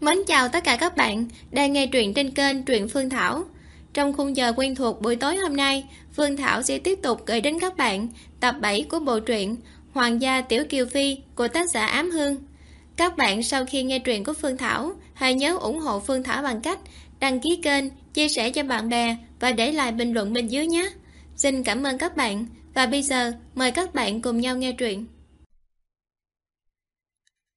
Mến chào tất cả các bạn đang nghe truyện trên kênh Truyện Phương Thảo. Trong khung giờ quen thuộc buổi tối hôm nay, Phương Thảo sẽ tiếp tục gửi đến các bạn tập 7 của bộ truyện Hoàng gia Tiểu Kiều Phi của tác giả Ám Hương. Các bạn sau khi nghe truyện của Phương Thảo, hãy nhớ ủng hộ Phương Thảo bằng cách đăng ký kênh, chia sẻ cho bạn bè và để lại bình luận bên dưới nhé. Xin cảm ơn các bạn và bây giờ mời các bạn cùng nhau nghe truyện.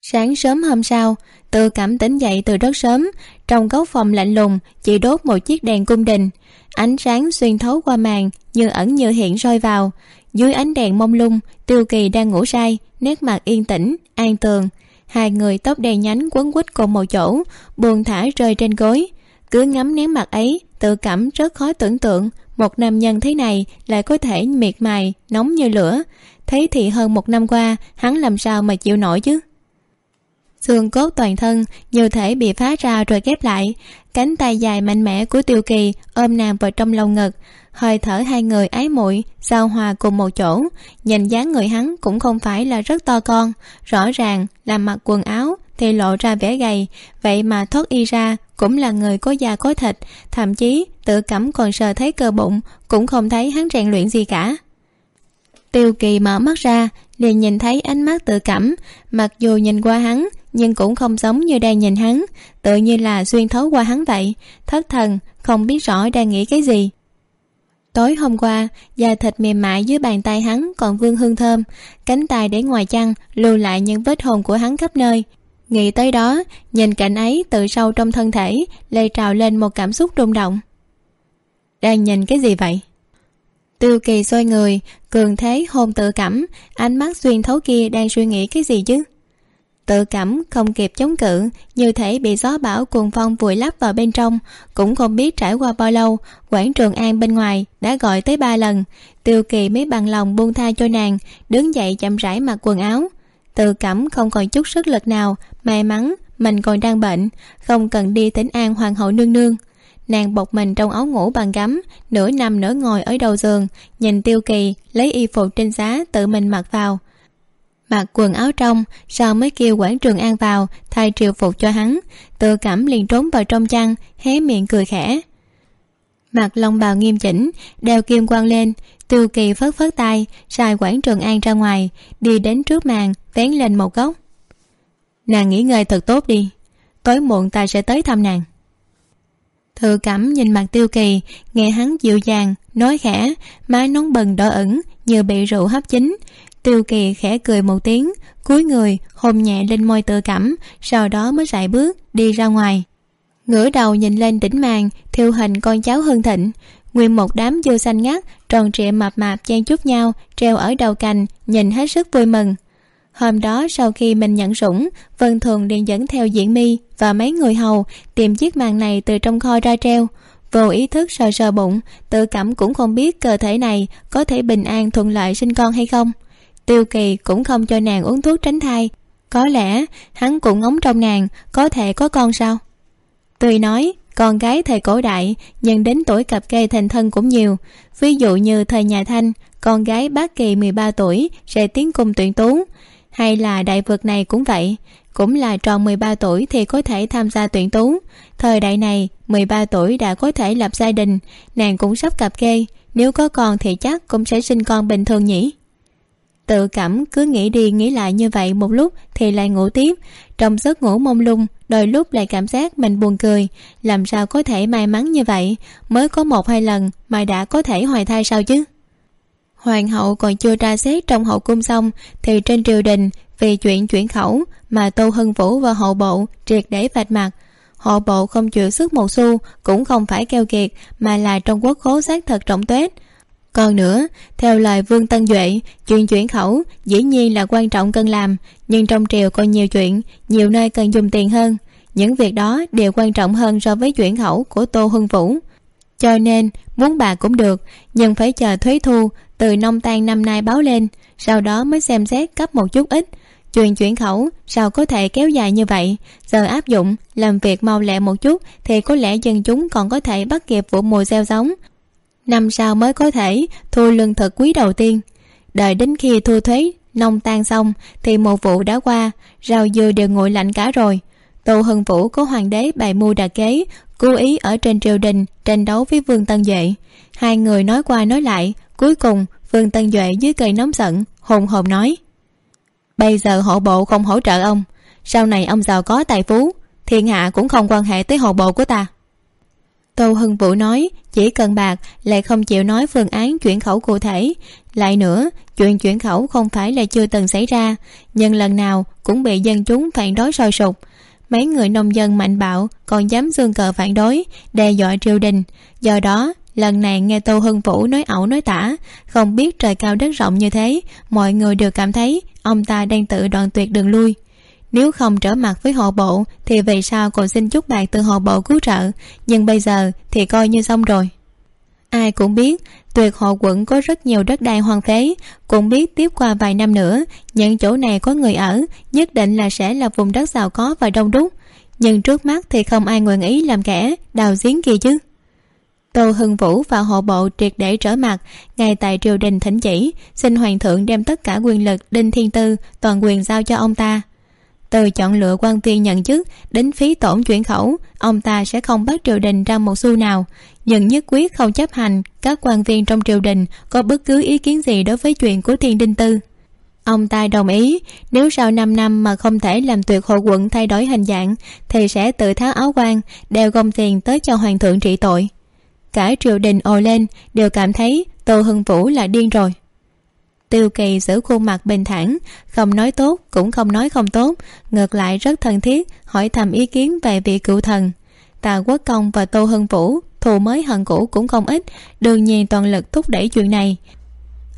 Sáng sớm hôm sau, tự cảm tỉnh dậy từ rất sớm, trong góc phòng lạnh lùng chỉ đốt một chiếc đèn cung đình. Ánh sáng xuyên thấu qua màn, như ẩn như hiện soi vào. Dưới ánh đèn mông lung, Tiêu Kỳ đang ngủ say, nét mặt yên tĩnh, an tường. Hai người tóc đen nhánh quấn quít cùng một chỗ, buồn thả rơi trên gối. Cứ ngắm nén mặt ấy, tự cảm rất khó tưởng tượng một nam nhân thế này lại có thể miệt mài, nóng như lửa. Thấy thì hơn một năm qua, hắn làm sao mà chịu nổi chứ? Xương cốt toàn thân như thể bị phá ra rồi ghép lại. Cánh tay dài mạnh mẽ của tiêu kỳ ôm nàng vào trong lồng ngực. Hơi thở hai người ái muội, giao hòa cùng một chỗ. Nhìn dáng người hắn cũng không phải là rất to con. Rõ ràng là mặc quần áo, thì lộ ra vẻ gầy. Vậy mà thoát y ra cũng là người có da có thịt. Thậm chí tự cảm còn sờ thấy cơ bụng, cũng không thấy hắn rèn luyện gì cả. Tiêu kỳ mở mắt ra, liền nhìn thấy ánh mắt tự cảm. Mặc dù nhìn qua hắn nhưng cũng không giống như đang nhìn hắn. Tự như là xuyên thấu qua hắn vậy. Thất thần, không biết rõ đang nghĩ cái gì. Tối hôm qua, da thịt mềm mại dưới bàn tay hắn còn vương hương thơm. Cánh tay để ngoài chăn, lưu lại những vết hồn của hắn khắp nơi. Nghĩ tới đó, nhìn cảnh ấy từ sâu trong thân thể lây trào lên một cảm xúc rung động. Đang nhìn cái gì vậy? Tiêu kỳ xoay người, cường thế, hôn tự cảm, ánh mắt xuyên thấu kia đang suy nghĩ cái gì chứ? Tự cảm không kịp chống cự, như thể bị gió bão cuồng phong vùi lấp vào bên trong, cũng không biết trải qua bao lâu, quảng trường an bên ngoài đã gọi tới ba lần. Tiêu kỳ mới bằng lòng buông tha cho nàng, đứng dậy chậm rãi mặc quần áo. Tự cảm không còn chút sức lực nào, may mắn mình còn đang bệnh, không cần đi tỉnh an hoàng hậu nương nương. Nàng bọc mình trong áo ngủ bằng gấm, nửa nằm nửa ngồi ở đầu giường, nhìn tiêu kỳ lấy y phục trên giá tự mình mặc vào mặc quần áo trong sao mới kêu quản trường an vào, thay triều phục cho hắn. Tự cảm liền trốn vào trong chăn, hé miệng cười khẽ. Mặc long bào nghiêm chỉnh, đeo kim quang lên, tiêu kỳ phất phất tay, sai quản trường an ra ngoài, đi đến trước màn, vén lên một góc. Nàng nghỉ ngơi thật tốt đi, tối muộn ta sẽ tới thăm nàng. Thư cảm nhìn mặt tiêu kỳ, nghe hắn dịu dàng, nói khẽ, má nóng bừng đỏ ửng, như bị rượu hấp chín tiêu kỳ khẽ cười một tiếng, cúi người, hôn nhẹ lên môi tự cảm, sau đó mới sải bước đi ra ngoài. Ngửa đầu nhìn lên đỉnh màn, thiêu hình con cháu hưng thịnh. Nguyên một đám dưa xanh ngắt tròn trịa mập mạp chen chúc nhau, treo ở đầu cành, nhìn hết sức vui mừng. Hôm đó sau khi mình nhận sủng, vân thường liền dẫn theo diễn mi và mấy người hầu tìm chiếc màn này từ trong kho ra treo. Vô ý thức sờ sờ bụng, tự cảm cũng không biết cơ thể này có thể bình an thuận lợi sinh con hay không tiêu kỳ cũng không cho nàng uống thuốc tránh thai. Có lẽ hắn cũng ngóng trong nàng, có thể có con sao? Tuy nói, con gái thời cổ đại, nhưng đến tuổi cặp kê thành thân cũng nhiều. Ví dụ như thời nhà thanh, con gái bác kỳ 13 tuổi sẽ tiến cung tuyển tú. Hay là đại vực này cũng vậy. Cũng là tròn 13 tuổi thì có thể tham gia tuyển tú. Thời đại này 13 tuổi đã có thể lập gia đình. Nàng cũng sắp cặp kê. Nếu có con thì chắc cũng sẽ sinh con bình thường nhỉ? Tự cảm cứ nghĩ đi nghĩ lại như vậy một lúc thì lại ngủ tiếp. Trong giấc ngủ mông lung, đôi lúc lại cảm giác mình buồn cười. Làm sao có thể may mắn như vậy? Mới có một hai lần mà đã có thể hoài thai sao chứ? Hoàng hậu còn chưa ra xét trong hậu cung xong thì trên triều đình vì chuyện chuyển khẩu mà tô hưng vũ và hậu bộ triệt để vạch mặt. Hộ bộ không chịu sức một xu, cũng không phải keo kiệt mà là trong quốc khố xác thật trọng tuết còn nữa, theo lời vương tân duệ, chuyện chuyển khẩu dĩ nhiên là quan trọng cần làm, nhưng trong triều còn nhiều chuyện, nhiều nơi cần dùng tiền hơn. Những việc đó đều quan trọng hơn so với chuyển khẩu của tô hưng vũ. Cho nên, muốn bà cũng được, nhưng phải chờ thuế thu từ nông tan năm nay báo lên, sau đó mới xem xét cấp một chút ít. Chuyện chuyển khẩu sao có thể kéo dài như vậy? Giờ áp dụng, làm việc mau lẹ một chút thì có lẽ dân chúng còn có thể bắt kịp vụ mùa gieo giống năm sau mới có thể thu lương thực quý đầu tiên. Đợi đến khi thu thuế nông tan xong, thì một vụ đã qua, rau dưa đều nguội lạnh cả rồi. Tô hưng vũ có hoàng đế bày mưu đà kế, cố ý ở trên triều đình tranh đấu với vương tân duệ. Hai người nói qua nói lại, cuối cùng vương tân duệ dưới cây nóng giận, hùng hồn nói, bây giờ hộ bộ không hỗ trợ ông. Sau này ông giàu có tài phú, thiên hạ cũng không quan hệ tới hộ bộ của ta tô hưng vũ nói, chỉ cần bạc, lại không chịu nói phương án chuyển khẩu cụ thể. Lại nữa, chuyện chuyển khẩu không phải là chưa từng xảy ra, nhưng lần nào cũng bị dân chúng phản đối sôi sục. Mấy người nông dân mạnh bạo, còn dám dương cờ phản đối, đe dọa triều đình. Do đó, lần này nghe tô hưng vũ nói ẩu nói tả, không biết trời cao đất rộng như thế, mọi người đều cảm thấy ông ta đang tự đoạn tuyệt đường lui nếu không trở mặt với hộ bộ, thì vì sao còn xin chút bạc từ hộ bộ cứu trợ? Nhưng bây giờ thì coi như xong rồi. Ai cũng biết, tuyệt hộ quận có rất nhiều đất đai hoang phế. Cũng biết tiếp qua vài năm nữa, những chỗ này có người ở, nhất định là sẽ là vùng đất giàu có và đông đúc. Nhưng trước mắt thì không ai nguyện ý làm kẻ, đào giếng kia chứ. Tô hưng vũ và hộ bộ triệt để trở mặt, ngay tại triều đình thỉnh chỉ, xin hoàng thượng đem tất cả quyền lực, đinh thiên tư, toàn quyền giao cho ông ta từ chọn lựa quan viên nhận chức đến phí tổn chuyển khẩu, ông ta sẽ không bắt triều đình ra một xu nào. Nhưng nhất quyết không chấp hành, các quan viên trong triều đình có bất cứ ý kiến gì đối với chuyện của thiên đinh tư. Ông ta đồng ý, nếu sau năm năm mà không thể làm tuyệt hộ quận thay đổi hình dạng, thì sẽ tự tháo áo quan, đeo gom tiền tới cho hoàng thượng trị tội. Cả triều đình ồ lên, đều cảm thấy tô hưng vũ là điên rồi tiêu kỳ giữ khuôn mặt bình thản, không nói tốt, cũng không nói không tốt, ngược lại rất thân thiết, hỏi thăm ý kiến về vị cựu thần. Tà quốc công và tô hưng vũ, thù mới hận cũ cũng không ít, đương nhiên toàn lực thúc đẩy chuyện này.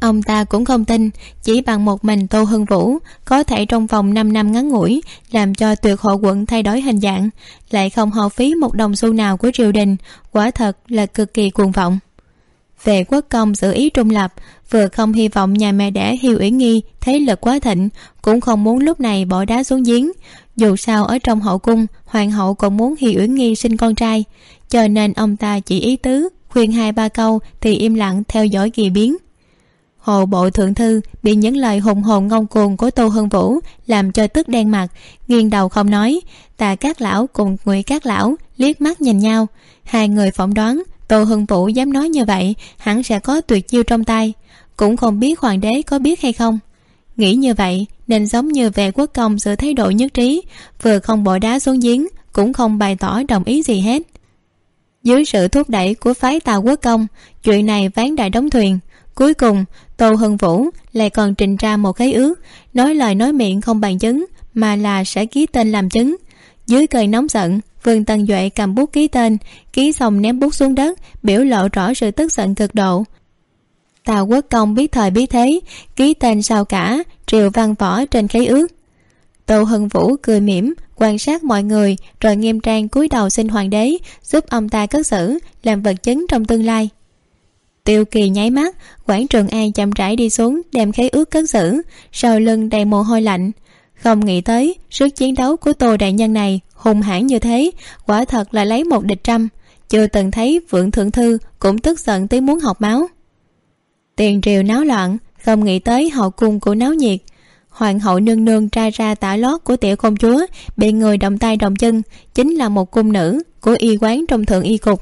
Ông ta cũng không tin, chỉ bằng một mình tô hưng vũ, có thể trong vòng năm năm ngắn ngủi, làm cho tuyệt hộ quận thay đổi hình dạng, lại không hao phí một đồng xu nào của triều đình, quả thật là cực kỳ cuồng vọng về quốc công giữ ý trung lập, vừa không hy vọng nhà mẹ đẻ hiêu uyển nghi thế lực quá thịnh, cũng không muốn lúc này bỏ đá xuống giếng. Dù sao ở trong hậu cung, hoàng hậu còn muốn hiêu uyển nghi sinh con trai. Cho nên ông ta chỉ ý tứ, khuyên hai ba câu thì im lặng theo dõi kỳ biến. Hồ bộ thượng thư bị những lời hùng hồn ngông cuồng của tô hưng vũ làm cho tức đen mặt, nghiêng đầu không nói. Tà các lão cùng ngụy các lão liếc mắt nhìn nhau. Hai người phỏng đoán tô hưng vũ dám nói như vậy, hẳn sẽ có tuyệt chiêu trong tay. Cũng không biết hoàng đế có biết hay không. Nghĩ như vậy, nên giống như về quốc công sự thái độ nhất trí, vừa không bỏ đá xuống giếng, cũng không bày tỏ đồng ý gì hết. Dưới sự thúc đẩy của phái tào quốc công, chuyện này ván đại đóng thuyền. Cuối cùng, tô hưng vũ lại còn trình ra một cái ước, nói lời nói miệng không bằng chứng, mà là sẽ ký tên làm chứng. Dưới cơn nóng giận vương tân duệ cầm bút ký tên ký xong ném bút xuống đất biểu lộ rõ sự tức giận cực độ. Tào quốc công biết thời biết thế ký tên sau cả triều văn võ trên khế ước. Tô hưng vũ cười mỉm quan sát mọi người rồi nghiêm trang cúi đầu xin hoàng đế giúp ông ta cất xử làm vật chứng trong tương lai. Tiêu kỳ nháy mắt quảng trường an chậm rãi đi xuống đem khế ước cất xử, sau lưng đầy mồ hôi lạnh. Không nghĩ tới sức chiến đấu của tô đại nhân này hùng hãn như thế, quả thật là lấy một địch trăm. Chưa từng thấy vượng thượng thư cũng tức giận tới muốn học máu. Tiền triều náo loạn, không nghĩ tới hậu cung của náo nhiệt. Hoàng hậu nương nương trai ra tả lót của tiểu công chúa, bị người động tay động chân, chính là một cung nữ của y quán trong thượng y cục.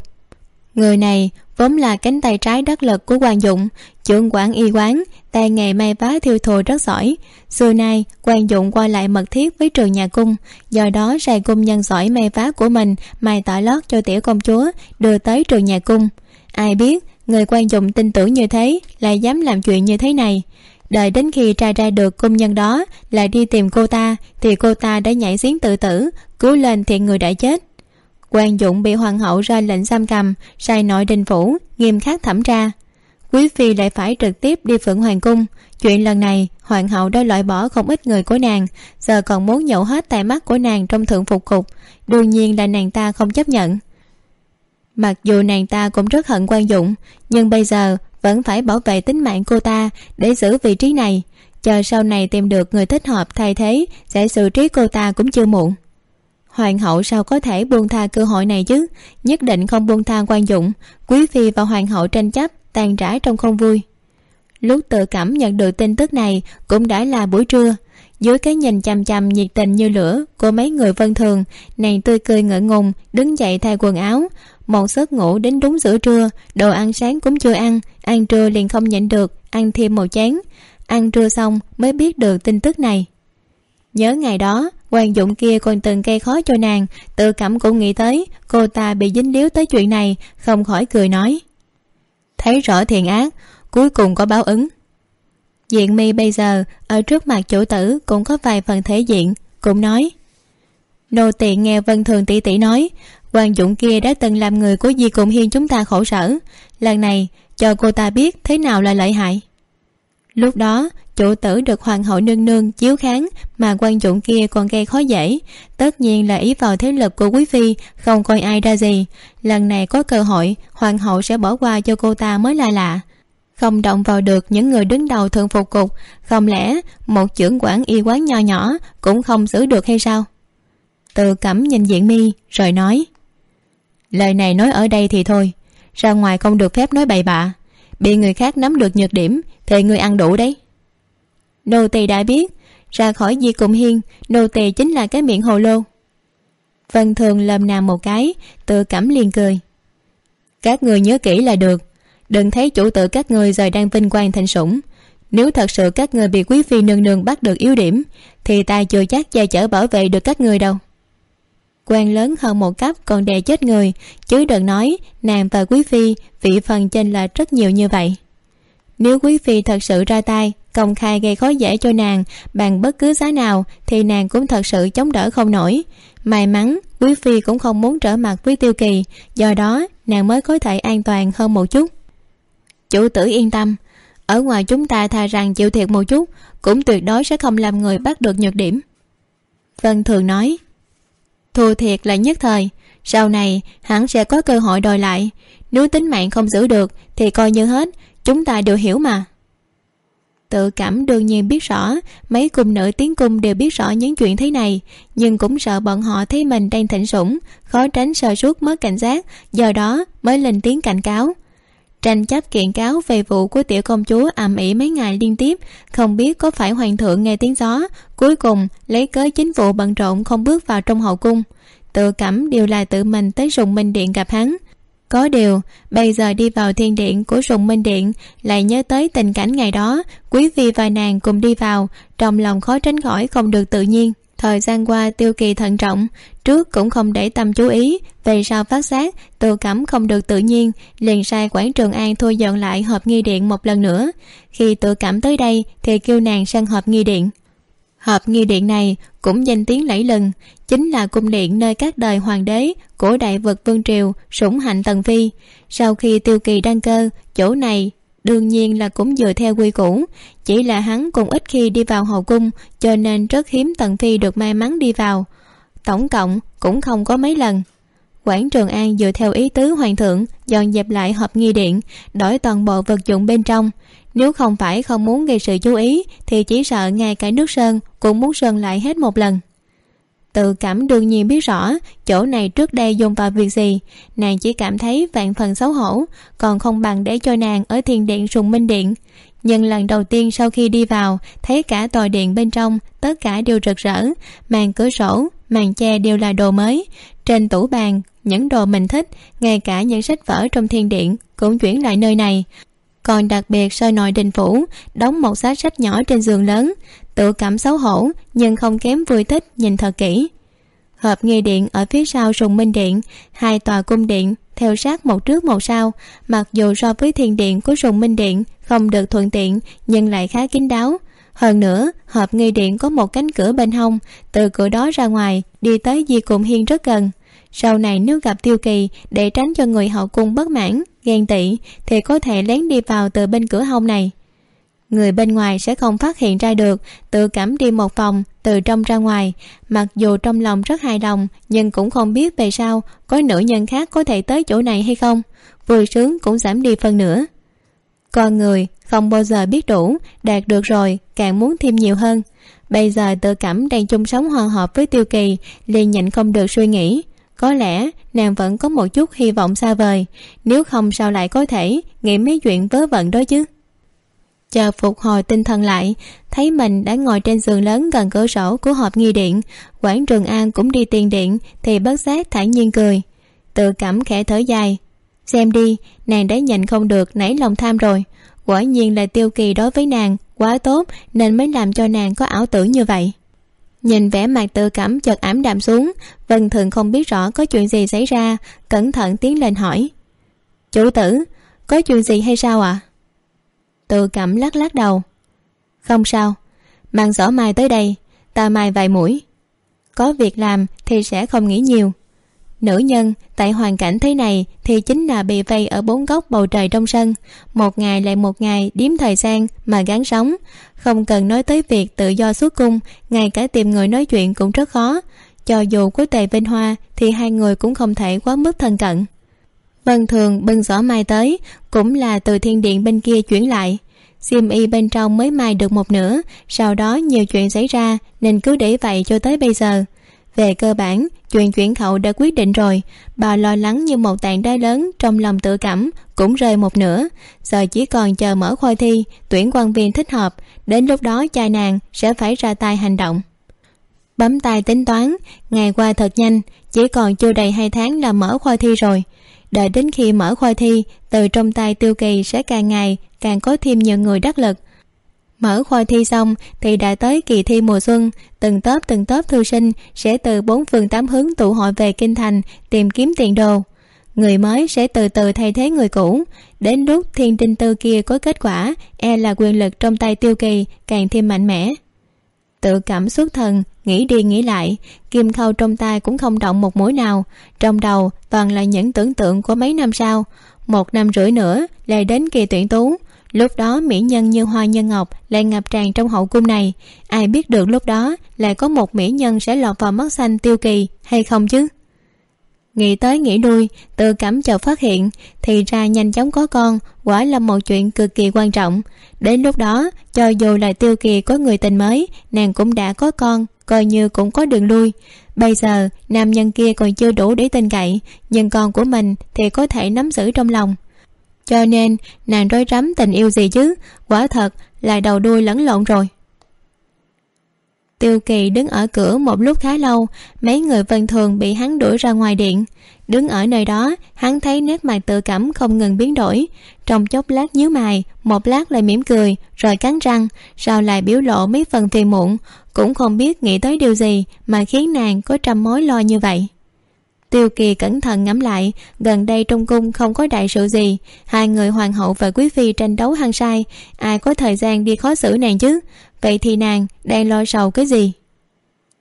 Người này vốn là cánh tay trái đắc lực của hoàng dụng, trưởng quản y quán tay nghề may vá thiêu thùa rất giỏi. Xưa nay quan dụng qua lại mật thiết với trường nhà cung. Do đó sai cung nhân giỏi may vá của mình may tỏi lót cho tiểu công chúa, đưa tới trường nhà cung. Ai biết, người quan dụng tin tưởng như thế, lại dám làm chuyện như thế này. Đợi đến khi tra ra được công nhân đó lại đi tìm cô ta, thì cô ta đã nhảy giếng tự tử, cứu lên thì người đã chết. Quan dụng bị hoàng hậu ra lệnh giam cầm, sai nội đình phủ, nghiêm khắc thẩm tra quý phi lại phải trực tiếp đi phượng hoàng cung. Chuyện lần này, hoàng hậu đã loại bỏ không ít người của nàng, giờ còn muốn nhậu hết tài mắt của nàng trong thượng phục cục. Đương nhiên là nàng ta không chấp nhận. Mặc dù nàng ta cũng rất hận quan dụng nhưng bây giờ vẫn phải bảo vệ tính mạng cô ta để giữ vị trí này. Chờ sau này tìm được người thích hợp thay thế, sẽ xử trí cô ta cũng chưa muộn. Hoàng hậu sao có thể buông tha cơ hội này chứ? Nhất định không buông tha quan dụng quý phi và hoàng hậu tranh chấp tan rã trong không vui. Lúc tự cảm nhận được tin tức này, cũng đã là buổi trưa. Dưới cái nhìn chằm chằm nhiệt tình như lửa của mấy người vân thường, nàng tươi cười ngỡ ngùng, đứng dậy thay quần áo. Một giấc ngủ đến đúng giữa trưa, đồ ăn sáng cũng chưa ăn ăn trưa liền không nhịn được, ăn thêm một chén. Ăn trưa xong mới biết được tin tức này. Nhớ ngày đó quan dụng kia còn từng gây khó cho nàng, tự cảm cũng nghĩ tới, cô ta bị dính líu tới chuyện này, không khỏi cười nói thấy rõ thiện ác, cuối cùng có báo ứng. Diện mi bây giờ, ở trước mặt chủ tử cũng có vài phần thể diện, cũng nói, nô tiện nghe vân thường tỷ tỷ nói quan dũng kia đã từng làm người của di cùng hiên chúng ta khổ sở. Lần này, cho cô ta biết thế nào là lợi hại lúc đó, chủ tử được hoàng hậu nương nương chiếu kháng, mà quan dụng kia còn gây khó dễ. Tất nhiên là ý vào thế lực của quý phi, không coi ai ra gì. Lần này có cơ hội, hoàng hậu sẽ bỏ qua cho cô ta mới là lạ. Không động vào được những người đứng đầu thường phục cục, không lẽ một trưởng quản y quán nho nhỏ cũng không xử được hay sao? Tự cẩm nhìn diện mi, rồi nói, lời này nói ở đây thì thôi, ra ngoài không được phép nói bậy bạ bị người khác nắm được nhược điểm, thì người ăn đủ đấy. Nô tỳ đã biết, ra khỏi di cùng hiên, nô tỳ chính là cái miệng hồ lô. Vân thường lầm nàm một cái, tự cảm liền cười. Các người nhớ kỹ là được, đừng thấy chủ tự các người giờ đang vinh quang thành sủng. Nếu thật sự các người bị quý phi nương nương bắt được yếu điểm, thì ta chưa chắc che chở bảo vệ được các người đâu quan lớn hơn một cấp còn đè chết người. Chứ đừng nói nàng và quý phi vị phần chênh là rất nhiều như vậy. Nếu quý phi thật sự ra tay công khai gây khó dễ cho nàng bằng bất cứ giá nào thì nàng cũng thật sự chống đỡ không nổi. May mắn quý phi cũng không muốn trở mặt với tiêu kỳ do đó nàng mới có thể an toàn hơn một chút. Chủ tử yên tâm. Ở ngoài chúng ta thà rằng chịu thiệt một chút cũng tuyệt đối sẽ không làm người bắt được nhược điểm. Vân thường nói thua thiệt là nhất thời. Sau này, hắn sẽ có cơ hội đòi lại. Nếu tính mạng không giữ được, thì coi như hết. Chúng ta đều hiểu mà. Tự cảm đương nhiên biết rõ, mấy cung nữ tiến cung đều biết rõ những chuyện thế này, nhưng cũng sợ bọn họ thấy mình đang thịnh sủng, khó tránh sơ suất mất cảnh giác, do đó mới lên tiếng cảnh cáo tranh chấp kiện cáo về vụ của tiểu công chúa ầm ĩ mấy ngày liên tiếp, không biết có phải hoàng thượng nghe tiếng gió, cuối cùng lấy cớ chính vụ bận rộn không bước vào trong hậu cung. Tự cảm đều là tự mình tới sùng minh điện gặp hắn. Có điều, bây giờ đi vào thiên điện của sùng minh điện, lại nhớ tới tình cảnh ngày đó, quý vị và nàng cùng đi vào, trong lòng khó tránh khỏi không được tự nhiên. Thời gian qua tiêu kỳ thận trọng, trước cũng không để tâm chú ý về sau phát giác tự cảm không được tự nhiên, liền sai quản trường an thôi dọn lại hộp nghi điện một lần nữa. Khi tự cảm tới đây, thì kêu nàng sang hộp nghi điện. Hộp nghi điện này cũng danh tiếng lẫy lừng, chính là cung điện nơi các đời hoàng đế của đại vật vương triều sủng hạnh tần phi sau khi tiêu kỳ đăng cơ, chỗ này đương nhiên là cũng dựa theo quy củ, chỉ là hắn cũng ít khi đi vào hậu cung, cho nên rất hiếm tần phi được may mắn đi vào. Tổng cộng cũng không có mấy lần quảng trường an dựa theo ý tứ hoàng thượng, dọn dẹp lại hộp nghi điện, đổi toàn bộ vật dụng bên trong. Nếu không phải không muốn gây sự chú ý, thì chỉ sợ ngay cả nước sơn cũng muốn sơn lại hết một lần. Tự cảm đương nhiên biết rõ, chỗ này trước đây dùng vào việc gì. Nàng chỉ cảm thấy vạn phần xấu hổ, còn không bằng để cho nàng ở thiền điện sùng minh điện. Nhưng lần đầu tiên sau khi đi vào, thấy cả tòa điện bên trong, tất cả đều rực rỡ, màn cửa sổ, màn che đều là đồ mới. Trên tủ bàn những đồ mình thích, ngay cả những sách vở trong thiên điện cũng chuyển lại nơi này. Còn đặc biệt soi nội đình phủ, đóng một giá sách nhỏ trên giường lớn, tự cảm xấu hổ nhưng không kém vui thích nhìn thật kỹ. Hợp nghi điện ở phía sau sùng minh điện, hai tòa cung điện theo sát một trước một sau, mặc dù so với thiên điện của sùng minh điện không được thuận tiện nhưng lại khá kín đáo. Hơn nữa, hợp nghi điện có một cánh cửa bên hông, từ cửa đó ra ngoài, đi tới di cụm hiên rất gần sau này nếu gặp tiêu kỳ, để tránh cho người hậu cung bất mãn, ghen tị, thì có thể lén đi vào từ bên cửa hông này. Người bên ngoài sẽ không phát hiện ra được, tự cảm đi một phòng từ trong ra ngoài. Mặc dù trong lòng rất hài lòng, nhưng cũng không biết về sau có nữ nhân khác có thể tới chỗ này hay không. Vui sướng cũng giảm đi phần nữa. Con người không bao giờ biết đủ, đạt được rồi, càng muốn thêm nhiều hơn. Bây giờ tự cảm đang chung sống hòa hợp với tiêu kỳ, liền nhịn không được suy nghĩ có lẽ nàng vẫn có một chút hy vọng xa vời. Nếu không sao lại có thể nghĩ mấy chuyện vớ vẩn đó chứ? Chờ phục hồi tinh thần lại, thấy mình đã ngồi trên giường lớn gần cửa sổ của hộp nghi điện, quản trường an cũng đi tiền điện thì bất giác thản nhiên cười. Tự cảm khẽ thở dài. Xem đi, nàng đã nhìn không được nảy lòng tham rồi. Quả nhiên là tiêu kỳ đối với nàng quá tốt nên mới làm cho nàng có ảo tưởng như vậy nhìn vẻ mặt tự cảm chợt ảm đạm xuống, vân thường không biết rõ có chuyện gì xảy ra, cẩn thận tiến lên hỏi. Chủ tử, có chuyện gì hay sao ạ? À? tự cảm lắc lắc đầu. Không sao, mang giỏ mai tới đây, ta mai vài mũi. Có việc làm thì sẽ không nghĩ nhiều nữ nhân, tại hoàn cảnh thế này thì chính là bị vây ở bốn góc bầu trời trong sân một ngày lại một ngày điếm thời gian mà gắn sống. Không cần nói tới việc tự do xuất cung, ngay cả tìm người nói chuyện cũng rất khó. Cho dù có tề vinh hoa thì hai người cũng không thể quá mức thân cận. Vân thường bưng giỏ mai tới, cũng là từ thiên điện bên kia chuyển lại. Xiêm y bên trong mới mai được một nửa, sau đó nhiều chuyện xảy ra, nên cứ để vậy cho tới bây giờ về cơ bản, chuyện chuyển khẩu đã quyết định rồi. Bà lo lắng như một tảng đá lớn trong lòng tự cảm cũng rơi một nửa. Giờ chỉ còn chờ mở khoa thi, tuyển quan viên thích hợp. Đến lúc đó, cha nàng sẽ phải ra tay hành động. Bấm tay tính toán, ngày qua thật nhanh, chỉ còn chưa đầy hai tháng là mở khoa thi rồi. Đợi đến khi mở khoa thi, từ trong tay tiêu kỳ sẽ càng ngày càng có thêm nhiều người đắc lực mở khoa thi xong thì đã tới kỳ thi mùa xuân. Từng tớp từng tớp thư sinh sẽ từ bốn phương tám hướng tụ hội về kinh thành tìm kiếm tiền đồ. Người mới sẽ từ từ thay thế người cũ. Đến lúc thiên trinh tư kia có kết quả e là quyền lực trong tay tiêu kỳ càng thêm mạnh mẽ. Tự cảm xuất thần, nghĩ đi nghĩ lại, kim khâu trong tay cũng không động một mũi nào. Trong đầu toàn là những tưởng tượng của mấy năm sau. Một năm rưỡi nữa lại đến kỳ tuyển tú lúc đó mỹ nhân như hoa nhân ngọc lại ngập tràn trong hậu cung này. Ai biết được lúc đó lại có một mỹ nhân sẽ lọt vào mắt xanh tiêu kỳ hay không chứ? Nghĩ tới nghĩ đuôi tự cảm chợt phát hiện, thì ra nhanh chóng có con, quả là một chuyện cực kỳ quan trọng. Đến lúc đó, cho dù là tiêu kỳ có người tình mới, nàng cũng đã có con, coi như cũng có đường lui. Bây giờ, nam nhân kia còn chưa đủ để tin cậy, nhưng con của mình thì có thể nắm giữ trong lòng cho nên, nàng rối rắm tình yêu gì chứ? Quả thật là đầu đuôi lẫn lộn rồi. Tiêu kỳ đứng ở cửa một lúc khá lâu, mấy người vân thường bị hắn đuổi ra ngoài điện. Đứng ở nơi đó, hắn thấy nét mặt tự cảm không ngừng biến đổi. Trong chốc lát nhíu mày, một lát lại mỉm cười, rồi cắn răng, sau lại biểu lộ mấy phần phiền muộn. Cũng không biết nghĩ tới điều gì mà khiến nàng có trăm mối lo như vậy tiêu kỳ cẩn thận ngắm lại, gần đây trong cung không có đại sự gì, hai người hoàng hậu và quý phi tranh đấu hăng sai, ai có thời gian đi khó xử nàng chứ? Vậy thì nàng đang lo sầu cái gì?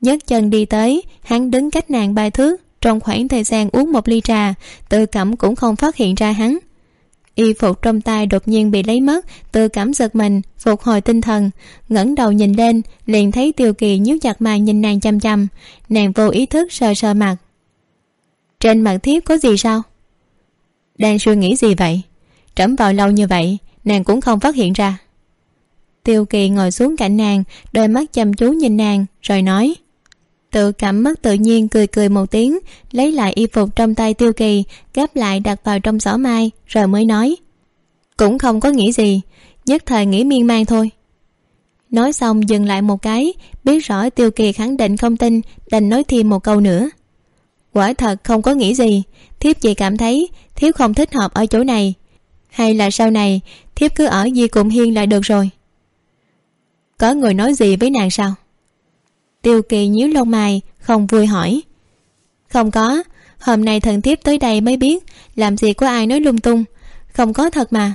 Nhấc chân đi tới, hắn đứng cách nàng ba thước, trong khoảng thời gian uống một ly trà tự cẩm cũng không phát hiện ra hắn. Y phục trong tay đột nhiên bị lấy mất tự cảm giật mình, phục hồi tinh thần, ngẩng đầu nhìn lên, liền thấy tiêu kỳ nhíu chặt mày nhìn nàng chăm chăm nàng vô ý thức sờ sờ mặt trên mặt thiếp có gì sao? Đang suy nghĩ gì vậy? Trẫm vào lâu như vậy, nàng cũng không phát hiện ra. Tiêu kỳ ngồi xuống cạnh nàng, đôi mắt chăm chú nhìn nàng, rồi nói, tự cảm mắt tự nhiên cười cười một tiếng, lấy lại y phục trong tay tiêu kỳ gấp lại đặt vào trong giỏ mai, rồi mới nói, cũng không có nghĩ gì, nhất thời nghĩ miên man thôi. Nói xong dừng lại một cái, biết rõ tiêu kỳ khẳng định không tin, đành nói thêm một câu nữa quả thật không có nghĩ gì. Thiếp chỉ cảm thấy thiếp không thích hợp ở chỗ này. Hay là sau này, thiếp cứ ở di cùng hiên là được rồi. Có người nói gì với nàng sao? Tiêu kỳ nhíu lông mày, không vui hỏi. Không có. Hôm nay thần thiếp tới đây mới biết làm gì có ai nói lung tung. Không có thật mà.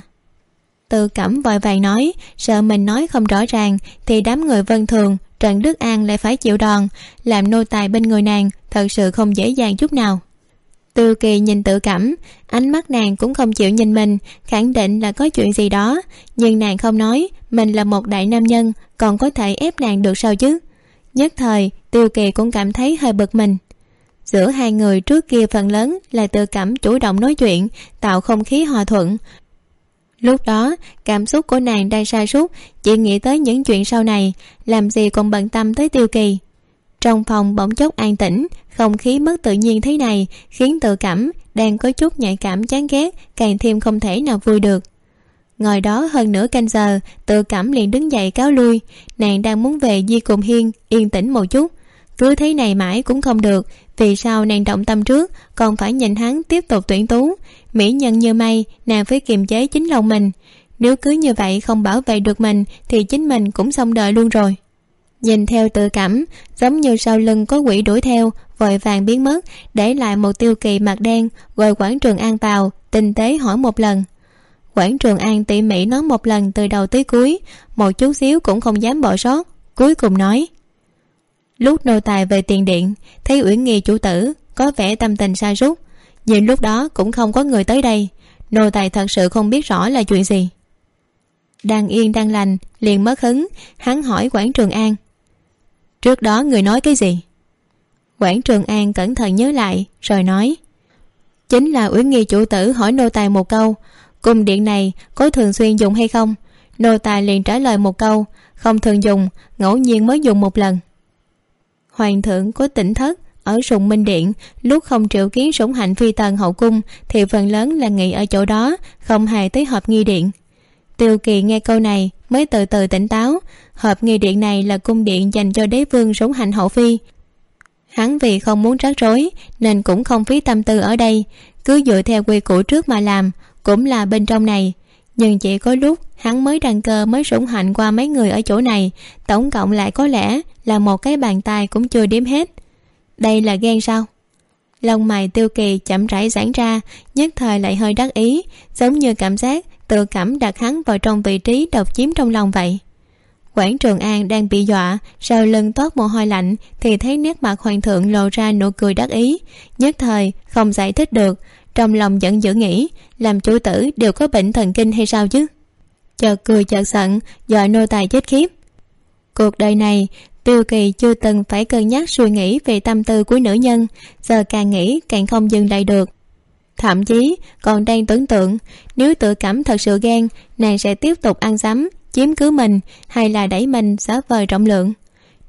Tự cẩm vội vàng nói, sợ mình nói không rõ ràng thì đám người vân thường trần đức an lại phải chịu đòn, làm nô tài bên người nàng thật sự không dễ dàng chút nào. Tư kỳ nhìn tự cảm, ánh mắt nàng cũng không chịu nhìn mình, khẳng định là có chuyện gì đó, nhưng nàng không nói mình là một đại nam nhân, còn có thể ép nàng được sao chứ? Nhất thời, tiêu kỳ cũng cảm thấy hơi bực mình. Giữa hai người trước kia phần lớn là tự cảm chủ động nói chuyện, tạo không khí hòa thuận lúc đó, cảm xúc của nàng đang sa sút, chỉ nghĩ tới những chuyện sau này, làm gì còn bận tâm tới tiêu kỳ. Trong phòng bỗng chốc an tĩnh, không khí mất tự nhiên thế này, khiến tự cảm đang có chút nhạy cảm chán ghét, càng thêm không thể nào vui được. Ngồi đó hơn nửa canh giờ, tự cảm liền đứng dậy cáo lui, nàng đang muốn về di cùng hiên, yên tĩnh một chút. Cứ thế này mãi cũng không được, vì sao nàng động tâm trước, còn phải nhìn hắn tiếp tục tuyển tú mỹ nhân như mây nàng phải kiềm chế chính lòng mình. Nếu cứ như vậy không bảo vệ được mình, thì chính mình cũng xong đời luôn rồi. Nhìn theo tự cảm, giống như sau lưng có quỷ đuổi theo, vội vàng biến mất, để lại một tiêu kỳ mặt đen rồi quảng trường an vào, tinh tế hỏi một lần. Quảng trường an tỉ mỉ nói một lần từ đầu tới cuối, một chút xíu cũng không dám bỏ sót, cuối cùng nói. Lúc nô tài về tiền điện, thấy uyển nghi chủ tử, có vẻ tâm tình sa sút nhưng lúc đó cũng không có người tới đây. Nô tài thật sự không biết rõ là chuyện gì. Đang yên, đang lành, liền mất hứng. Hắn hỏi quảng trường an. Trước đó người nói cái gì? Quảng trường an cẩn thận nhớ lại, rồi nói. Chính là uyển nghi chủ tử hỏi nô tài một câu. Cung điện này có thường xuyên dùng hay không? Nô tài liền trả lời một câu. Không thường dùng, ngẫu nhiên mới dùng một lần. Hoàng thượng có tỉnh thất ở sùng minh điện. Lúc không triệu kiến sủng hạnh phi tần hậu cung, thì phần lớn là nghỉ ở chỗ đó, không hề tới họp nghi điện. Tiêu kỳ nghe câu này, mới từ từ tỉnh táo. Họp nghi điện này là cung điện dành cho đế vương sủng hạnh hậu phi. Hắn vì không muốn rắc rối, nên cũng không phí tâm tư ở đây. Cứ dựa theo quy củ trước mà làm, cũng là bên trong này. Nhưng chỉ có lúc hắn mới đăng cơ mới sủng hạnh qua mấy người ở chỗ này, tổng cộng lại có lẽ là một cái bàn tay cũng chưa đếm hết đây là ghen sao? Lông mày tiêu kỳ chậm rãi giãn ra, nhất thời lại hơi đắc ý, giống như cảm giác tự cảm đặt hắn vào trong vị trí độc chiếm trong lòng vậy. Quảng trường an đang bị dọa, sau lưng toát mồ hôi lạnh thì thấy nét mặt hoàng thượng lộ ra nụ cười đắc ý. Nhất thời không giải thích được, trong lòng giận dữ nghĩ, làm chủ tử đều có bệnh thần kinh hay sao chứ? Chợt cười chợt giận, dọa nô tài chết khiếp. Cuộc đời này tiêu kỳ chưa từng phải cân nhắc suy nghĩ về tâm tư của nữ nhân, giờ càng nghĩ càng không dừng lại được. Thậm chí còn đang tưởng tượng, nếu tự cảm thật sự ghen, nàng sẽ tiếp tục ăn sắm, chiếm cứ mình hay là đẩy mình xá vời trọng lượng.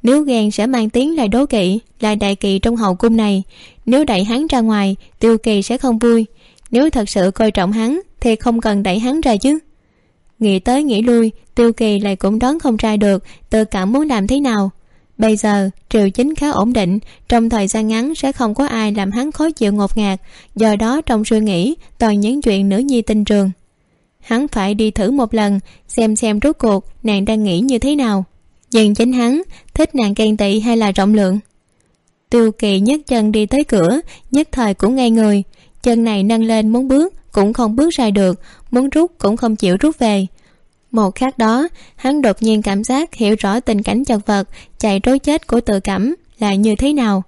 Nếu ghen sẽ mang tiếng là đố kỵ, là đại kỵ trong hậu cung này, nếu đẩy hắn ra ngoài, tiêu kỳ sẽ không vui. Nếu thật sự coi trọng hắn thì không cần đẩy hắn ra chứ. Nghĩ tới nghĩ lui, tiêu kỳ lại cũng đoán không ra được tự cảm muốn làm thế nào bây giờ, triều chính khá ổn định, trong thời gian ngắn sẽ không có ai làm hắn khó chịu ngột ngạt. Do đó, trong suy nghĩ, toàn những chuyện nữ nhi tinh trường. Hắn phải đi thử một lần, xem xem rốt cuộc nàng đang nghĩ như thế nào. Nhưng chính hắn, thích nàng ghen tị hay là rộng lượng? Tiêu kỳ nhấc chân đi tới cửa, nhất thời cũng ngay người. Chân này nâng lên muốn bước, cũng không bước ra được, muốn rút cũng không chịu rút về một khác đó, hắn đột nhiên cảm giác hiểu rõ tình cảnh chật vật, chạy trối chết của tự cảm là như thế nào.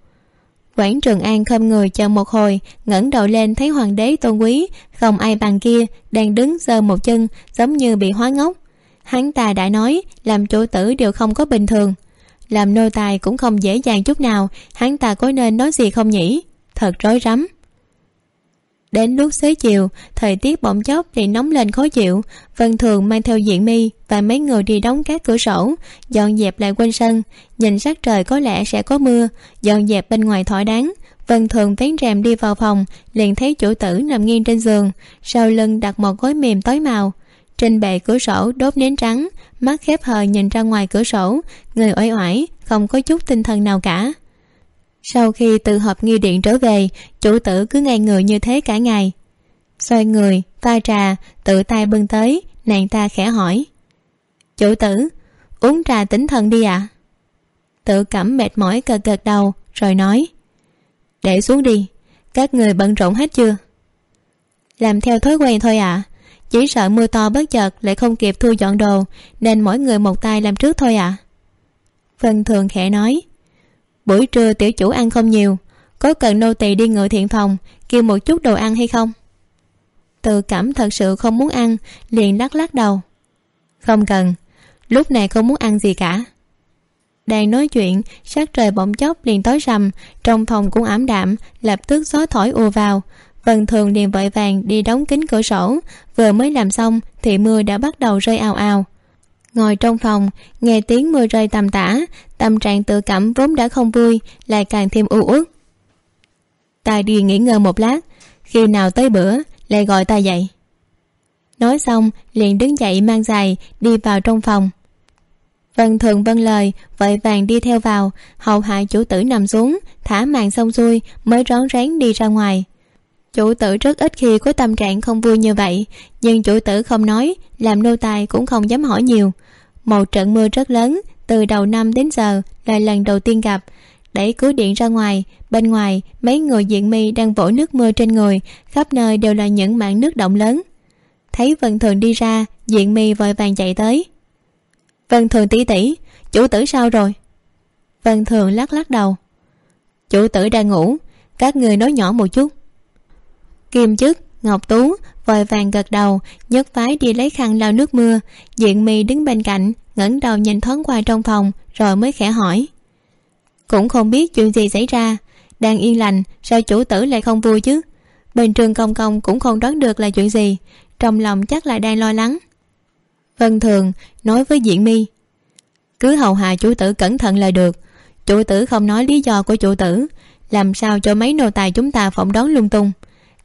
Quảng trường an khom người chờ một hồi, ngẩng đầu lên thấy hoàng đế tôn quý, không ai bằng kia, đang đứng giơ một chân, giống như bị hóa ngốc. Hắn ta đã nói, làm chủ tử đều không có bình thường. Làm nô tài cũng không dễ dàng chút nào, hắn ta có nên nói gì không nhỉ? Thật rối rắm đến lúc xế chiều, thời tiết bỗng chốc thì nóng lên khó chịu. Vân thường mang theo diện mi và mấy người đi đóng các cửa sổ. Dọn dẹp lại quanh sân. Nhìn sắc trời có lẽ sẽ có mưa. Dọn dẹp bên ngoài thỏa đáng. Vân thường vén rèm đi vào phòng, liền thấy chủ tử nằm nghiêng trên giường, sau lưng đặt một gối mềm tối màu. Trên bệ cửa sổ đốt nến trắng, mắt khép hờ nhìn ra ngoài cửa sổ. Người uể oải, không có chút tinh thần nào cả sau khi từ họp nghi điện trở về, chủ tử cứ ngay người như thế cả ngày xoay người, pha trà, tự tay bưng tới, nàng ta khẽ hỏi chủ tử, uống trà tỉnh thần đi ạ à? tự cảm mệt mỏi cờ cợt đầu, rồi nói để xuống đi, các người bận rộn hết chưa làm theo thói quen thôi ạ à. chỉ sợ mưa to bất chợt lại không kịp thu dọn đồ, nên mỗi người một tay làm trước thôi ạ à. vân thường khẽ nói buổi trưa tiểu chủ ăn không nhiều, có cần nô tỳ đi ngự thiện phòng, kêu một chút đồ ăn hay không? Tự cảm thật sự không muốn ăn, liền lắc lắc đầu. Không cần, lúc này không muốn ăn gì cả. Đang nói chuyện, sắc trời bỗng chốc liền tối rằm trong phòng cũng ảm đạm, lập tức gió thổi ùa vào. Vần thường liền vội vàng đi đóng kín cửa sổ, vừa mới làm xong thì mưa đã bắt đầu rơi ào ào ngồi trong phòng, nghe tiếng mưa rơi tầm tã tâm trạng tự cảm vốn đã không vui, lại càng thêm u uất. Tài đi nghỉ ngơi một lát, khi nào tới bữa, lại gọi ta dậy. Nói xong, liền đứng dậy mang giày, đi vào trong phòng. Vân thường vâng lời, vội vàng đi theo vào, hầu hạ chủ tử nằm xuống, thả màn xong xuôi, mới rón rén đi ra ngoài chủ tử rất ít khi có tâm trạng không vui như vậy, nhưng chủ tử không nói, làm nô tài cũng không dám hỏi nhiều. Một trận mưa rất lớn, từ đầu năm đến giờ là lần đầu tiên gặp. Đẩy cửa điện ra ngoài, bên ngoài, mấy người diện mi đang vỗ nước mưa trên người, khắp nơi đều là những mảng nước động lớn. Thấy vân thường đi ra, diện mi vội vàng chạy tới. Vân thường tỉ tỉ, chủ tử sao rồi? Vân thường lắc lắc đầu. Chủ tử đang ngủ, các người nói nhỏ một chút kim chức, ngọc tú vội vàng gật đầu, nhấc phái đi lấy khăn lau nước mưa. Diện mi đứng bên cạnh, ngẩng đầu nhìn thoáng qua trong phòng, rồi mới khẽ hỏi. Cũng không biết chuyện gì xảy ra, đang yên lành, sao chủ tử lại không vui chứ? Bên trường công công cũng không đoán được là chuyện gì, trong lòng chắc là đang lo lắng. Vân thường nói với diện mi, cứ hầu hạ chủ tử cẩn thận là được. Chủ tử không nói lý do của chủ tử, làm sao cho mấy nô tài chúng ta phỏng đoán lung tung?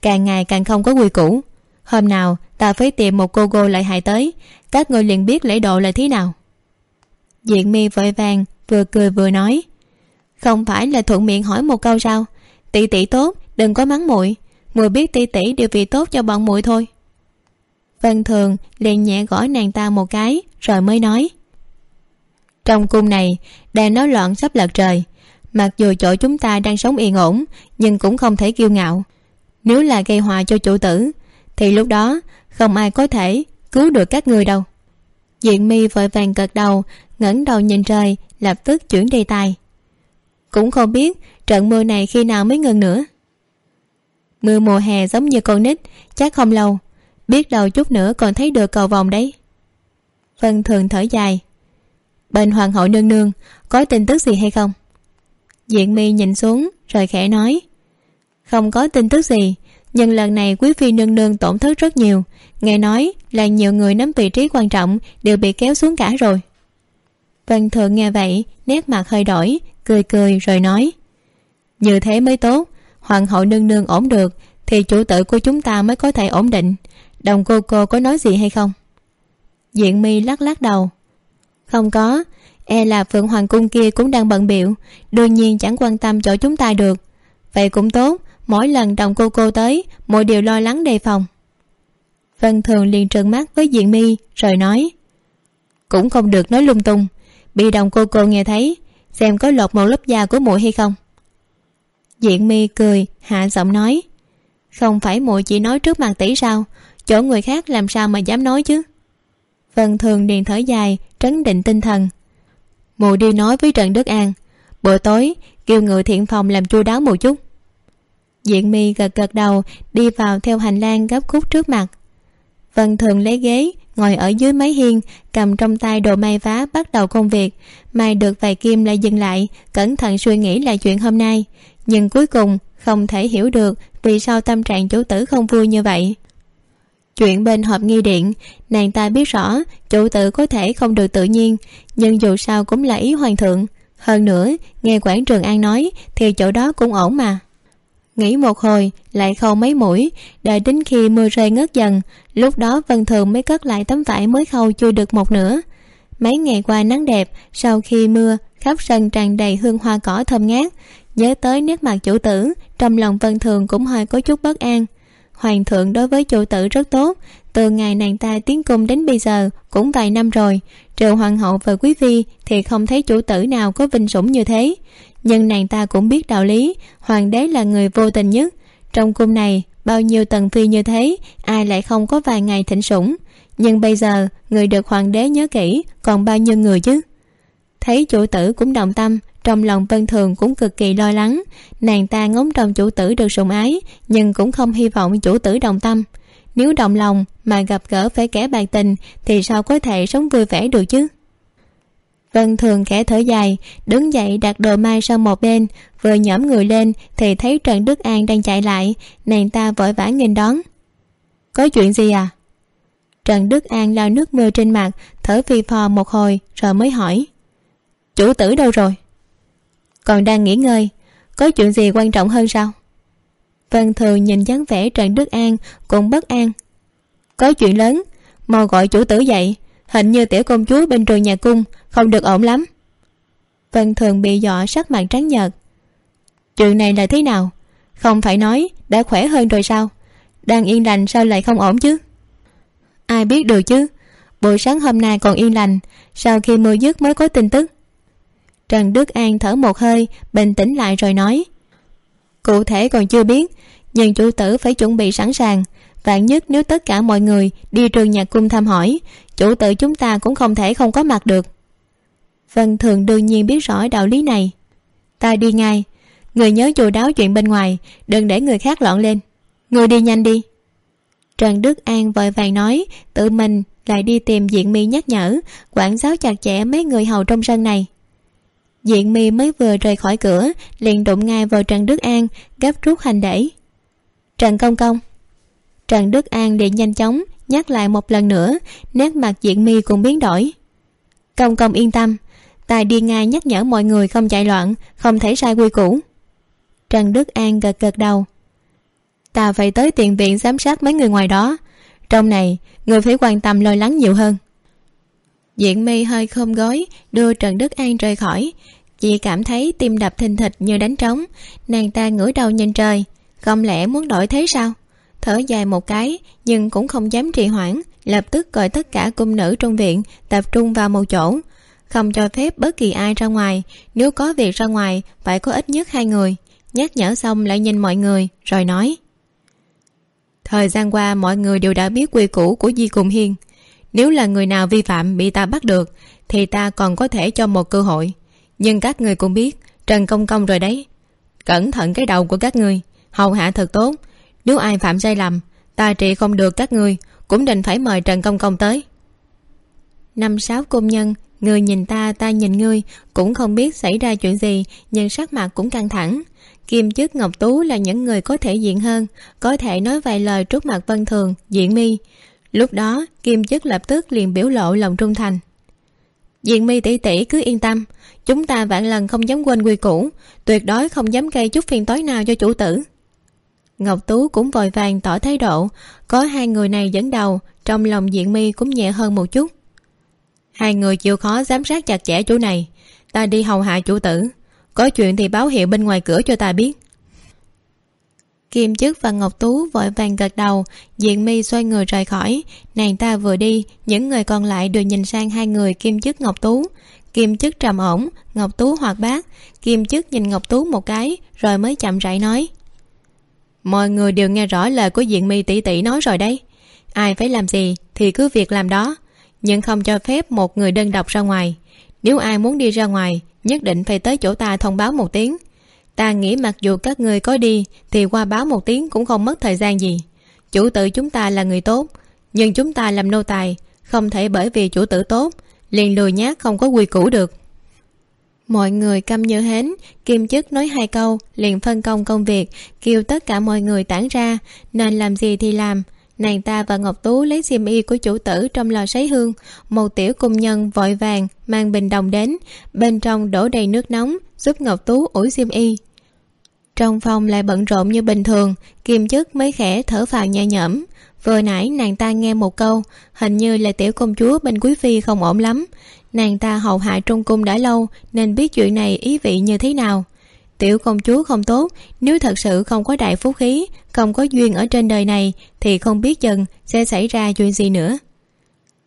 Càng ngày càng không có quy củ. Hôm nào, ta phải tìm một cô cô lại hại tới. Các người liền biết lễ độ là thế nào. Diện mi vội vàng, vừa cười vừa nói. Không phải là thuận miệng hỏi một câu sao? Tỷ tỷ tốt, đừng có mắng muội. Muội biết tỷ tỷ đều vì tốt cho bọn muội thôi. Vân thường liền nhẹ gõ nàng ta một cái, rồi mới nói. Trong cung này đang nói loạn sắp lật trời. Mặc dù chỗ chúng ta đang sống yên ổn, nhưng cũng không thể kiêu ngạo nếu là gây họa cho chủ tử, thì lúc đó không ai có thể cứu được các người đâu. Diện mi vội vàng gật đầu, ngẩng đầu nhìn trời, lập tức chuyển đề tài. Cũng không biết trận mưa này khi nào mới ngừng nữa. Mưa mùa hè giống như con nít, chắc không lâu, biết đâu chút nữa còn thấy được cầu vòng đấy. Vân thường thở dài. Bên hoàng hậu nương nương có tin tức gì hay không? Diện mi nhìn xuống, rồi khẽ nói không có tin tức gì. Nhưng lần này quý phi nương nương tổn thất rất nhiều. Nghe nói là nhiều người nắm vị trí quan trọng đều bị kéo xuống cả rồi. Vân thượng nghe vậy, nét mặt hơi đổi, cười cười rồi nói, như thế mới tốt, hoàng hậu nương nương ổn được, thì chủ tử của chúng ta mới có thể ổn định. Đồng cô cô có nói gì hay không? Diện mi lắc lắc đầu, không có e là phượng hoàng cung kia cũng đang bận biệu đương nhiên chẳng quan tâm chỗ chúng ta được. Vậy cũng tốt mỗi lần đồng cô cô tới mọi điều lo lắng đề phòng. Vân thường liền trợn mắt với diện mi rồi nói, cũng không được nói lung tung, bị đồng cô cô nghe thấy, xem có lột một lớp da của muội hay không. Diện mi cười, hạ giọng nói, không phải muội chỉ nói trước mặt tỷ sao, chỗ người khác làm sao mà dám nói chứ? Vân thường liền thở dài, trấn định tinh thần. Mụ đi nói với trần đức an bữa tối, kêu người thiện phòng làm chu đáo một chút diện mi gật gật đầu, đi vào theo hành lang gấp khúc trước mặt. Vân thường lấy ghế, ngồi ở dưới mái hiên, cầm trong tay đồ may vá bắt đầu công việc. May được vài kim lại dừng lại, cẩn thận suy nghĩ lại chuyện hôm nay. Nhưng cuối cùng, không thể hiểu được vì sao tâm trạng chủ tử không vui như vậy. Chuyện bên hộp nghi điện, nàng ta biết rõ chủ tử có thể không được tự nhiên, nhưng dù sao cũng là ý hoàng thượng. Hơn nữa, nghe quản trường an nói thì chỗ đó cũng ổn mà nghỉ một hồi, lại khâu mấy mũi, đợi đến khi mưa rơi ngớt dần, lúc đó vân thường mới cất lại tấm vải mới khâu chui được một nửa. Mấy ngày qua nắng đẹp, sau khi mưa, khắp sân tràn đầy hương hoa cỏ thơm ngát. Nhớ tới nét mặt chủ tử, trong lòng vân thường cũng hơi có chút bất an. Hoàng thượng đối với chủ tử rất tốt, từ ngày nàng ta tiến cung đến bây giờ cũng vài năm rồi. Trừ hoàng hậu và quý phi thì không thấy chủ tử nào có vinh sủng như thế nhưng nàng ta cũng biết đạo lý, hoàng đế là người vô tình nhất. Trong cung này, bao nhiêu tần phi như thế, ai lại không có vài ngày thịnh sủng. Nhưng bây giờ, người được hoàng đế nhớ kỹ, còn bao nhiêu người chứ? Thấy chủ tử cũng động tâm, trong lòng vân thường cũng cực kỳ lo lắng. Nàng ta ngóng trông chủ tử được sủng ái, nhưng cũng không hy vọng chủ tử đồng tâm. Nếu đồng lòng mà gặp gỡ phải kẻ bạc tình, thì sao có thể sống vui vẻ được chứ? Vân thường khẽ thở dài, đứng dậy đặt đồ mai sang một bên, vừa nhõm người lên thì thấy trần đức an đang chạy lại, nàng ta vội vã nghênh đón. Có chuyện gì à? Trần đức an lao nước mưa trên mặt, thở phì phò một hồi rồi mới hỏi. Chủ tử đâu rồi? Còn đang nghỉ ngơi, có chuyện gì quan trọng hơn sao? Vân thường nhìn dáng vẻ trần đức an cũng bất an. Có chuyện lớn, mau gọi chủ tử dậy, hình như tiểu công chúa bên trường nhà cung không được ổn lắm. Vân thường bị dọa sắc mặt trắng nhợt. Chuyện này là thế nào? Không phải nói đã khỏe hơn rồi sao? Đang yên lành sao lại không ổn chứ? Ai biết được chứ? Buổi sáng hôm nay còn yên lành, sau khi mưa dứt mới có tin tức. Trần đức an thở một hơi, bình tĩnh lại rồi nói, cụ thể còn chưa biết, nhưng chủ tử phải chuẩn bị sẵn sàng. Vạn nhất nếu tất cả mọi người đi trường nhạc cung thăm hỏi, chủ tử chúng ta cũng không thể không có mặt được vân thường đương nhiên biết rõ đạo lý này. Ta đi ngay. Người nhớ chu đáo chuyện bên ngoài, đừng để người khác lọn lên. Người đi nhanh đi. Trần đức an vội vàng nói, tự mình lại đi tìm diện mi nhắc nhở, quản giáo chặt chẽ mấy người hầu trong sân này. Diện mi mới vừa rời khỏi cửa, liền đụng ngay vào trần đức an, gấp rút hành đẩy trần công công. Trần đức an liền nhanh chóng nhắc lại một lần nữa, nét mặt diện mi cũng biến đổi. Công công yên tâm tài đi ngay nhắc nhở mọi người không chạy loạn, không thể sai quy củ. Trần đức an gật gật đầu. Ta phải tới tiền viện giám sát mấy người ngoài đó. Trong này, người phải quan tâm lo lắng nhiều hơn. Diện mi hơi khom gói, đưa trần đức an rời khỏi. Chị cảm thấy tim đập thình thịch như đánh trống. Nàng ta ngửa đầu nhìn trời. Không lẽ muốn đổi thế sao? Thở dài một cái, nhưng cũng không dám trì hoãn, lập tức gọi tất cả cung nữ trong viện tập trung vào một chỗ không cho phép bất kỳ ai ra ngoài. Nếu có việc ra ngoài, phải có ít nhất hai người. Nhắc nhở xong lại nhìn mọi người, rồi nói. Thời gian qua, mọi người đều đã biết quy củ của di cùng hiên. Nếu là người nào vi phạm bị ta bắt được, thì ta còn có thể cho một cơ hội. Nhưng các người cũng biết, trần công công rồi đấy. Cẩn thận cái đầu của các người, hầu hạ thật tốt. Nếu ai phạm sai lầm, ta trị không được các người, cũng định phải mời trần công công tới. Năm sáu công nhân người nhìn ta ta nhìn ngươi, cũng không biết xảy ra chuyện gì, nhưng sắc mặt cũng căng thẳng. Kim chức ngọc tú là những người có thể diện hơn, có thể nói vài lời trước mặt vân thường diện mi. Lúc đó, kim chức lập tức liền biểu lộ lòng trung thành. Diện mi tỷ tỷ, cứ yên tâm, chúng ta vạn lần không dám quên quy củ, tuyệt đối không dám gây chút phiền toái nào cho chủ tử. Ngọc tú cũng vội vàng tỏ thái độ, có hai người này dẫn đầu, trong lòng diện mi cũng nhẹ hơn một chút hai người chịu khó giám sát chặt chẽ chỗ này. Ta đi hầu hạ chủ tử. Có chuyện thì báo hiệu bên ngoài cửa cho ta biết. Kim chức và ngọc tú vội vàng gật đầu. Diện mi xoay người rời khỏi. Nàng ta vừa đi, những người còn lại đều nhìn sang hai người kim chức, ngọc tú. Kim chức trầm ổn, ngọc tú hoạt bát. Kim chức nhìn ngọc tú một cái, rồi mới chậm rãi nói. Mọi người đều nghe rõ lời của diện mi tỷ tỷ nói rồi đấy. Ai phải làm gì thì cứ việc làm đó nhưng không cho phép một người đơn độc ra ngoài. Nếu ai muốn đi ra ngoài, nhất định phải tới chỗ ta thông báo một tiếng. Ta nghĩ mặc dù các người có đi, thì qua báo một tiếng cũng không mất thời gian gì. Chủ tử chúng ta là người tốt, nhưng chúng ta làm nô tài, không thể bởi vì chủ tử tốt, liền lùi nhát không có quy củ được. Mọi người câm như hến, kim chức nói hai câu, liền phân công công việc, kêu tất cả mọi người tản ra, nên làm gì thì làm nàng ta và ngọc tú lấy xiêm y của chủ tử trong lò sấy hương. Một tiểu cung nhân vội vàng mang bình đồng đến. Bên trong đổ đầy nước nóng, giúp ngọc tú ủi xiêm y. Trong phòng lại bận rộn như bình thường kim chức mới khẽ thở phào nhẹ nhõm. Vừa nãy nàng ta nghe một câu, hình như là tiểu công chúa bên quý phi không ổn lắm. Nàng ta hầu hạ trong cung đã lâu, nên biết chuyện này ý vị như thế nào tiểu công chúa không tốt, nếu thật sự không có đại phú khí, không có duyên ở trên đời này, thì không biết chừng sẽ xảy ra chuyện gì nữa.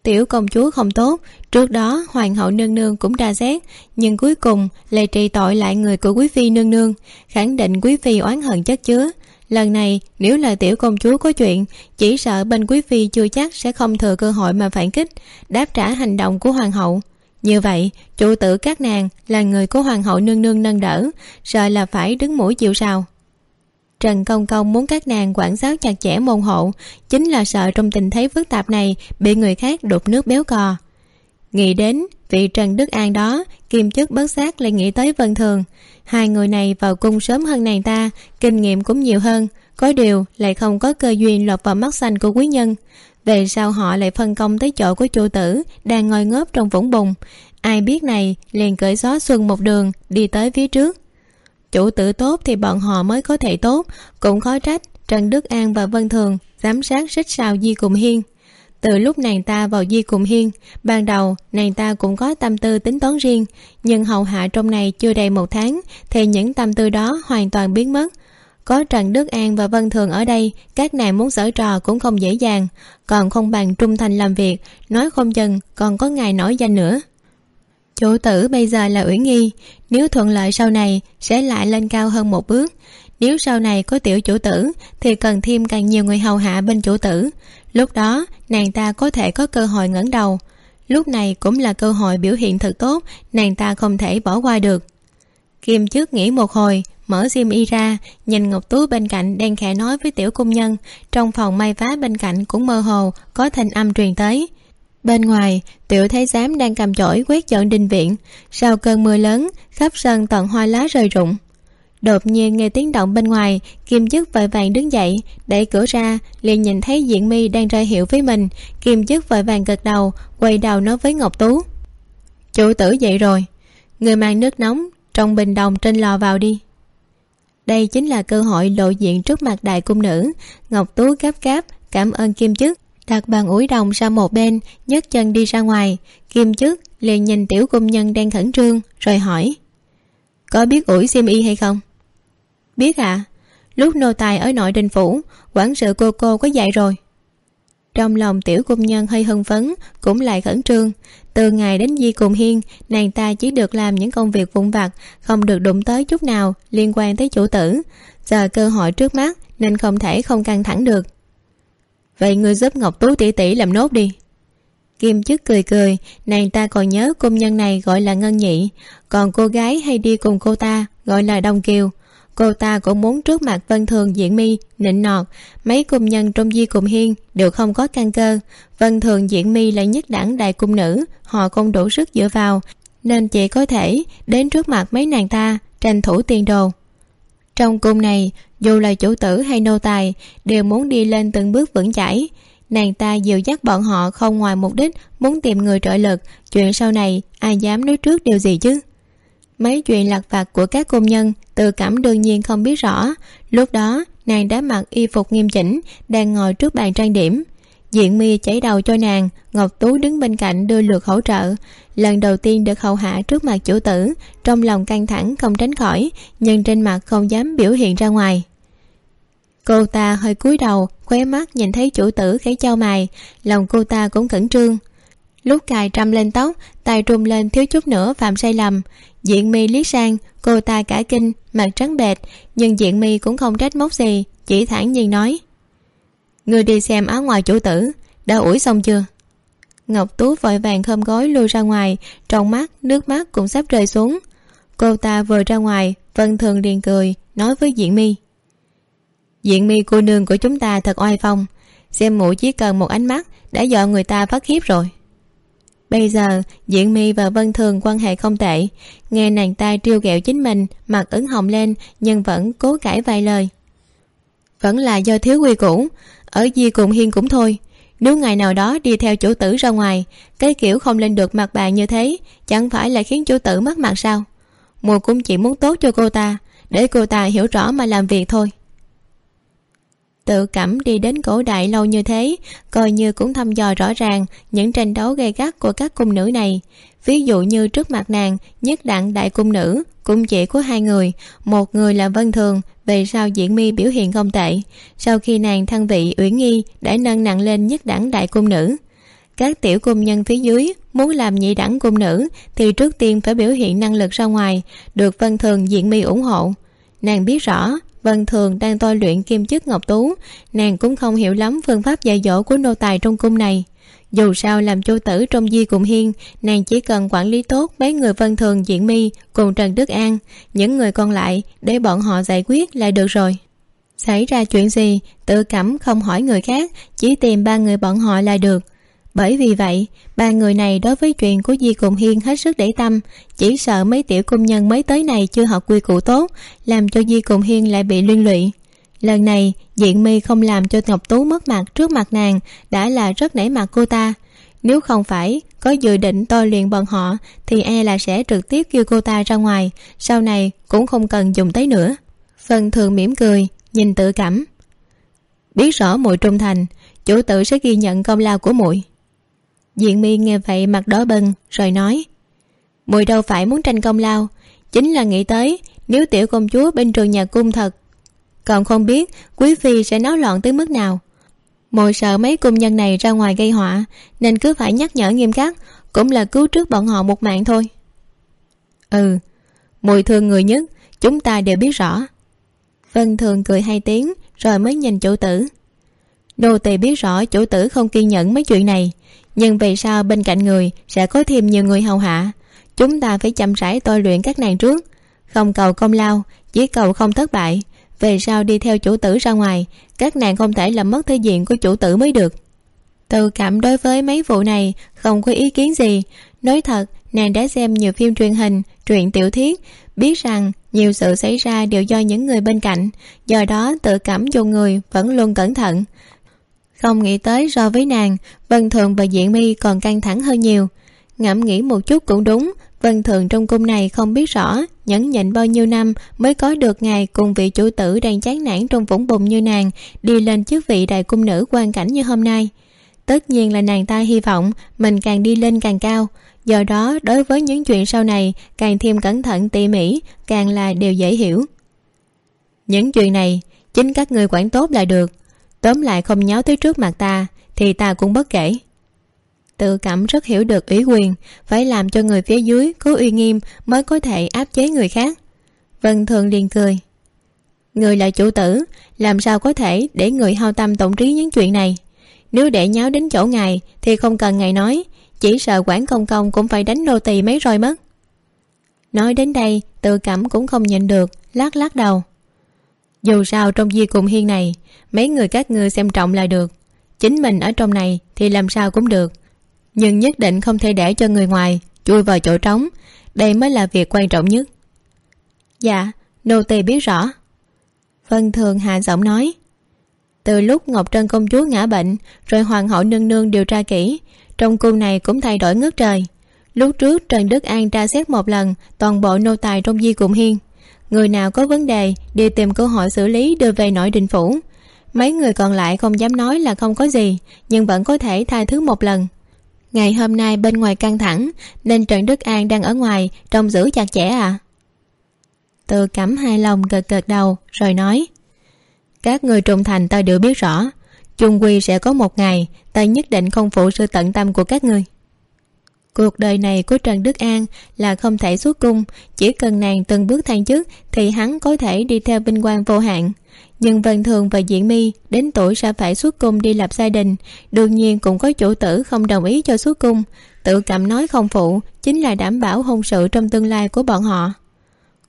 Tiểu công chúa không tốt, trước đó hoàng hậu nương nương cũng đa xét, nhưng cuối cùng lại trị tội lại người của quý phi nương nương, khẳng định quý phi oán hận chất chứa. Lần này, nếu là tiểu công chúa có chuyện, chỉ sợ bên quý phi chưa chắc sẽ không thừa cơ hội mà phản kích, đáp trả hành động của hoàng hậu như vậy, chủ tử các nàng là người của hoàng hậu nương nương nâng đỡ, sợ là phải đứng mũi chịu sao trần công công muốn các nàng quản giáo chặt chẽ môn hộ, chính là sợ trong tình thế phức tạp này bị người khác đục nước béo cò. Nghĩ đến vị trần đức an đó, kiêm chức bất xác lại nghĩ tới vân thường. Hai người này vào cung sớm hơn nàng ta, kinh nghiệm cũng nhiều hơn, có điều lại không có cơ duyên lọt vào mắt xanh của quý nhân về sau họ lại phân công tới chỗ của chủ tử, đang ngồi ngớp trong vũng bùn. Ai biết này, liền cởi gió xuân một đường, đi tới phía trước. Chủ tử tốt thì bọn họ mới có thể tốt, cũng khó trách trần đức an và vân thường giám sát xích sao di cùng hiên. Từ lúc nàng ta vào di cùng hiên, ban đầu nàng ta cũng có tâm tư tính toán riêng, nhưng hầu hạ trong này chưa đầy một tháng, thì những tâm tư đó hoàn toàn biến mất có trần đức an và vân thường ở đây, các nàng muốn giở trò cũng không dễ dàng. Còn không bằng trung thành làm việc, nói không chừng còn có ngày nổi danh nữa. Chủ tử bây giờ là uyển nghi, nếu thuận lợi sau này sẽ lại lên cao hơn một bước. Nếu sau này có tiểu chủ tử thì cần thêm càng nhiều người hầu hạ bên chủ tử. Lúc đó, nàng ta có thể có cơ hội ngẩng đầu. Lúc này cũng là cơ hội biểu hiện thật tốt, nàng ta không thể bỏ qua được. Kim trước nghĩ một hồi mở sim y ra, nhìn ngọc tú bên cạnh đang khẽ nói với tiểu cung nhân. Trong phòng may vá bên cạnh cũng mơ hồ, có thanh âm truyền tới. Bên ngoài, tiểu thái giám đang cầm chổi quét dọn đình viện. Sau cơn mưa lớn, khắp sân toàn hoa lá rơi rụng. Đột nhiên nghe tiếng động bên ngoài, kim chức vội vàng đứng dậy, đẩy cửa ra, liền nhìn thấy diện mi đang ra hiệu với mình. Kim chức vội vàng gật đầu, quay đầu nói với ngọc tú. Chủ tử dậy rồi. Người mang nước nóng, trong bình đồng trên lò vào đi đây chính là cơ hội lộ diện trước mặt đại cung nữ. Ngọc tú gấp gáp cảm ơn kim chức đặt bàn ủi đồng sang một bên nhấc chân đi ra ngoài. Kim chức liền nhìn tiểu cung nhân đang khẩn trương rồi hỏi có biết ủi xiêm y hay không? Biết ạ. À, lúc nô tài ở nội đình phủ quản sự cô cô có dạy rồi. Trong lòng tiểu cung nhân hơi hưng phấn cũng lại khẩn trương từ ngày đến di cùng hiên, nàng ta chỉ được làm những công việc vụn vặt, không được đụng tới chút nào liên quan tới chủ tử. Giờ cơ hội trước mắt nên không thể không căng thẳng được. Vậy ngươi giúp ngọc tú tỷ tỷ làm nốt đi. Kim chức cười cười, nàng ta còn nhớ công nhân này gọi là ngân nhị, còn cô gái hay đi cùng cô ta gọi là đông kiều cô ta cũng muốn trước mặt vân thường diễn mi nịnh nọt. Mấy cung nhân trong di cùng hiên đều không có căn cơ. Vân thường diễn mi là nhất đẳng đại cung nữ, họ không đủ sức dựa vào, nên chỉ có thể đến trước mặt mấy nàng ta, tranh thủ tiền đồ. Trong cung này, dù là chủ tử hay nô tài, đều muốn đi lên từng bước vững chãi. Nàng ta dìu dắt bọn họ không ngoài mục đích muốn tìm người trợ lực. Chuyện sau này, ai dám nói trước điều gì chứ? Mấy chuyện lặt vặt của các công nhân, tự cảm đương nhiên không biết rõ. Lúc đó, nàng đã mặc y phục nghiêm chỉnh, đang ngồi trước bàn trang điểm. Diện mi chảy đầu cho nàng, ngọc tú đứng bên cạnh đưa lượt hỗ trợ. Lần đầu tiên được hầu hạ trước mặt chủ tử, trong lòng căng thẳng không tránh khỏi, nhưng trên mặt không dám biểu hiện ra ngoài. Cô ta hơi cúi đầu, khóe mắt nhìn thấy chủ tử khẽ chau mày, lòng cô ta cũng khẩn trương. Lúc cài trăm lên tóc, tay trung lên thiếu chút nữa phạm sai lầm diện mi liếc sang, cô ta cả kinh, mặt trắng bệch, nhưng diện mi cũng không trách móc gì, chỉ thản nhiên nói. Người đi xem áo ngoài chủ tử, đã ủi xong chưa? Ngọc tú vội vàng khom gối lui ra ngoài, trong mắt, nước mắt cũng sắp rơi xuống. Cô ta vừa ra ngoài, vân thường liền cười, nói với diện mi. Diện mi cô nương của chúng ta thật oai phong, xem mụ chỉ cần một ánh mắt, đã dọa người ta phát khiếp rồi bây giờ diện my và vân thường quan hệ không tệ. Nghe nàng ta trêu ghẹo chính mình, mặt ứng hồng lên, nhưng vẫn cố cãi vài lời. Vẫn là do thiếu quy củ. Ở di cùng hiên cũng thôi. Nếu ngày nào đó đi theo chủ tử ra ngoài, cái kiểu không lên được mặt bàn như thế, chẳng phải là khiến chủ tử mất mặt sao? Mùa cũng chỉ muốn tốt cho cô ta, để cô ta hiểu rõ mà làm việc thôi tự cảm đi đến cổ đại lâu như thế, coi như cũng thăm dò rõ ràng những tranh đấu gay gắt của các cung nữ này. Ví dụ như trước mặt nàng, nhất đặng đại cung nữ cũng chỉ của hai người, một người là vân thường, về sau diễn mi biểu hiện không tệ. Sau khi nàng thăng vị uyển nghi, đã nâng nặng lên nhất đẳng đại cung nữ. Các tiểu cung nhân phía dưới muốn làm nhị đẳng cung nữ, thì trước tiên phải biểu hiện năng lực ra ngoài, được vân thường diện mi ủng hộ. Nàng biết rõ vân thường đang tôi luyện kim chức ngọc tú. Nàng cũng không hiểu lắm phương pháp dạy dỗ của nô tài trong cung này. Dù sao làm chu tử trong di cùng hiên, nàng chỉ cần quản lý tốt mấy người vân thường, diễn mi cùng trần đức an, những người còn lại, để bọn họ giải quyết là được rồi. Xảy ra chuyện gì, tự cảm không hỏi người khác, chỉ tìm ba người bọn họ là được bởi vì vậy, ba người này đối với chuyện của di cùng hiên hết sức để tâm, chỉ sợ mấy tiểu công nhân mới tới này chưa học quy củ tốt, làm cho di cùng hiên lại bị liên lụy. Lần này, diện mi không làm cho ngọc tú mất mặt trước mặt nàng, đã là rất nể mặt cô ta. Nếu không phải có dự định tôi luyện bọn họ, thì e là sẽ trực tiếp kêu cô ta ra ngoài, sau này cũng không cần dùng tới nữa. Phần thường mỉm cười, nhìn tự cảm. Biết rõ muội trung thành, chủ tử sẽ ghi nhận công lao của muội diện mi nghe vậy mặt đỏ bừng, rồi nói, Mùi đâu phải muốn tranh công lao, chính là nghĩ tới nếu tiểu công chúa bên trường nhà cung thật. Còn không biết quý phi sẽ náo loạn tới mức nào. Mùi sợ mấy cung nhân này ra ngoài gây họa, nên cứ phải nhắc nhở nghiêm khắc, cũng là cứu trước bọn họ một mạng thôi. Ừ mùi thương người nhất, chúng ta đều biết rõ. Vân thường cười hai tiếng, rồi mới nhìn chủ tử nô tỳ biết rõ chủ tử không kiên nhẫn mấy chuyện này, nhưng vì sao bên cạnh người sẽ có thêm nhiều người hầu hạ? Chúng ta phải chậm rãi tôi luyện các nàng trước. Không cầu công lao, chỉ cầu không thất bại. Về sau đi theo chủ tử ra ngoài, các nàng không thể làm mất thể diện của chủ tử mới được. Tự cảm đối với mấy vụ này, không có ý kiến gì. Nói thật, nàng đã xem nhiều phim truyền hình, truyện tiểu thuyết, biết rằng nhiều sự xảy ra đều do những người bên cạnh. Do đó tự cảm dùng người vẫn luôn cẩn thận không nghĩ tới so với nàng, vân thường và diện mi còn căng thẳng hơn nhiều. Ngẫm nghĩ một chút cũng đúng, vân thường trong cung này không biết rõ, nhẫn nhịn bao nhiêu năm mới có được ngày cùng vị chủ tử đang chán nản trong vũng bùn như nàng, đi lên chức vị đại cung nữ quan cảnh như hôm nay. Tất nhiên là nàng ta hy vọng mình càng đi lên càng cao. Do đó, đối với những chuyện sau này, càng thêm cẩn thận, tỉ mỉ, càng là điều dễ hiểu. Những chuyện này, chính các người quản tốt là được tóm lại không nháo tới trước mặt ta, thì ta cũng bất kể. Tự cảm rất hiểu được ủy quyền, phải làm cho người phía dưới có uy nghiêm mới có thể áp chế người khác. Vân thường liền cười. Người là chủ tử, làm sao có thể để người hao tâm tổng trí những chuyện này? Nếu để nháo đến chỗ ngài, thì không cần ngài nói, chỉ sợ quản công công cũng phải đánh nô tỳ mấy roi mất. Nói đến đây, tự cảm cũng không nhịn được, lắc lắc đầu dù sao trong di cùng hiên này, mấy người các ngươi xem trọng là được. Chính mình ở trong này thì làm sao cũng được. Nhưng nhất định không thể để cho người ngoài chui vào chỗ trống. Đây mới là việc quan trọng nhất. Dạ nô tỳ biết rõ. Vân thường hạ giọng nói. Từ lúc ngọc trân công chúa ngã bệnh, rồi hoàng hậu nương nương điều tra kỹ, trong cung này cũng thay đổi ngất trời. Lúc trước trần đức an tra xét một lần toàn bộ nô tài trong di cụm hiên người nào có vấn đề đều tìm cơ hội xử lý đưa về nội đình phủ. Mấy người còn lại không dám nói là không có gì, nhưng vẫn có thể tha thứ một lần. Ngày hôm nay bên ngoài căng thẳng, nên trần đức an đang ở ngoài, trông giữ chặt chẽ à? Từ cắm hai lòng gật gật đầu, rồi nói, các người trung thành ta đều biết rõ, chung quy sẽ có một ngày, ta nhất định không phụ sự tận tâm của các người cuộc đời này của trần đức an là không thể xuất cung. Chỉ cần nàng từng bước thăng chức, thì hắn có thể đi theo vinh quang vô hạn. Nhưng vân thường và diễn mi đến tuổi sẽ phải xuất cung đi lập gia đình, đương nhiên cũng có chủ tử không đồng ý cho xuất cung. Tự cảm nói không phụ chính là đảm bảo hôn sự trong tương lai của bọn họ.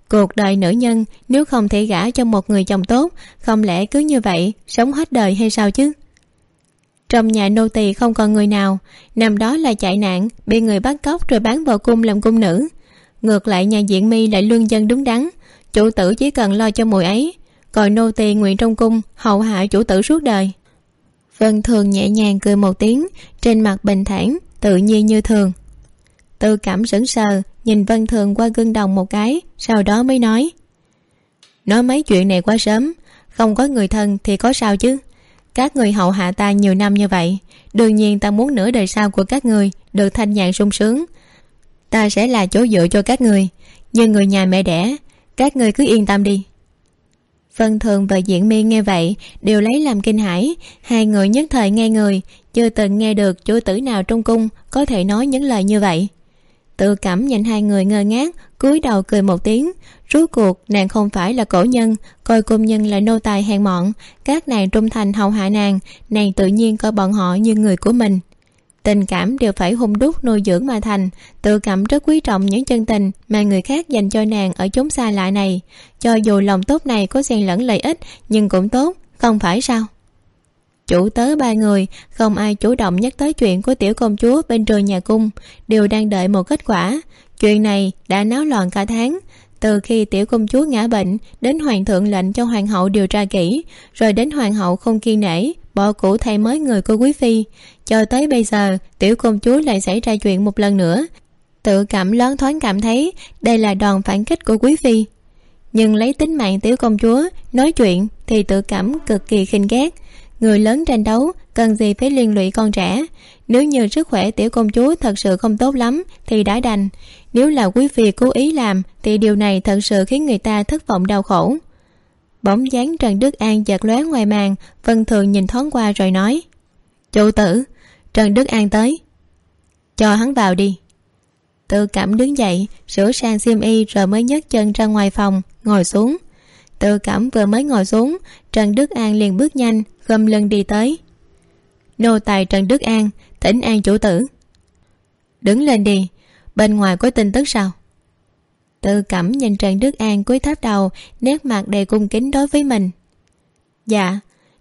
Cuộc đời nữ nhân, nếu không thể gả cho một người chồng tốt, không lẽ cứ như vậy, sống hết đời hay sao chứ? Trong nhà nô tỳ không còn người nào. Nằm đó là chạy nạn, bị người bắt cóc rồi bán vào cung làm cung nữ. Ngược lại, nhà diện mi lại lương dân đúng đắn. Chủ tử chỉ cần lo cho mùi ấy. Còn nô tỳ nguyện trong cung, hầu hạ chủ tử suốt đời. Vân thường nhẹ nhàng cười một tiếng, trên mặt bình thản, tự nhiên như thường. Tự cảm sững sờ, nhìn vân thường qua gương đồng một cái, sau đó mới nói. Nói mấy chuyện này quá sớm, không có người thân thì có sao chứ? Các người hậu hạ ta nhiều năm như vậy, đương nhiên ta muốn nửa đời sau của các người được thanh nhàn sung sướng. Ta sẽ là chỗ dựa cho các người như người nhà mẹ đẻ, các người cứ yên tâm đi. Vân thường và diễn mi nghe vậy, đều lấy làm kinh hãi. Hai người nhất thời nghe người, chưa từng nghe được chúa tử nào trong cung có thể nói những lời như vậy tự cảm nhìn hai người ngơ ngác, cúi đầu cười một tiếng. Rốt cuộc, nàng không phải là cổ nhân, coi công nhân là nô tài hèn mọn. Các nàng trung thành hầu hạ nàng nàng tự nhiên coi bọn họ như người của mình. Tình cảm đều phải hung đúc nuôi dưỡng mà thành, tự cảm rất quý trọng những chân tình mà người khác dành cho nàng ở chốn xa lạ này. Cho dù lòng tốt này có xen lẫn lợi ích, nhưng cũng tốt, không phải sao? Chủ tớ ba người, không ai chủ động nhắc tới chuyện của tiểu công chúa bên trường nhà cung, đều đang đợi một kết quả. Chuyện này đã náo loạn cả tháng. Từ khi tiểu công chúa ngã bệnh, đến hoàng thượng lệnh cho hoàng hậu điều tra kỹ, rồi đến hoàng hậu không kiên nể, bỏ cũ thay mới người của quý phi. Cho tới bây giờ, tiểu công chúa lại xảy ra chuyện một lần nữa. Tự cảm loáng thoáng cảm thấy đây là đòn phản kích của quý phi. Nhưng lấy tính mạng tiểu công chúa, nói chuyện thì tự cảm cực kỳ khinh ghét người lớn tranh đấu, cần gì phải liên lụy con trẻ. Nếu như sức khỏe tiểu công chúa thật sự không tốt lắm, thì đã đành. Nếu là quý phi cố ý làm, thì điều này thật sự khiến người ta thất vọng đau khổ. Bóng dáng trần đức an chợt lóe ngoài màn, vân thường nhìn thoáng qua rồi nói, chủ tử, trần đức an tới. Cho hắn vào đi. Tự cảm đứng dậy, sửa sang xiêm y rồi mới nhấc chân ra ngoài phòng, ngồi xuống. Tự cảm vừa mới ngồi xuống trần đức an liền bước nhanh, gầm lưng đi tới. Nô tài trần đức an thỉnh an chủ tử. Đứng lên đi, bên ngoài có tin tức sao? Tự cảm nhìn trần đức an cúi tháp đầu, nét mặt đầy cung kính đối với mình. Dạ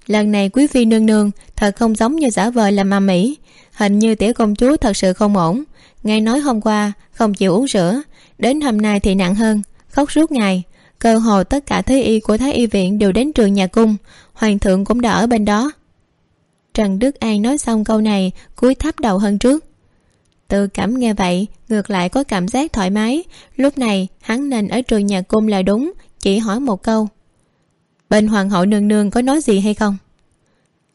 lần này quý phi nương nương thật không giống như giả vờ làm ma mỹ. Hình như tiểu công chúa thật sự không ổn. Nghe nói hôm qua không chịu uống sữa đến hôm nay thì nặng hơn, khóc suốt ngày cơ hồ tất cả thái y của thái y viện đều đến trường nhà cung. Hoàng thượng cũng đã ở bên đó. Trần đức an nói xong câu này, cúi thấp đầu hơn trước. Tự cảm nghe vậy, ngược lại có cảm giác thoải mái. Lúc này, hắn nên ở trường nhà cung là đúng, chỉ hỏi một câu. Bên hoàng hậu nương nương có nói gì hay không?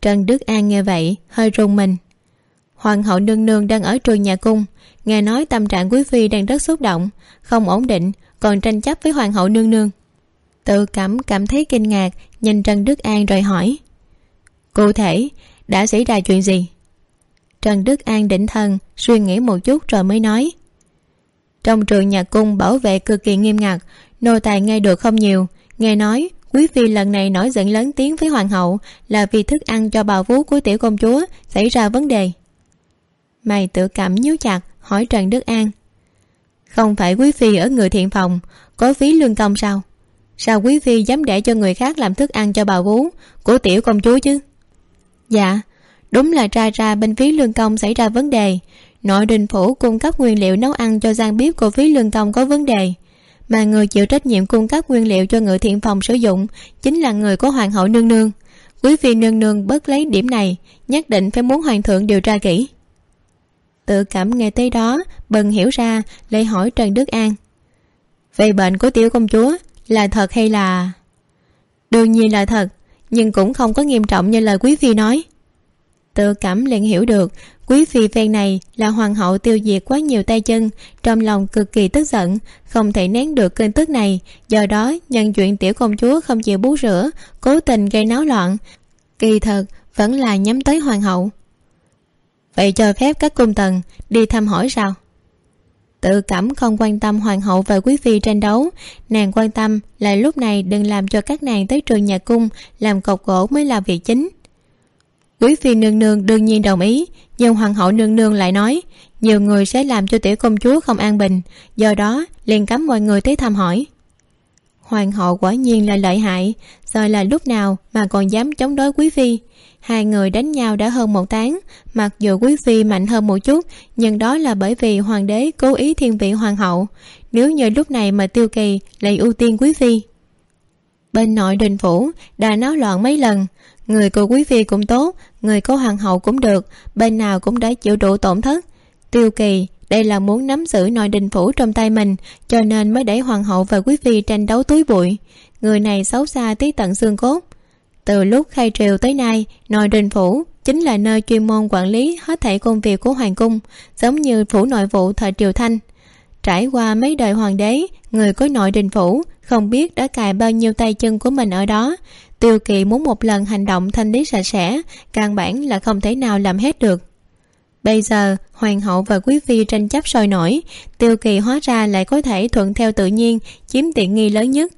Trần đức an nghe vậy, hơi rùng mình. Hoàng hậu nương nương đang ở trường nhà cung. Nghe nói tâm trạng quý phi đang rất xúc động, không ổn định còn tranh chấp với hoàng hậu nương nương. Tự cảm cảm thấy kinh ngạc, nhìn trần đức an rồi hỏi, cụ thể, đã xảy ra chuyện gì? Trần đức an định thần, suy nghĩ một chút rồi mới nói, trong trường nhà cung bảo vệ cực kỳ nghiêm ngặt, nô tài nghe được không nhiều, nghe nói quý phi lần này nổi giận lớn tiếng với hoàng hậu là vì thức ăn cho bào vú của tiểu công chúa xảy ra vấn đề. Mày tự cảm nhíu chặt, hỏi trần đức an không phải quý phi ở người thiện phòng, có phí lương công sao? Sao quý phi dám để cho người khác làm thức ăn cho bào vú, của tiểu công chúa chứ? Dạ đúng là ra ra bên phí lương công xảy ra vấn đề. Nội đình phủ cung cấp nguyên liệu nấu ăn cho gian bếp của phí lương công có vấn đề. Mà người chịu trách nhiệm cung cấp nguyên liệu cho người thiện phòng sử dụng chính là người của hoàng hậu nương nương. Quý phi nương nương bớt lấy điểm này, nhất định phải muốn hoàng thượng điều tra kỹ tự cảm nghe tới đó, bần hiểu ra, lại hỏi trần đức an. Về bệnh của tiểu công chúa, là thật hay là? Đương nhiên là thật, nhưng cũng không có nghiêm trọng như lời quý phi nói. Tự cảm liền hiểu được, quý phi phen này là hoàng hậu tiêu diệt quá nhiều tay chân, trong lòng cực kỳ tức giận, không thể nén được cơn tức này. Do đó, nhân chuyện tiểu công chúa không chịu bú rửa, cố tình gây náo loạn. Kỳ thật, vẫn là nhắm tới hoàng hậu vậy cho phép các cung tần đi thăm hỏi sao? Tự cảm không quan tâm hoàng hậu và quý phi tranh đấu. Nàng quan tâm là lúc này đừng làm cho các nàng tới trường nhà cung làm cột gỗ mới là việc chính. Quý phi nương nương đương nhiên đồng ý, nhưng hoàng hậu nương nương lại nói, nhiều người sẽ làm cho tiểu công chúa không an bình, do đó liền cấm mọi người tới thăm hỏi. Hoàng hậu quả nhiên là lợi hại, giờ là lúc nào mà còn dám chống đối quý phi hai người đánh nhau đã hơn một tháng. Mặc dù quý phi mạnh hơn một chút, nhưng đó là bởi vì hoàng đế cố ý thiên vị hoàng hậu. Nếu như lúc này mà tiêu kỳ lại ưu tiên quý phi. Bên nội đình phủ đã náo loạn mấy lần. Người của quý phi cũng tốt, người của hoàng hậu cũng được, bên nào cũng đã chịu đủ tổn thất. Tiêu kỳ, đây là muốn nắm giữ nội đình phủ trong tay mình, cho nên mới để hoàng hậu và quý phi tranh đấu túi bụi. Người này xấu xa tí tận xương cốt từ lúc khai triều tới nay nội đình phủ chính là nơi chuyên môn quản lý hết thảy công việc của hoàng cung, giống như phủ nội vụ thời triều thanh. Trải qua mấy đời hoàng đế, người có nội đình phủ không biết đã cài bao nhiêu tay chân của mình ở đó. Tiêu kỳ muốn một lần hành động thanh lý sạch sẽ, căn bản là không thể nào làm hết được. Bây giờ, hoàng hậu và quý phi tranh chấp sôi nổi, tiêu kỳ hóa ra lại có thể thuận theo tự nhiên, chiếm tiện nghi lớn nhất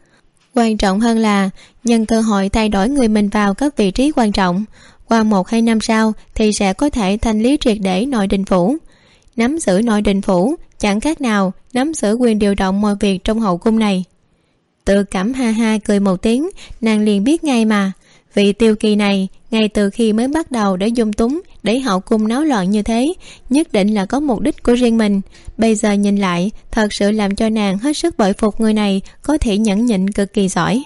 quan trọng hơn là nhân cơ hội thay đổi người mình vào các vị trí quan trọng. Qua một hai năm sau thì sẽ có thể thanh lý triệt để nội đình phủ. Nắm giữ nội đình phủ, chẳng khác nào nắm giữ quyền điều động mọi việc trong hậu cung này. Tự cảm ha ha cười một tiếng, nàng liền biết ngay mà vị tiêu kỳ này, ngay từ khi mới bắt đầu để dung túng, để hậu cung náo loạn như thế, nhất định là có mục đích của riêng mình. Bây giờ nhìn lại, thật sự làm cho nàng hết sức bội phục người này, có thể nhẫn nhịn cực kỳ giỏi.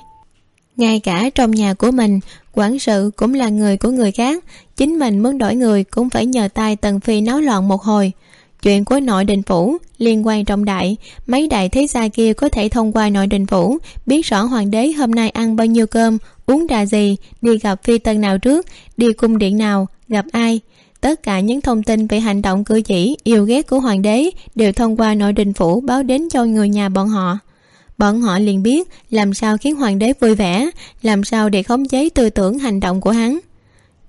Ngay cả trong nhà của mình, quản sự cũng là người của người khác, chính mình muốn đổi người cũng phải nhờ tay tần phi náo loạn một hồi chuyện của nội đình phủ liên quan trọng đại. Mấy đại thế gia kia có thể thông qua nội đình phủ, biết rõ hoàng đế hôm nay ăn bao nhiêu cơm, uống trà gì, đi gặp phi tân nào trước, đi cung điện nào, gặp ai. Tất cả những thông tin về hành động cử chỉ, yêu ghét của hoàng đế đều thông qua nội đình phủ báo đến cho người nhà bọn họ. Bọn họ liền biết làm sao khiến hoàng đế vui vẻ, làm sao để khống chế tư tưởng hành động của hắn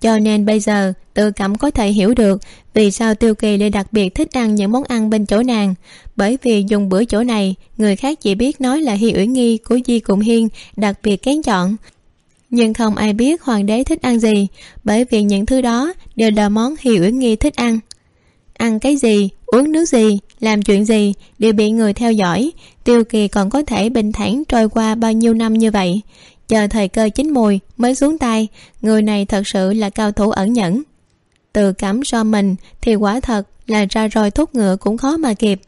cho nên bây giờ tự cảm có thể hiểu được vì sao tiêu kỳ lại đặc biệt thích ăn những món ăn bên chỗ nàng. Bởi vì dùng bữa chỗ này, người khác chỉ biết nói là hi uyển nghi của di cùng hiên đặc biệt kén chọn. Nhưng không ai biết hoàng đế thích ăn gì, bởi vì những thứ đó đều là món hi uyển nghi thích ăn. Ăn cái gì, uống nước gì, làm chuyện gì đều bị người theo dõi. Tiêu kỳ còn có thể bình thản trôi qua bao nhiêu năm như vậy chờ thời cơ chín mùi mới xuống tay. Người này thật sự là cao thủ ẩn nhẫn. Từ cảm so mình thì quả thật là ra roi thúc ngựa cũng khó mà kịp.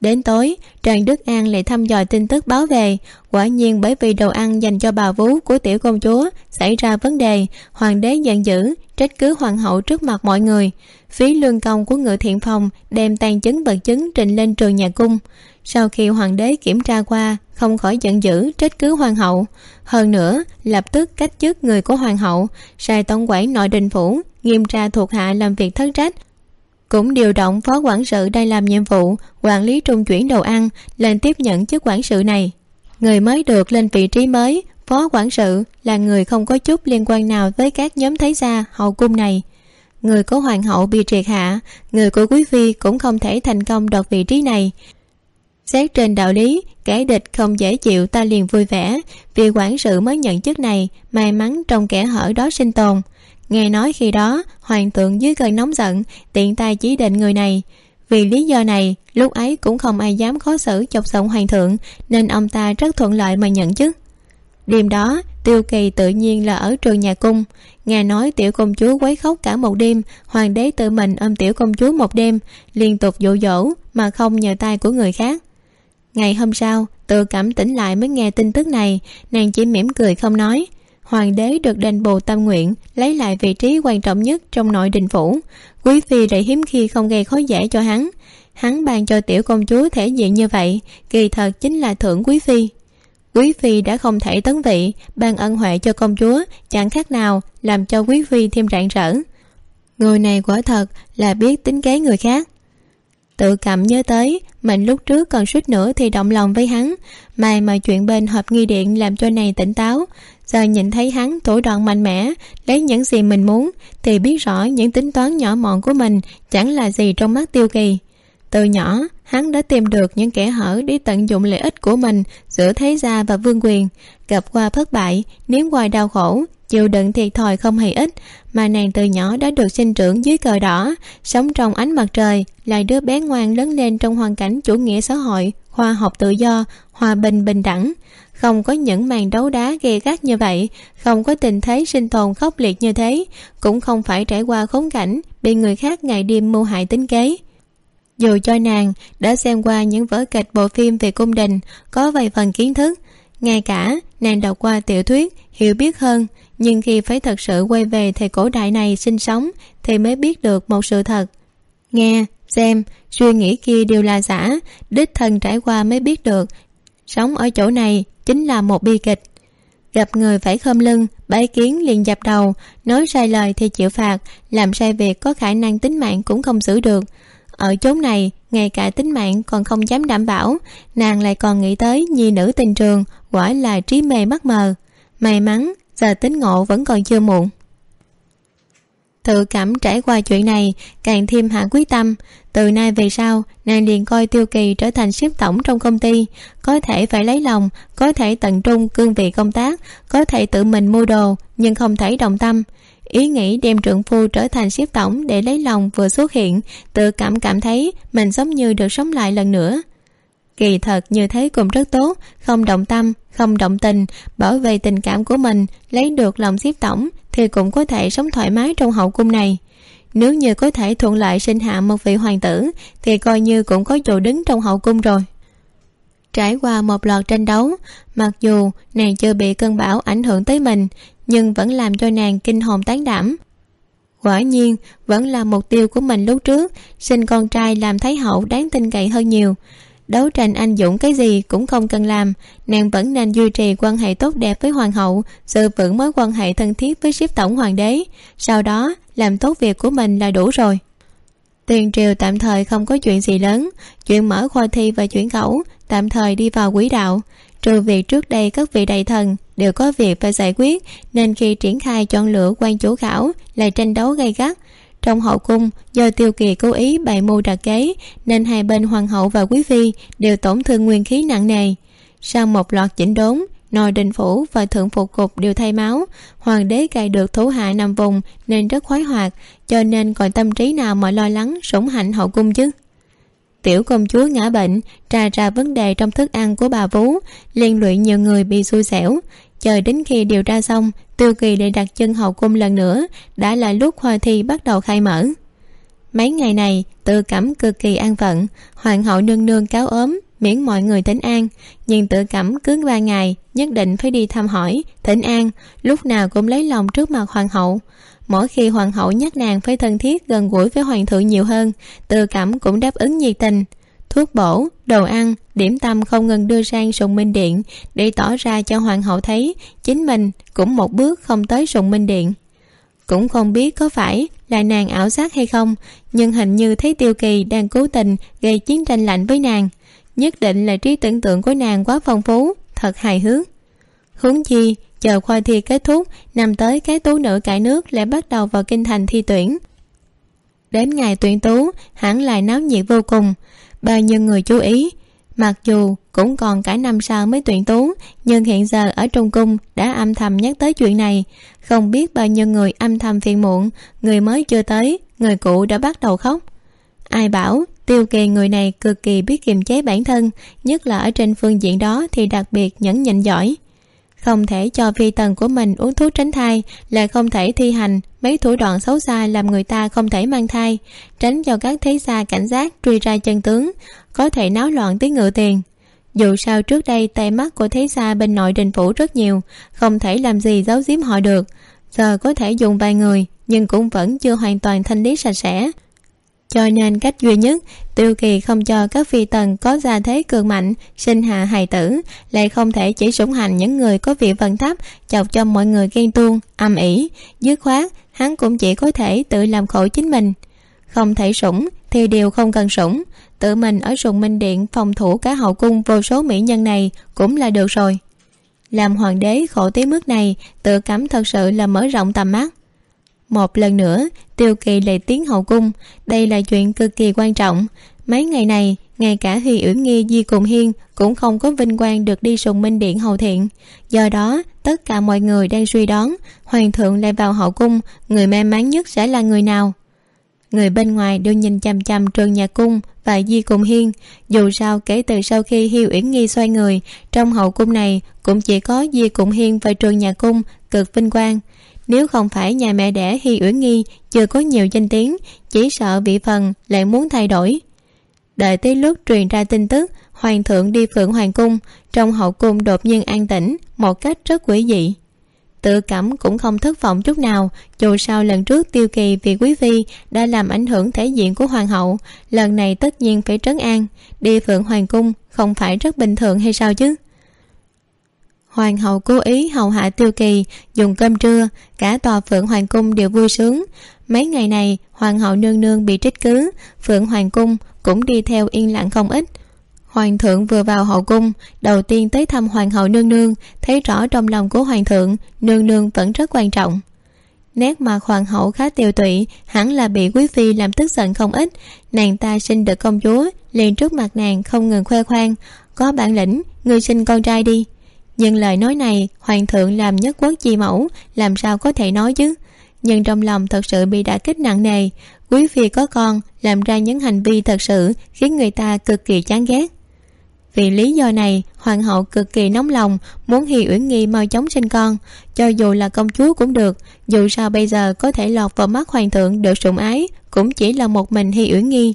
Đến tối, trần đức an lại thăm dò tin tức báo về. Quả nhiên bởi vì đồ ăn dành cho bà vú của tiểu công chúa xảy ra vấn đề, hoàng đế giận dữ, trách cứ hoàng hậu trước mặt mọi người. Phí lương công của ngự thiện phòng đem tàn chứng vật chứng trình lên trường nhà cung sau khi hoàng đế kiểm tra qua, không khỏi giận dữ, trách cứ hoàng hậu. Hơn nữa, lập tức cách chức người của hoàng hậu, sai tổng quản nội đình phủ, nghiêm tra thuộc hạ làm việc thất trách. Cũng điều động phó quản sự đây làm nhiệm vụ, quản lý trung chuyển đồ ăn, lên tiếp nhận chức quản sự này. Người mới được lên vị trí mới, phó quản sự là người không có chút liên quan nào với các nhóm thấy gia, hậu cung này. Người của hoàng hậu bị triệt hạ, người của quý phi cũng không thể thành công đoạt vị trí này xét trên đạo lý, kẻ địch không dễ chịu ta liền vui vẻ, vì quản sự mới nhận chức này, may mắn trong kẻ hở đó sinh tồn. Nghe nói khi đó, hoàng thượng dưới cơn nóng giận, tiện tay chỉ định người này. Vì lý do này, lúc ấy cũng không ai dám khó xử chọc giọng hoàng thượng, nên ông ta rất thuận lợi mà nhận chức. Đêm đó, tiêu kỳ tự nhiên là ở trường nhà cung. Nghe nói tiểu công chúa quấy khóc cả một đêm, hoàng đế tự mình ôm tiểu công chúa một đêm, liên tục dụ dỗ mà không nhờ tay của người khác ngày hôm sau tự cảm tỉnh lại mới nghe tin tức này. Nàng chỉ mỉm cười không nói. Hoàng đế được đền bù tâm nguyện, lấy lại vị trí quan trọng nhất trong nội đình phủ. Quý phi lại hiếm khi không gây khó dễ cho hắn. Hắn ban cho tiểu công chúa thể diện như vậy, kỳ thật chính là thưởng quý phi. Quý phi đã không thể tấn vị, ban ân huệ cho công chúa, chẳng khác nào làm cho quý phi thêm rạng rỡ. Người này quả thật là biết tính kế người khác tự cảm nhớ tới, mình lúc trước còn suýt nữa thì động lòng với hắn. May mà chuyện bên hợp nghi điện làm cho này tỉnh táo. Giờ nhìn thấy hắn thủ đoạn mạnh mẽ, lấy những gì mình muốn, thì biết rõ những tính toán nhỏ mọn của mình chẳng là gì trong mắt tiêu kỳ. Từ nhỏ hắn đã tìm được những kẻ hở để tận dụng lợi ích của mình giữa thế gia và vương quyền. Gặp qua thất bại, nếm hoài đau khổ, chịu đựng thiệt thòi không hề ít, mà nàng từ nhỏ đã được sinh trưởng dưới cờ đỏ, sống trong ánh mặt trời lại đứa bé ngoan lớn lên trong hoàn cảnh chủ nghĩa xã hội, khoa học tự do, hòa bình bình đẳng. Không có những màn đấu đá gay gắt như vậy, không có tình thế sinh tồn khốc liệt như thế, cũng không phải trải qua khốn cảnh, bị người khác ngày đêm mưu hại tính kế dù cho nàng đã xem qua những vở kịch bộ phim về cung đình, có vài phần kiến thức. Ngay cả nàng đọc qua tiểu thuyết, hiểu biết hơn, nhưng khi phải thật sự quay về thời cổ đại này sinh sống, thì mới biết được một sự thật. Nghe, xem, suy nghĩ kia đều là giả, đích thân trải qua mới biết được. Sống ở chỗ này chính là một bi kịch. Gặp người phải khom lưng, bái kiến liền dập đầu, nói sai lời thì chịu phạt, làm sai việc có khả năng tính mạng cũng không xử được ở chốn này, ngay cả tính mạng còn không dám đảm bảo, nàng lại còn nghĩ tới nhi nữ tình trường, quả là trí mê mắt mờ. May mắn, giờ tính ngộ vẫn còn chưa muộn. Tự cảm trải qua chuyện này, càng thêm hạ quyết tâm. Từ nay về sau, nàng liền coi tiêu kỳ trở thành ship tổng trong công ty. Có thể phải lấy lòng, có thể tận trung cương vị công tác, có thể tự mình mua đồ, nhưng không thể đồng tâm ý nghĩ đem trượng phu trở thành siếp tổng để lấy lòng vừa xuất hiện, tự cảm cảm thấy mình giống như được sống lại lần nữa. Kỳ thật, như thế cũng rất tốt, không động tâm, không động tình, bảo vệ tình cảm của mình, lấy được lòng siếp tổng thì cũng có thể sống thoải mái trong hậu cung này. Nếu như có thể thuận lợi sinh hạ một vị hoàng tử thì coi như cũng có chỗ đứng trong hậu cung rồi trải qua một loạt tranh đấu. Mặc dù nàng chưa bị cơn bão ảnh hưởng tới mình, nhưng vẫn làm cho nàng kinh hồn tán đảm. Quả nhiên, vẫn là mục tiêu của mình lúc trước, sinh con trai làm thái hậu đáng tin cậy hơn nhiều. Đấu tranh anh dũng cái gì cũng không cần làm, nàng vẫn nên duy trì quan hệ tốt đẹp với hoàng hậu, giữ vững mối quan hệ thân thiết với siếp tổng hoàng đế. Sau đó, làm tốt việc của mình là đủ rồi. Tiền triều tạm thời không có chuyện gì lớn, chuyện mở khoa thi và chuyển khẩu tạm thời đi vào quỹ đạo. Trừ việc trước đây các vị đại thần đều có việc phải giải quyết, nên khi triển khai chọn lựa quan chủ khảo lại tranh đấu gay gắt. Trong hậu cung, do tiêu kỳ cố ý bày mưu đặt kế, nên hai bên hoàng hậu và quý phi đều tổn thương nguyên khí nặng nề. Sau một loạt chỉnh đốn nội đình phủ và thượng phụ cục đều thay máu. Hoàng đế cài được thủ hạ nằm vùng nên rất khoái hoạt, cho nên còn tâm trí nào mà lo lắng sủng hạnh hậu cung chứ? Tiểu công chúa ngã bệnh trà ra vấn đề trong thức ăn của bà vú, liên lụy nhiều người bị xui xẻo. Chờ đến khi điều tra xong tiêu kỳ lại đặt chân hậu cung lần nữa, đã là lúc hoa thi bắt đầu khai mở. Mấy ngày này tự cảm cực kỳ an phận, hoàng hậu nương nương cáo ốm, miễn mọi người thỉnh an. Nhưng tự cảm cứ ba ngày, nhất định phải đi thăm hỏi, thỉnh an, lúc nào cũng lấy lòng trước mặt hoàng hậu mỗi khi hoàng hậu nhắc nàng phải thân thiết gần gũi với hoàng thượng nhiều hơn, tự cảm cũng đáp ứng nhiệt tình. Thuốc bổ, đồ ăn, điểm tâm không ngừng đưa sang sùng minh điện để tỏ ra cho hoàng hậu thấy chính mình cũng một bước không tới sùng minh điện. Cũng không biết có phải là nàng ảo giác hay không, nhưng hình như thấy tiêu kỳ đang cố tình gây chiến tranh lạnh với nàng. Nhất định là trí tưởng tượng của nàng quá phong phú, thật hài hước huống chi, chờ khoa thi kết thúc nằm tới cái tú nữ cải nước lại bắt đầu vào kinh thành thi tuyển. Đến ngày tuyển tú hẳn lại náo nhiệt vô cùng. Bao nhiêu người chú ý, mặc dù cũng còn cả năm sau mới tuyển tú, nhưng hiện giờ ở trong cung đã âm thầm nhắc tới chuyện này. Không biết bao nhiêu người âm thầm phiền muộn, người mới chưa tới, người cũ đã bắt đầu khóc. Ai bảo, tiêu kỳ người này cực kỳ biết kiềm chế bản thân, nhất là ở trên phương diện đó thì đặc biệt nhẫn nhịn giỏi không thể cho phi tần của mình uống thuốc tránh thai, là không thể thi hành. Mấy thủ đoạn xấu xa làm người ta không thể mang thai. Tránh cho các thế gia cảnh giác, truy ra chân tướng, có thể náo loạn tiếng ngựa tiền. Dù sao trước đây tay mắt của thế gia bên nội đình phủ rất nhiều, không thể làm gì giấu giếm họ được. Giờ có thể dùng vài người, nhưng cũng vẫn chưa hoàn toàn thanh lý sạch sẽ cho nên cách duy nhất, tiêu kỳ không cho các phi tần có gia thế cường mạnh, sinh hạ hài tử, lại không thể chỉ sủng hành những người có vị vần thấp chọc cho mọi người ghen tuông, âm ỉ. Dứt khoát, hắn cũng chỉ có thể tự làm khổ chính mình. Không thể sủng thì điều không cần sủng. Tự mình ở sùng minh điện phòng thủ cả hậu cung vô số mỹ nhân này cũng là được rồi. Làm hoàng đế khổ tới mức này, tự cảm thật sự là mở rộng tầm mắt một lần nữa, tiêu kỳ lại tiến hậu cung. Đây là chuyện cực kỳ quan trọng. Mấy ngày này, ngay cả huy uyển nghi, di cùng hiên cũng không có vinh quang được đi sùng minh điện hầu thiện. Do đó, tất cả mọi người đang suy đoán, hoàng thượng lại vào hậu cung, người may mắn nhất sẽ là người nào? Người bên ngoài đều nhìn chằm chằm trường nhà cung và di cùng hiên. Dù sao, kể từ sau khi hiêu uyển nghi xoay người, trong hậu cung này cũng chỉ có di cùng hiên và trường nhà cung cực vinh quang nếu không phải nhà mẹ đẻ hi uyển nghi chưa có nhiều danh tiếng, chỉ sợ vị phần lại muốn thay đổi. Đợi tới lúc truyền ra tin tức, hoàng thượng đi phượng hoàng cung, trong hậu cung đột nhiên an tĩnh, một cách rất quỷ dị. Tự cảm cũng không thất vọng chút nào, dù sao lần trước tiêu kỳ vì quý phi đã làm ảnh hưởng thể diện của hoàng hậu, lần này tất nhiên phải trấn an, đi phượng hoàng cung không phải rất bình thường hay sao chứ? Hoàng hậu cố ý hầu hạ tiêu kỳ, dùng cơm trưa, cả tòa phượng hoàng cung đều vui sướng. Mấy ngày này, hoàng hậu nương nương bị trích cứ, phượng hoàng cung cũng đi theo yên lặng không ít. Hoàng thượng vừa vào hậu cung, đầu tiên tới thăm hoàng hậu nương nương, thấy rõ trong lòng của hoàng thượng, nương nương vẫn rất quan trọng. Nét mặt hoàng hậu khá tiêu tụy, hẳn là bị quý phi làm tức giận không ít. Nàng ta sinh được công chúa liền trước mặt nàng không ngừng khoe khoang. Có bản lĩnh người sinh con trai đi nhưng lời nói này, hoàng thượng làm nhất quốc chi mẫu, làm sao có thể nói chứ? Nhưng trong lòng thật sự bị đả kích nặng nề. Quý phi có con, làm ra những hành vi thật sự khiến người ta cực kỳ chán ghét. Vì lý do này, hoàng hậu cực kỳ nóng lòng, muốn hi uyển nghi mau chóng sinh con. Cho dù là công chúa cũng được, dù sao bây giờ có thể lọt vào mắt hoàng thượng được sủng ái, cũng chỉ là một mình hi uyển nghi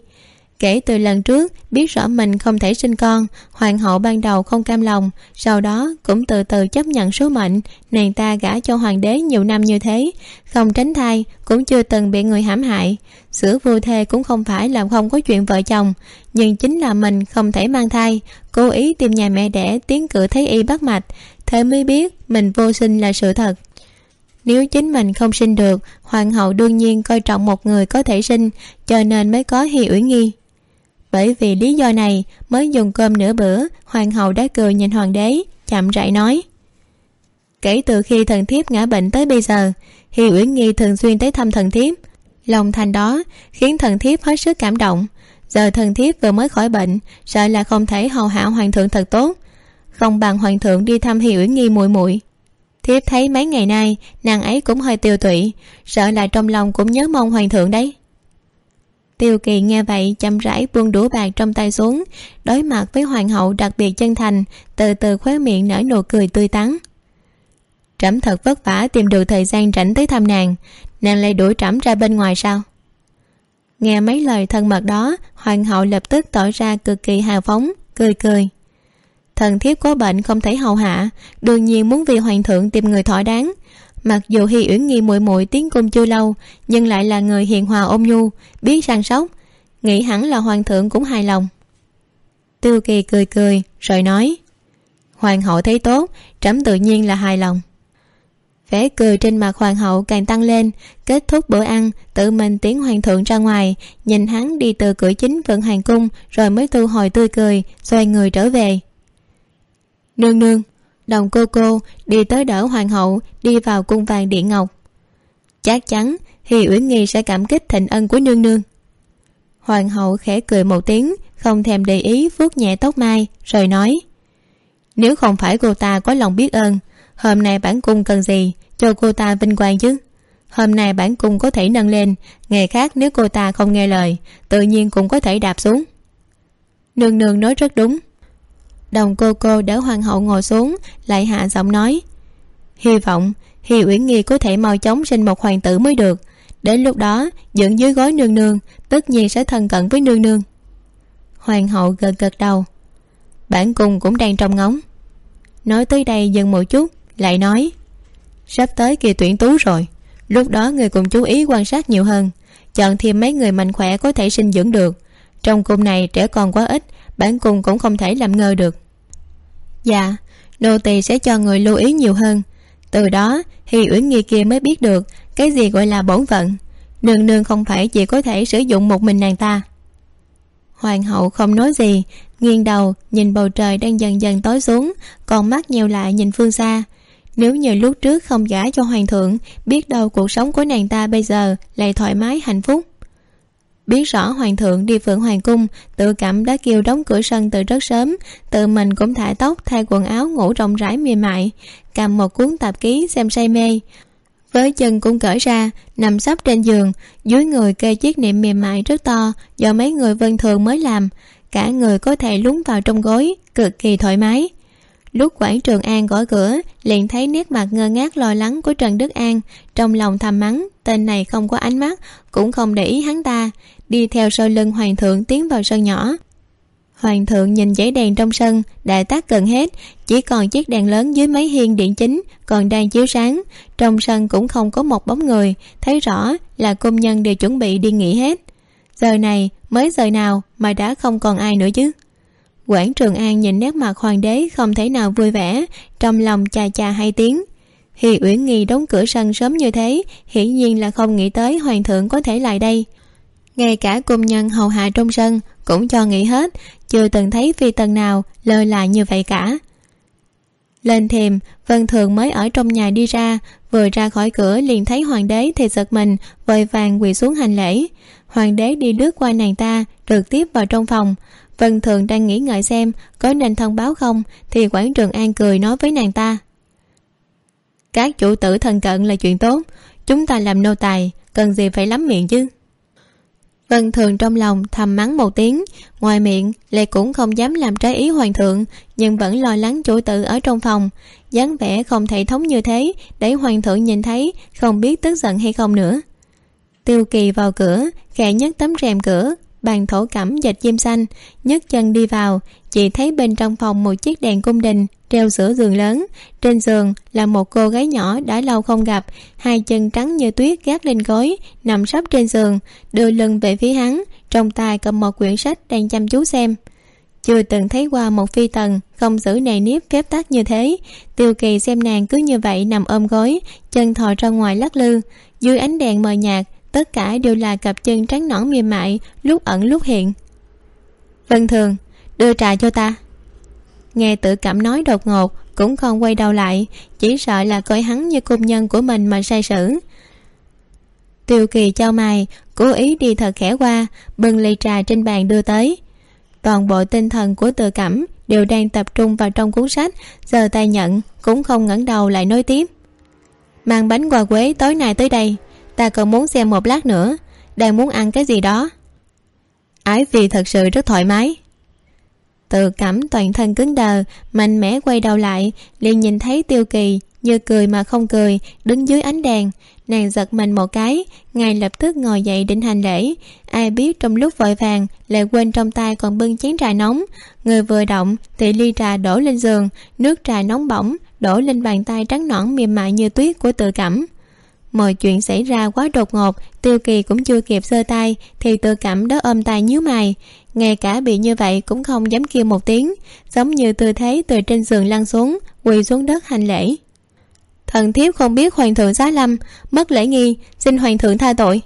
kể từ lần trước, biết rõ mình không thể sinh con, hoàng hậu ban đầu không cam lòng, sau đó cũng từ từ chấp nhận số mệnh, nàng ta gả cho hoàng đế nhiều năm như thế, không tránh thai, cũng chưa từng bị người hãm hại. Sữa vua thê cũng không phải là không có chuyện vợ chồng, nhưng chính là mình không thể mang thai, cố ý tìm nhà mẹ đẻ tiến cử thấy y bắt mạch thế mới biết mình vô sinh là sự thật. Nếu chính mình không sinh được, hoàng hậu đương nhiên coi trọng một người có thể sinh, cho nên mới có hi ủy nghi bởi vì lý do này mới dùng cơm nửa bữa, hoàng hậu đã cười nhìn hoàng đế, chậm rãi nói. Kể từ khi thần thiếp ngã bệnh tới bây giờ hi uyển nghi thường xuyên tới thăm thần thiếp. Lòng thành đó khiến thần thiếp hết sức cảm động. Giờ thần thiếp vừa mới khỏi bệnh, sợ là không thể hầu hạ hoàng thượng thật tốt. Không bằng hoàng thượng đi thăm hi uyển nghi muội muội. Thiếp thấy mấy ngày nay, nàng ấy cũng hơi tiêu tụy, sợ là trong lòng cũng nhớ mong hoàng thượng đấy tiêu kỳ nghe vậy chậm rãi buông đũa bạc trong tay xuống, đối mặt với hoàng hậu đặc biệt chân thành, từ từ khóe miệng nở nụ cười tươi tắn. Trẫm thật vất vả tìm được thời gian rảnh tới thăm nàng nàng lại đuổi trẫm ra bên ngoài sao? Nghe mấy lời thân mật đó, hoàng hậu lập tức tỏ ra cực kỳ hào phóng, cười cười. Thần thiếp có bệnh không thể hầu hạ, đương nhiên muốn vì hoàng thượng tìm người thỏa đáng mặc dù hi uyển nghi muội muội tiến cung chưa lâu, nhưng lại là người hiền hòa ôn nhu, biết săn sóc. Nghĩ hẳn là hoàng thượng cũng hài lòng. Tiêu kỳ cười cười, rồi nói, hoàng hậu thấy tốt, trẫm tự nhiên là hài lòng. Vẻ cười trên mặt hoàng hậu càng tăng lên, kết thúc bữa ăn, tự mình tiến hoàng thượng ra ngoài, nhìn hắn đi từ cửa chính vận hoàng cung, rồi mới thu hồi tươi cười, xoay người trở về. Nương nương đồng cô cô đi tới đỡ hoàng hậu, đi vào cung vàng điện ngọc. Chắc chắn hi uyển nghi sẽ cảm kích thịnh ân của nương nương. Hoàng hậu khẽ cười một tiếng, không thèm để ý, vuốt nhẹ tóc mai, rồi nói, nếu không phải cô ta có lòng biết ơn, hôm nay bản cung cần gì cho cô ta vinh quang chứ? Hôm nay bản cung có thể nâng lên, ngày khác nếu cô ta không nghe lời, tự nhiên cũng có thể đạp xuống. Nương nương nói rất đúng đồng cô cô đỡ hoàng hậu ngồi xuống, lại hạ giọng nói, hy vọng hi uyển nghi có thể mau chóng sinh một hoàng tử mới được. Đến lúc đó dẫn dưới gối nương nương, tất nhiên sẽ thân cận với nương nương. Hoàng hậu gật gật đầu. Bản cung cũng đang trong ngóng. Nói tới đây dừng một chút, lại nói, sắp tới kỳ tuyển tú rồi, lúc đó người cùng chú ý quan sát nhiều hơn, chọn thêm mấy người mạnh khỏe có thể sinh dưỡng được. Trong cung này trẻ con quá ít bản cung cũng không thể làm ngơ được. Dạ nô tỳ sẽ cho người lưu ý nhiều hơn. Từ đó thì uyển nghi kia mới biết được cái gì gọi là bổn phận. Nương nương không phải chỉ có thể sử dụng một mình nàng ta. Hoàng hậu không nói gì, nghiêng đầu nhìn bầu trời đang dần dần tối xuống còn mắt nheo lại nhìn phương xa. Nếu như lúc trước không gả cho hoàng thượng, biết đâu cuộc sống của nàng ta bây giờ lại thoải mái, hạnh phúc biết rõ hoàng thượng đi phượng hoàng cung, tự cảm đã kêu đóng cửa sân từ rất sớm, tự mình cũng thả tóc, thay quần áo, ngủ rộng rãi mềm mại, cầm một cuốn tạp ký xem say mê. Với chân cũng cởi ra, nằm sấp trên giường, dưới người kê chiếc niệm mềm mại rất to do mấy người vân thường mới làm, cả người có thể lún vào trong gối, cực kỳ thoải mái. Lúc quản trường an gõ cửa, liền thấy nét mặt ngơ ngác lo lắng của trần đức an, trong lòng thầm mắng, tên này không có ánh mắt, cũng không để ý hắn ta đi theo sau lưng hoàng thượng tiến vào sân nhỏ. Hoàng thượng nhìn dãy đèn trong sân, đã tắt gần hết, chỉ còn chiếc đèn lớn dưới mấy hiên điện chính còn đang chiếu sáng. Trong sân cũng không có một bóng người, thấy rõ là công nhân đều chuẩn bị đi nghỉ hết. Giờ này, mới giờ nào mà đã không còn ai nữa chứ? Quảng trường an nhìn nét mặt hoàng đế không thể nào vui vẻ, trong lòng chà chà hai tiếng. Hi uyển nghi đóng cửa sân sớm như thế, hiển nhiên là không nghĩ tới hoàng thượng có thể lại đây ngay cả công nhân hầu hạ trong sân cũng cho nghỉ hết, chưa từng thấy phi tần nào lơ là như vậy cả. Lên thềm, vân thường mới ở trong nhà đi ra, vừa ra khỏi cửa liền thấy hoàng đế thì giật mình, vội vàng quỳ xuống hành lễ. Hoàng đế đi lướt qua nàng ta, trực tiếp vào trong phòng. Vân thường đang nghĩ ngợi xem có nên thông báo không, thì quản trường an cười nói với nàng ta. Các chủ tử thần cận là chuyện tốt, chúng ta làm nô tài, cần gì phải lắm miệng chứ? Vân thường trong lòng thầm mắng một tiếng. Ngoài miệng lại cũng không dám làm trái ý hoàng thượng, nhưng vẫn lo lắng chủ tử ở trong phòng. dáng vẻ không thể thống như thế, để hoàng thượng nhìn thấy, không biết tức giận hay không nữa. Tiêu kỳ vào cửa, khẽ nhấc tấm rèm cửa, bàn thổ cẩm dệt chim xanh, nhấc chân đi vào. Chị thấy bên trong phòng một chiếc đèn cung đình treo giữa giường lớn. Trên giường là một cô gái nhỏ đã lâu không gặp, hai chân trắng như tuyết gác lên gối, nằm sấp trên giường, đưa lưng về phía hắn, trong tay cầm một quyển sách đang chăm chú xem. Chưa từng thấy qua một phi tần không giữ nề nếp phép tắc như thế. Tiêu kỳ xem nàng cứ như vậy nằm ôm gối, chân thò ra ngoài lắc lư. Dưới ánh đèn mờ nhạt, tất cả đều là cặp chân trắng nõn mềm mại, lúc ẩn lúc hiện. Vân thường, đưa trà cho ta nghe tự cảm nói đột ngột, cũng không quay đầu lại, chỉ sợ là coi hắn như cung nhân của mình mà sai sử. Tiêu kỳ cho mày, cố ý đi thật khẽ qua, bưng ly trà trên bàn đưa tới. Toàn bộ tinh thần của tự cảm đều đang tập trung vào trong cuốn sách, giờ tay nhận cũng không ngẩng đầu lại nói tiếp. Mang bánh quà quế tối nay tới đây, ta còn muốn xem một lát nữa, đang muốn ăn cái gì đó. Ái vì thật sự rất thoải mái tự cảm toàn thân cứng đờ, mạnh mẽ quay đầu lại, liền nhìn thấy tiêu kỳ, như cười mà không cười, đứng dưới ánh đèn. Nàng giật mình một cái, ngay lập tức ngồi dậy định hành lễ. Ai biết trong lúc vội vàng, lại quên trong tay còn bưng chén trà nóng. Người vừa động thì ly trà đổ lên giường, nước trà nóng bỏng, đổ lên bàn tay trắng nõn mềm mại như tuyết của tự cảm. Mọi chuyện xảy ra quá đột ngột, tiêu kỳ cũng chưa kịp sơ tay, thì tự cảm đó ôm tay nhíu mày ngay cả bị như vậy cũng không dám kêu một tiếng, giống như tư thế từ trên giường lăn xuống, quỳ xuống đất hành lễ. Thần thiếp không biết hoàng thượng giá lâm, mất lễ nghi, xin hoàng thượng tha tội.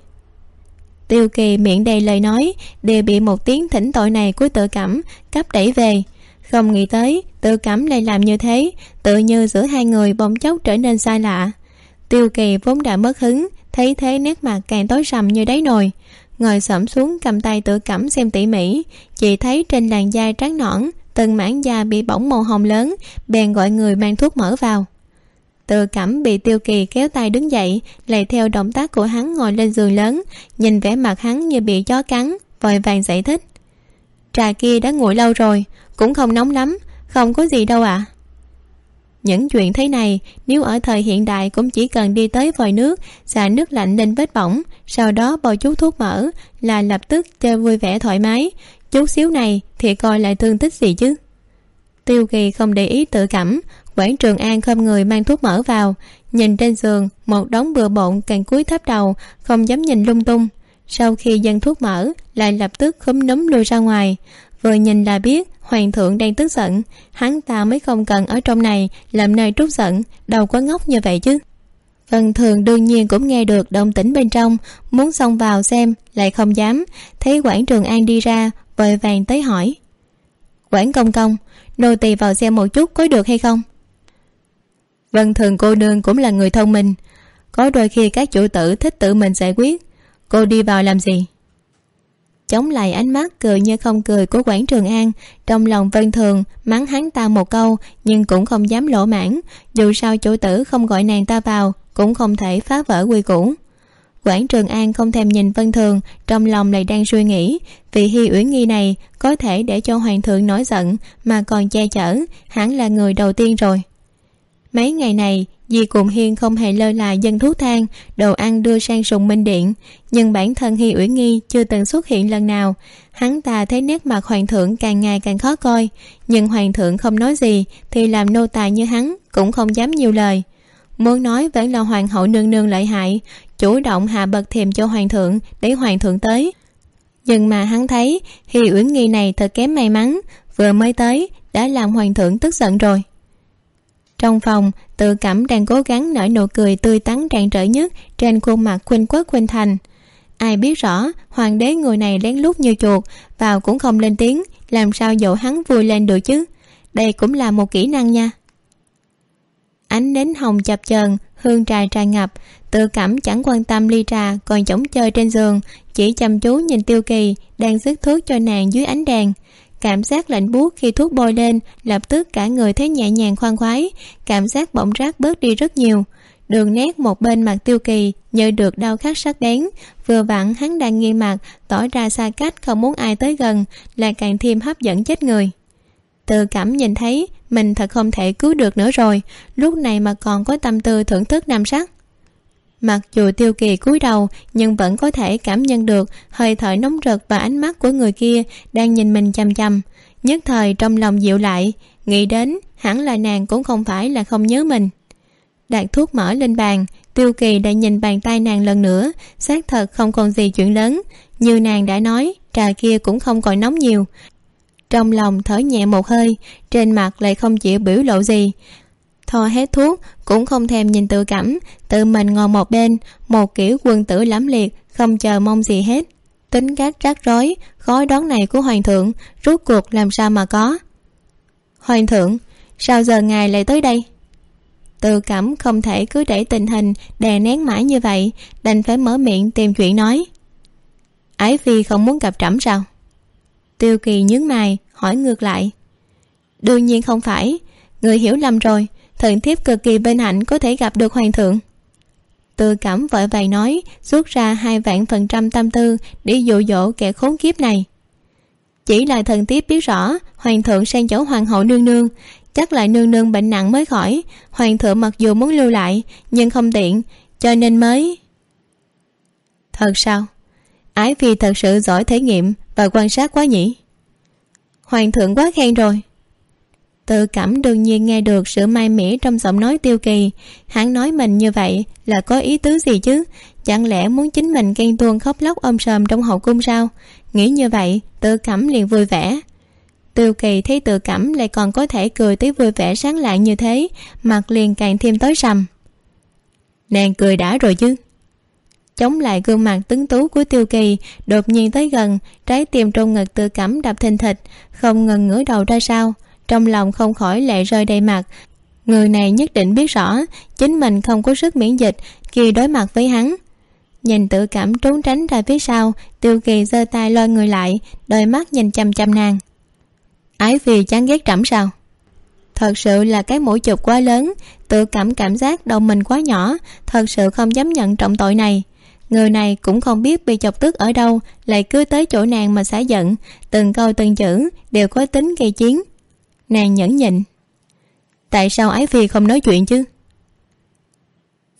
Tiêu kỳ miệng đầy lời nói, đều bị một tiếng thỉnh tội này của tự cảm cấp đẩy về. Không nghĩ tới, tự cảm lại làm như thế, tự như giữa hai người bỗng chốc trở nên xa lạ. Tiêu kỳ vốn đã mất hứng, thấy thế nét mặt càng tối sầm như đáy nồi ngồi xổm xuống cầm tay tự Cẩm xem tỉ mỉ. Chị thấy trên làn da trắng nõn, từng mảng da bị bỏng màu hồng lớn, bèn gọi người mang thuốc mỡ vào. Tự Cẩm bị tiêu kỳ kéo tay đứng dậy lầy theo động tác của hắn ngồi lên giường lớn, nhìn vẻ mặt hắn như bị chó cắn, vội vàng giải thích. Trà kia đã nguội lâu rồi, cũng không nóng lắm, không có gì đâu ạ. à những chuyện thế này, nếu ở thời hiện đại cũng chỉ cần đi tới vòi nước, xả nước lạnh lên vết bỏng, sau đó bôi chút thuốc mỡ là lập tức chơi vui vẻ thoải mái. Chút xíu này thì coi lại thương tích gì chứ? Tiêu kỳ không để ý tự cảm, quảng trường an không người mang thuốc mỡ vào. Nhìn trên giường, một đống bừa bộn càng cúi thấp đầu, không dám nhìn lung tung. Sau khi dân thuốc mỡ, lại lập tức khúm núm lui ra ngoài. Vừa nhìn là biết hoàng thượng đang tức giận. Hắn ta mới không cần ở trong này, làm nơi trút giận, đâu có ngốc như vậy chứ. Vân thường đương nhiên cũng nghe được động tĩnh bên trong, muốn xông vào xem, lại không dám. Thấy quảng trường an đi ra, vội vàng tới hỏi. Quảng công công, nô tỳ vào xem một chút có được hay không? Vân thường cô nương cũng là người thông minh. Có đôi khi các chủ tử thích tự mình giải quyết. Cô đi vào làm gì? Chống lại ánh mắt cười như không cười của quảng trường an, trong lòng vân thường mắng hắn ta một câu, nhưng cũng không dám lỗ mãn. Dù sao chủ tử không gọi nàng ta vào, cũng không thể phá vỡ quy củ. Quảng trường an không thèm nhìn vân thường, trong lòng lại đang suy nghĩ, vì hy uyển nghi này có thể để cho hoàng thượng nổi giận, mà còn che chở, hẳn là người đầu tiên rồi. Mấy ngày này dì cùng hiên không hề lơ là dân thuốc thang đồ ăn đưa sang sùng minh điện. Nhưng bản thân hi uyển nghi chưa từng xuất hiện lần nào. Hắn ta thấy nét mặt hoàng thượng càng ngày càng khó coi. Nhưng hoàng thượng không nói gì, thì làm nô tài như hắn cũng không dám nhiều lời. Muốn nói vẫn là hoàng hậu nương nương lợi hại, chủ động hạ bậc thềm cho hoàng thượng để hoàng thượng tới. Nhưng mà hắn thấy hi uyển nghi này thật kém may mắn, vừa mới tới đã làm hoàng thượng tức giận rồi. Trong phòng tự cảm đang cố gắng nở nụ cười tươi tắn tràn trở nhất trên khuôn mặt khuynh quốc khuynh thành. Ai biết rõ, hoàng đế người này lén lút như chuột, vào cũng không lên tiếng, làm sao dỗ hắn vui lên được chứ? Đây cũng là một kỹ năng nha. Ánh nến hồng chập chờn, hương trà tràn ngập, tự cảm chẳng quan tâm ly trà còn chổng chơi trên giường, chỉ chăm chú nhìn tiêu kỳ đang sức thuốc cho nàng dưới ánh đèn cảm giác lạnh buốt khi thuốc bôi lên, lập tức cả người thấy nhẹ nhàng khoan khoái. Cảm giác bỗng rát bớt đi rất nhiều. Đường nét một bên mặt tiêu kỳ như được đau khắc sắc bén. Vừa vặn, hắn đang nghiêng mặt, tỏ ra xa cách, không muốn ai tới gần là càng thêm hấp dẫn chết người. Tự cảm nhìn thấy, mình thật không thể cứu được nữa rồi. Lúc này mà còn có tâm tư thưởng thức nam sắc mặc dù tiêu kỳ cúi đầu, nhưng vẫn có thể cảm nhận được hơi thở nóng rực và ánh mắt của người kia đang nhìn mình chằm chằm. Nhất thời trong lòng dịu lại, nghĩ đến hẳn là nàng cũng không phải là không nhớ mình. Đặt thuốc mỡ lên bàn, tiêu kỳ đã nhìn bàn tay nàng lần nữa, xác thật không còn gì chuyện lớn. Như nàng đã nói, trà kia cũng không còn nóng nhiều. Trong lòng thở nhẹ một hơi, trên mặt lại không chịu biểu lộ gì thò hết thuốc, cũng không thèm nhìn tự cảm. Tự mình ngồi một bên, một kiểu quân tử lắm liệt, không chờ mong gì hết. Tính cách rắc rối khó đoán này của hoàng thượng, rốt cuộc làm sao mà có? Hoàng thượng, sao giờ ngài lại tới đây? Tự cảm không thể cứ để tình hình đè nén mãi như vậy, đành phải mở miệng tìm chuyện nói. Ái phi không muốn gặp trẫm sao? Tiêu kỳ nhướng mày, hỏi ngược lại. Đương nhiên không phải, người hiểu lầm rồi thần thiếp cực kỳ bên hạnh có thể gặp được hoàng thượng. Tư cảm vội vàng nói, rút ra hai vạn phần trăm tâm tư để dụ dỗ kẻ khốn kiếp này. Chỉ là thần thiếp biết rõ, hoàng thượng sang chỗ hoàng hậu nương nương, chắc lại nương nương bệnh nặng mới khỏi. Hoàng thượng mặc dù muốn lưu lại, nhưng không tiện, cho nên mới thật sao? Ái phi thật sự giỏi thể nghiệm và quan sát quá nhỉ? Hoàng thượng quá khen rồi tự cảm đương nhiên nghe được sự may mỉ trong giọng nói tiêu kỳ. Hắn nói mình như vậy là có ý tứ gì chứ? Chẳng lẽ muốn chính mình ghen tuông khóc lóc ôm sòm trong hậu cung sao? Nghĩ như vậy, tự cảm liền vui vẻ. Tiêu kỳ thấy tự cảm lại còn có thể cười tới vui vẻ sáng lạng như thế, mặt liền càng thêm tối sầm. Nàng cười đã rồi chứ? Chống lại gương mặt tuấn tú của tiêu kỳ, đột nhiên tới gần, trái tim trong ngực tự cảm đập thình thịch, không ngừng ngửa đầu ra sao trong lòng không khỏi lệ rơi đầy mặt. Người này nhất định biết rõ, chính mình không có sức miễn dịch khi đối mặt với hắn. Nhìn tự cảm trốn tránh ra phía sau, tiêu kỳ giơ tay lôi người lại, đôi mắt nhìn chăm chăm nàng. Ái vì chán ghét trẫm sao? Thật sự là cái mũi chụp quá lớn, tự cảm cảm giác đầu mình quá nhỏ, thật sự không dám nhận trọng tội này. Người này cũng không biết bị chọc tức ở đâu, lại cứ tới chỗ nàng mà xả giận. Từng câu từng chữ đều có tính gây chiến nàng nhẫn nhịn. Tại sao ái phi không nói chuyện chứ?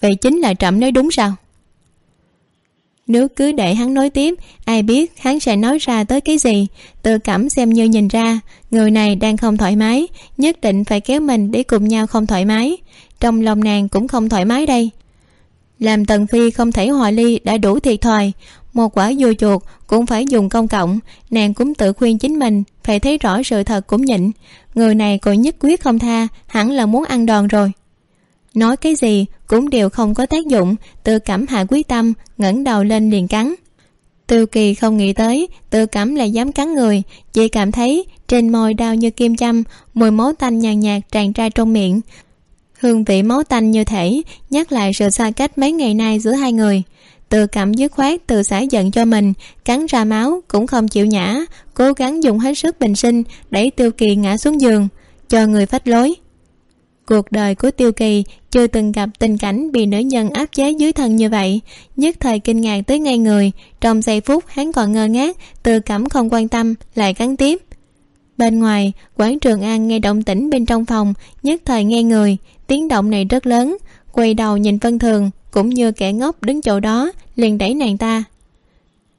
Vậy chính là trẫm nói đúng sao? Nếu cứ để hắn nói tiếp, ai biết hắn sẽ nói ra tới cái gì? Tự cảm xem như nhìn ra, người này đang không thoải mái, nhất định phải kéo mình để cùng nhau không thoải mái. Trong lòng nàng cũng không thoải mái đây. Làm tần phi không thể hòa ly đã đủ thiệt thòi một quả dưa chuột cũng phải dùng công cộng. Nàng cũng tự khuyên chính mình phải thấy rõ sự thật cũng nhịn. Người này còn nhất quyết không tha, hẳn là muốn ăn đòn rồi. Nói cái gì cũng đều không có tác dụng, tự cảm hạ quyết tâm, ngẩng đầu lên liền cắn. Tiêu kỳ không nghĩ tới, tự cảm lại dám cắn người, chỉ cảm thấy trên môi đau như kim châm, mùi máu tanh nhàn nhạt tràn ra trong miệng. Hương vị máu tanh như thể nhắc lại sự xa cách mấy ngày nay giữa hai người tự cảm dứt khoát tự xả giận cho mình, cắn ra máu, cũng không chịu nhã cố gắng dùng hết sức bình sinh, đẩy tiêu kỳ ngã xuống giường, cho người phách lối. Cuộc đời của tiêu kỳ chưa từng gặp tình cảnh bị nữ nhân áp chế dưới thân như vậy, nhất thời kinh ngạc tới ngay người, trong giây phút hắn còn ngơ ngác tự cảm không quan tâm, lại cắn tiếp. Bên ngoài quán trường an nghe động tĩnh bên trong phòng, nhất thời nghe người, tiếng động này rất lớn, quay đầu nhìn vân thường cũng như kẻ ngốc đứng chỗ đó, liền đẩy nàng ta.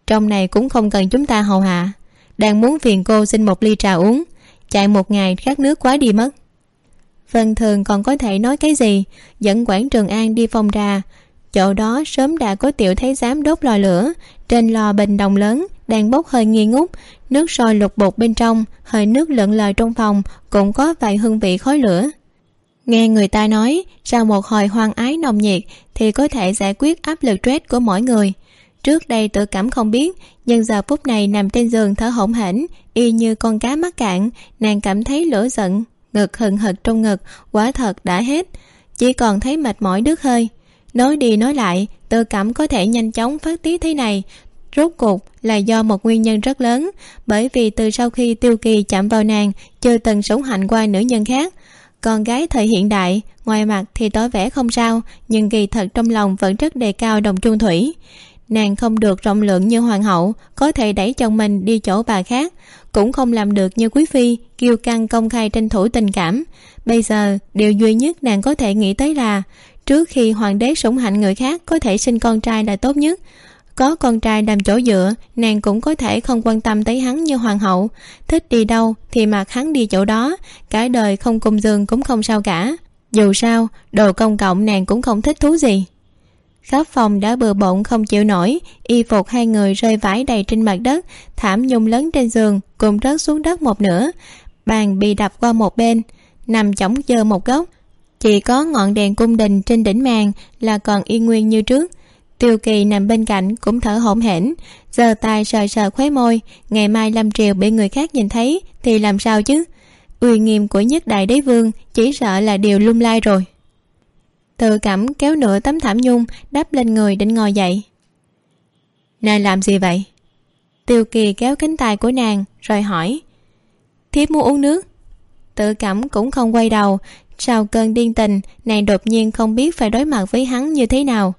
Trong này cũng không cần chúng ta hầu hạ. Đang muốn phiền cô xin một ly trà uống, chạy một ngày khát nước quá đi mất. Vân thường còn có thể nói cái gì? Dẫn quản trường an đi phòng trà. Chỗ đó sớm đã có tiểu thấy dám đốt lò lửa. Trên lò bình đồng lớn, đang bốc hơi nghi ngút. Nước sôi lục bột bên trong, hơi nước lợn lờ trong phòng, cũng có vài hương vị khói lửa nghe người ta nói, sau một hồi hoang ái nồng nhiệt thì có thể giải quyết áp lực stress của mỗi người. Trước đây tự cảm không biết, nhưng giờ phút này nằm trên giường thở hổn hển, y như con cá mắc cạn, nàng cảm thấy lửa giận, ngực hừng hực trong ngực, quả thật đã hết. Chỉ còn thấy mệt mỏi đứt hơi. Nói đi nói lại, tự cảm có thể nhanh chóng phát tiết thế này. Rốt cuộc là do một nguyên nhân rất lớn, bởi vì từ sau khi tiêu kỳ chạm vào nàng, chưa từng sống hạnh qua nữ nhân khác con gái thời hiện đại, ngoài mặt thì tối vẻ không sao, nhưng kỳ thật trong lòng vẫn rất đề cao đồng chung thủy. Nàng không được rộng lượng như hoàng hậu, có thể đẩy chồng mình đi chỗ bà khác, cũng không làm được như quý phi, kiêu căng công khai tranh thủ tình cảm. Bây giờ, điều duy nhất nàng có thể nghĩ tới là, trước khi hoàng đế sủng hạnh người khác có thể sinh con trai là tốt nhất có con trai làm chỗ dựa, nàng cũng có thể không quan tâm tới hắn như hoàng hậu. Thích đi đâu thì mặc hắn đi chỗ đó, cả đời không cùng giường cũng không sao cả. Dù sao, đồ công cộng nàng cũng không thích thú gì. Khắp phòng đã bừa bộn không chịu nổi, y phục hai người rơi vãi đầy trên mặt đất, thảm nhung lớn trên giường cùng rớt xuống đất một nửa. Bàn bị đập qua một bên, nằm chỏng chơ một góc. Chỉ có ngọn đèn cung đình trên đỉnh màn là còn y nguyên như trước tiêu kỳ nằm bên cạnh cũng thở hổn hển, giơ tay sờ sờ khóe môi, ngày mai lâm triều bị người khác nhìn thấy thì làm sao chứ? Uy nghiêm của nhất đại đế vương chỉ sợ là điều lung lai rồi. Tự cảm kéo nửa tấm thảm nhung đắp lên người định ngồi dậy. Nàng làm gì vậy? Tiêu kỳ kéo cánh tay của nàng, rồi hỏi. Thiếp muốn uống nước? Tự cảm cũng không quay đầu. Sau cơn điên tình, nàng đột nhiên không biết phải đối mặt với hắn như thế nào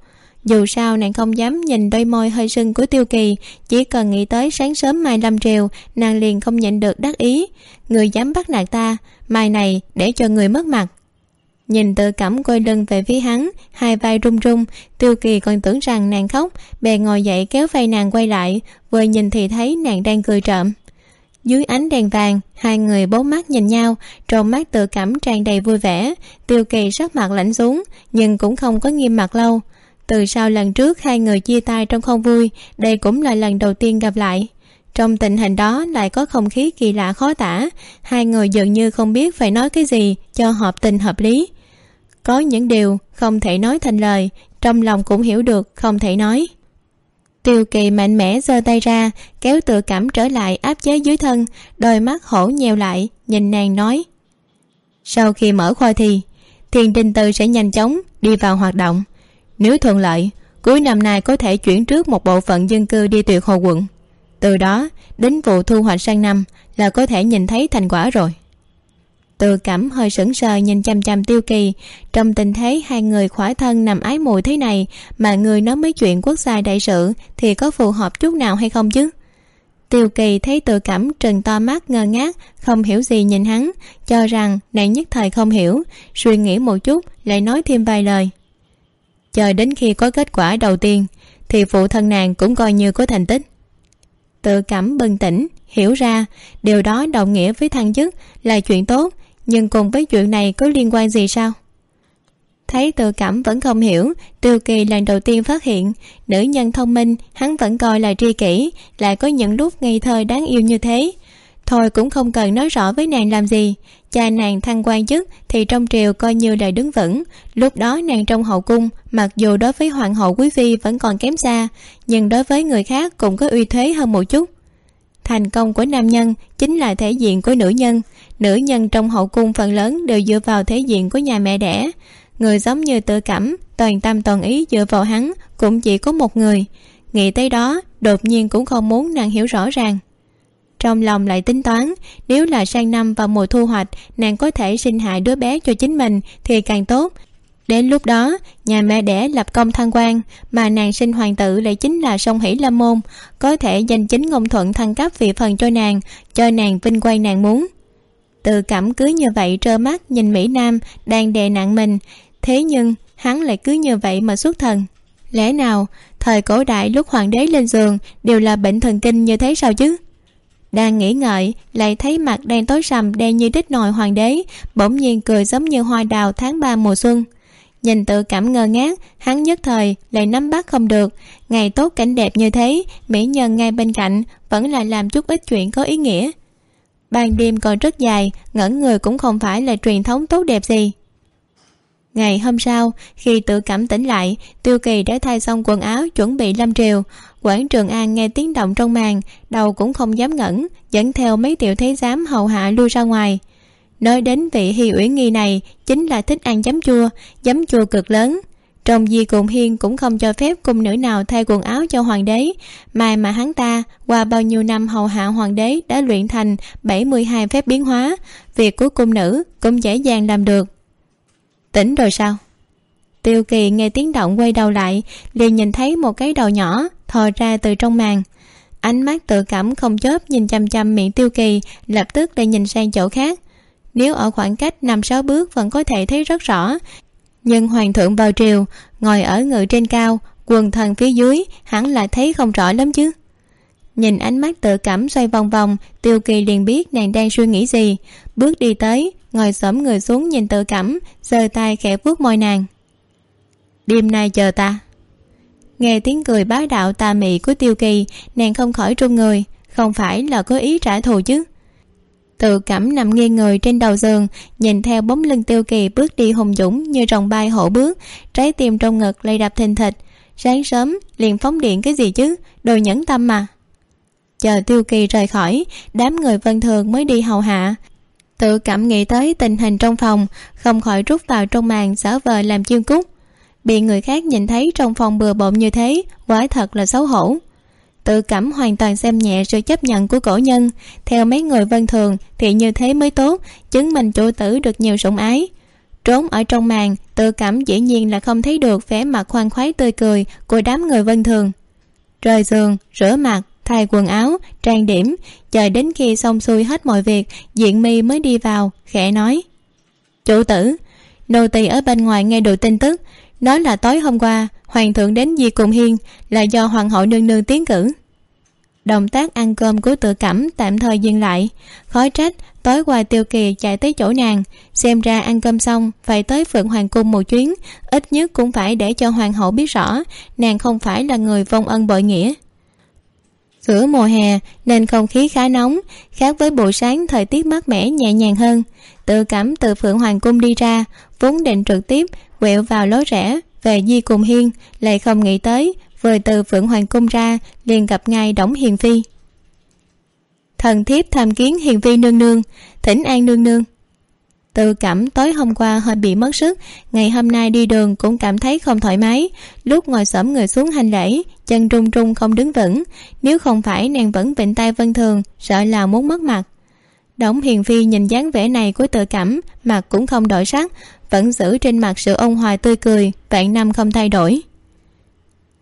dù sao nàng không dám nhìn đôi môi hơi sưng của tiêu kỳ, chỉ cần nghĩ tới sáng sớm mai lâm triều, nàng liền không nhịn được đắc ý. Người dám bắt nạt ta, mai này để cho người mất mặt. Nhìn tự cảm quay lưng về phía hắn, hai vai run run, tiêu kỳ còn tưởng rằng nàng khóc bèn ngồi dậy kéo vai nàng quay lại, vừa nhìn thì thấy nàng đang cười trộm. Dưới ánh đèn vàng, hai người bốn mắt nhìn nhau, trong mắt tự cảm tràn đầy vui vẻ. Tiêu kỳ sắc mặt lạnh xuống, nhưng cũng không có nghiêm mặt lâu từ sau lần trước hai người chia tay trong không vui, đây cũng là lần đầu tiên gặp lại. Trong tình hình đó lại có không khí kỳ lạ khó tả, hai người dường như không biết phải nói cái gì cho hợp tình hợp lý. Có những điều không thể nói thành lời, trong lòng cũng hiểu được không thể nói. Tiêu kỳ mạnh mẽ giơ tay ra, kéo tự cảm trở lại áp chế dưới thân, đôi mắt hổ nheo lại, nhìn nàng nói. Sau khi mở khoa thi thiền đình từ sẽ nhanh chóng đi vào hoạt động nếu thuận lợi, cuối năm nay có thể chuyển trước một bộ phận dân cư đi tuyệt hồ quận. Từ đó, đến vụ thu hoạch sang năm là có thể nhìn thấy thành quả rồi. Từ cảm hơi sững sờ nhìn chăm chăm tiêu kỳ, trong tình thế hai người khỏa thân nằm ái mùi thế này mà người nói mấy chuyện quốc gia đại sự thì có phù hợp chút nào hay không chứ? Tiêu kỳ thấy tự cảm trừng to mắt, ngơ ngác, không hiểu gì nhìn hắn, cho rằng nàng nhất thời không hiểu, suy nghĩ một chút, lại nói thêm vài lời chờ đến khi có kết quả đầu tiên, thì phụ thân nàng cũng coi như có thành tích. Tự cảm bừng tỉnh, hiểu ra, điều đó đồng nghĩa với thăng chức là chuyện tốt, nhưng cùng với chuyện này có liên quan gì sao? Thấy tự cảm vẫn không hiểu, tiêu kỳ lần đầu tiên phát hiện, nữ nhân thông minh, hắn vẫn coi là tri kỷ, lại có những lúc ngây thơ đáng yêu như thế thôi cũng không cần nói rõ với nàng làm gì. Cha nàng thăng quan chức thì trong triều coi như đời đứng vững. Lúc đó nàng trong hậu cung, mặc dù đối với hoàng hậu quý phi vẫn còn kém xa, nhưng đối với người khác cũng có uy thế hơn một chút. Thành công của nam nhân chính là thể diện của nữ nhân. Nữ nhân trong hậu cung phần lớn đều dựa vào thể diện của nhà mẹ đẻ. Người giống như tự cảm toàn tâm toàn ý dựa vào hắn, cũng chỉ có một người. Nghĩ tới đó, đột nhiên cũng không muốn nàng hiểu rõ ràng trong lòng lại tính toán, nếu là sang năm vào mùa thu hoạch, nàng có thể sinh hại đứa bé cho chính mình thì càng tốt. Đến lúc đó, nhà mẹ đẻ lập công thăng quan, mà nàng sinh hoàng tử lại chính là song hỷ lâm môn, có thể danh chính ngôn thuận thăng cấp vị phần cho nàng cho nàng vinh quay nàng muốn. Từ cảm cứ như vậy trơ mắt nhìn mỹ nam đang đè nặng mình, thế nhưng hắn lại cứ như vậy mà xuất thần. Lẽ nào, thời cổ đại lúc hoàng đế lên giường đều là bệnh thần kinh như thế sao chứ? Đang nghĩ ngợi, lại thấy mặt đen tối sầm đen như đít nồi hoàng đế, bỗng nhiên cười giống như hoa đào tháng ba mùa xuân. Nhìn tự cảm ngơ ngác, hắn nhất thời lại nắm bắt không được. Ngày tốt cảnh đẹp như thế, mỹ nhân ngay bên cạnh vẫn là làm chút ít chuyện có ý nghĩa. Ban đêm còn rất dài, ngẩn người cũng không phải là truyền thống tốt đẹp gì ngày hôm sau, khi tự cảm tỉnh lại, tiêu kỳ đã thay xong quần áo chuẩn bị lâm triều. Quảng trường an nghe tiếng động trong màn, đầu cũng không dám ngẩn, dẫn theo mấy tiểu thế giám hầu hạ lui ra ngoài. Nói đến vị hi uyển nghi này, chính là thích ăn giấm chua giấm chua cực lớn. Trong di cùng hiên cũng không cho phép cung nữ nào thay quần áo cho hoàng đế, mà mà hắn ta qua bao nhiêu năm hầu hạ hoàng đế đã luyện thành bảy mươi hai phép biến hóa, việc của cung nữ cũng dễ dàng làm được tỉnh rồi sao? Tiêu kỳ nghe tiếng động quay đầu lại, liền nhìn thấy một cái đầu nhỏ thò ra từ trong màn. Ánh mắt tự cảm không chớp nhìn chăm chăm miệng tiêu kỳ, lập tức lại nhìn sang chỗ khác. Nếu ở khoảng cách năm sáu bước vẫn có thể thấy rất rõ, nhưng hoàng thượng vào triều, ngồi ở ngự trên cao, quần thần phía dưới, hẳn là thấy không rõ lắm chứ. Nhìn ánh mắt tự cảm xoay vòng vòng, tiêu kỳ liền biết nàng đang suy nghĩ gì. Bước đi tới ngồi xổm người xuống nhìn tự cảm, giơ tay khẽ vuốt môi nàng. Đêm nay chờ ta. Nghe tiếng cười bá đạo tà mị của tiêu kỳ, nàng không khỏi run người, không phải là có ý trả thù chứ. Tự cảm nằm nghiêng người trên đầu giường, nhìn theo bóng lưng tiêu kỳ bước đi hùng dũng như rồng bay hổ bước, trái tim trong ngực lay đập thình thịch. Sáng sớm, liền phóng điện cái gì chứ, đồ nhẫn tâm mà. Chờ tiêu kỳ rời khỏi, đám người vân thường mới đi hầu hạ tự cảm nghĩ tới tình hình trong phòng, không khỏi rút vào trong màn xả vờ làm chiên cúc bị người khác nhìn thấy trong phòng bừa bộn như thế, quả thật là xấu hổ. Tự cảm hoàn toàn xem nhẹ sự chấp nhận của cổ nhân, theo mấy người vân thường thì như thế mới tốt, chứng minh chủ tử được nhiều sủng ái. Trốn ở trong màn, tự cảm dĩ nhiên là không thấy được vẻ mặt khoan khoái tươi cười của đám người vân thường. Rời giường, rửa mặt thay quần áo, trang điểm. Chờ đến khi xong xuôi hết mọi việc, diện mi mới đi vào, khẽ nói. Chủ tử, nô tỳ ở bên ngoài nghe được tin tức. Nói là tối hôm qua, hoàng thượng đến di cùng hiên, là do hoàng hậu nương nương tiến cử. Động tác ăn cơm của tự cẩm tạm thời dừng lại. Khói trách, tối qua tiêu kỳ chạy tới chỗ nàng. Xem ra ăn cơm xong, phải tới phượng hoàng cung một chuyến. Ít nhất cũng phải để cho hoàng hậu biết rõ, nàng không phải là người vong ân bội nghĩa giữa mùa hè nên không khí khá nóng, khác với buổi sáng thời tiết mát mẻ nhẹ nhàng hơn. Tự cảm từ phượng hoàng cung đi ra, vốn định trực tiếp quẹo vào lối rẽ về di cùng hiên, lại không nghĩ tới vừa từ phượng hoàng cung ra liền gặp ngay đổng hiền phi. Thần thiếp tham kiến hiền phi nương nương, thỉnh an nương nương tự cảm tối hôm qua hơi bị mất sức. Ngày hôm nay đi đường cũng cảm thấy không thoải mái. Lúc ngồi xổm người xuống hành lễ, chân run run không đứng vững. Nếu không phải nàng vẫn vịnh tay vân thường, sợ là muốn mất mặt. Đổng hiền phi nhìn dáng vẻ này của tự cảm, mặt cũng không đổi sắc, vẫn giữ trên mặt sự ôn hòa tươi cười, vạn năm không thay đổi.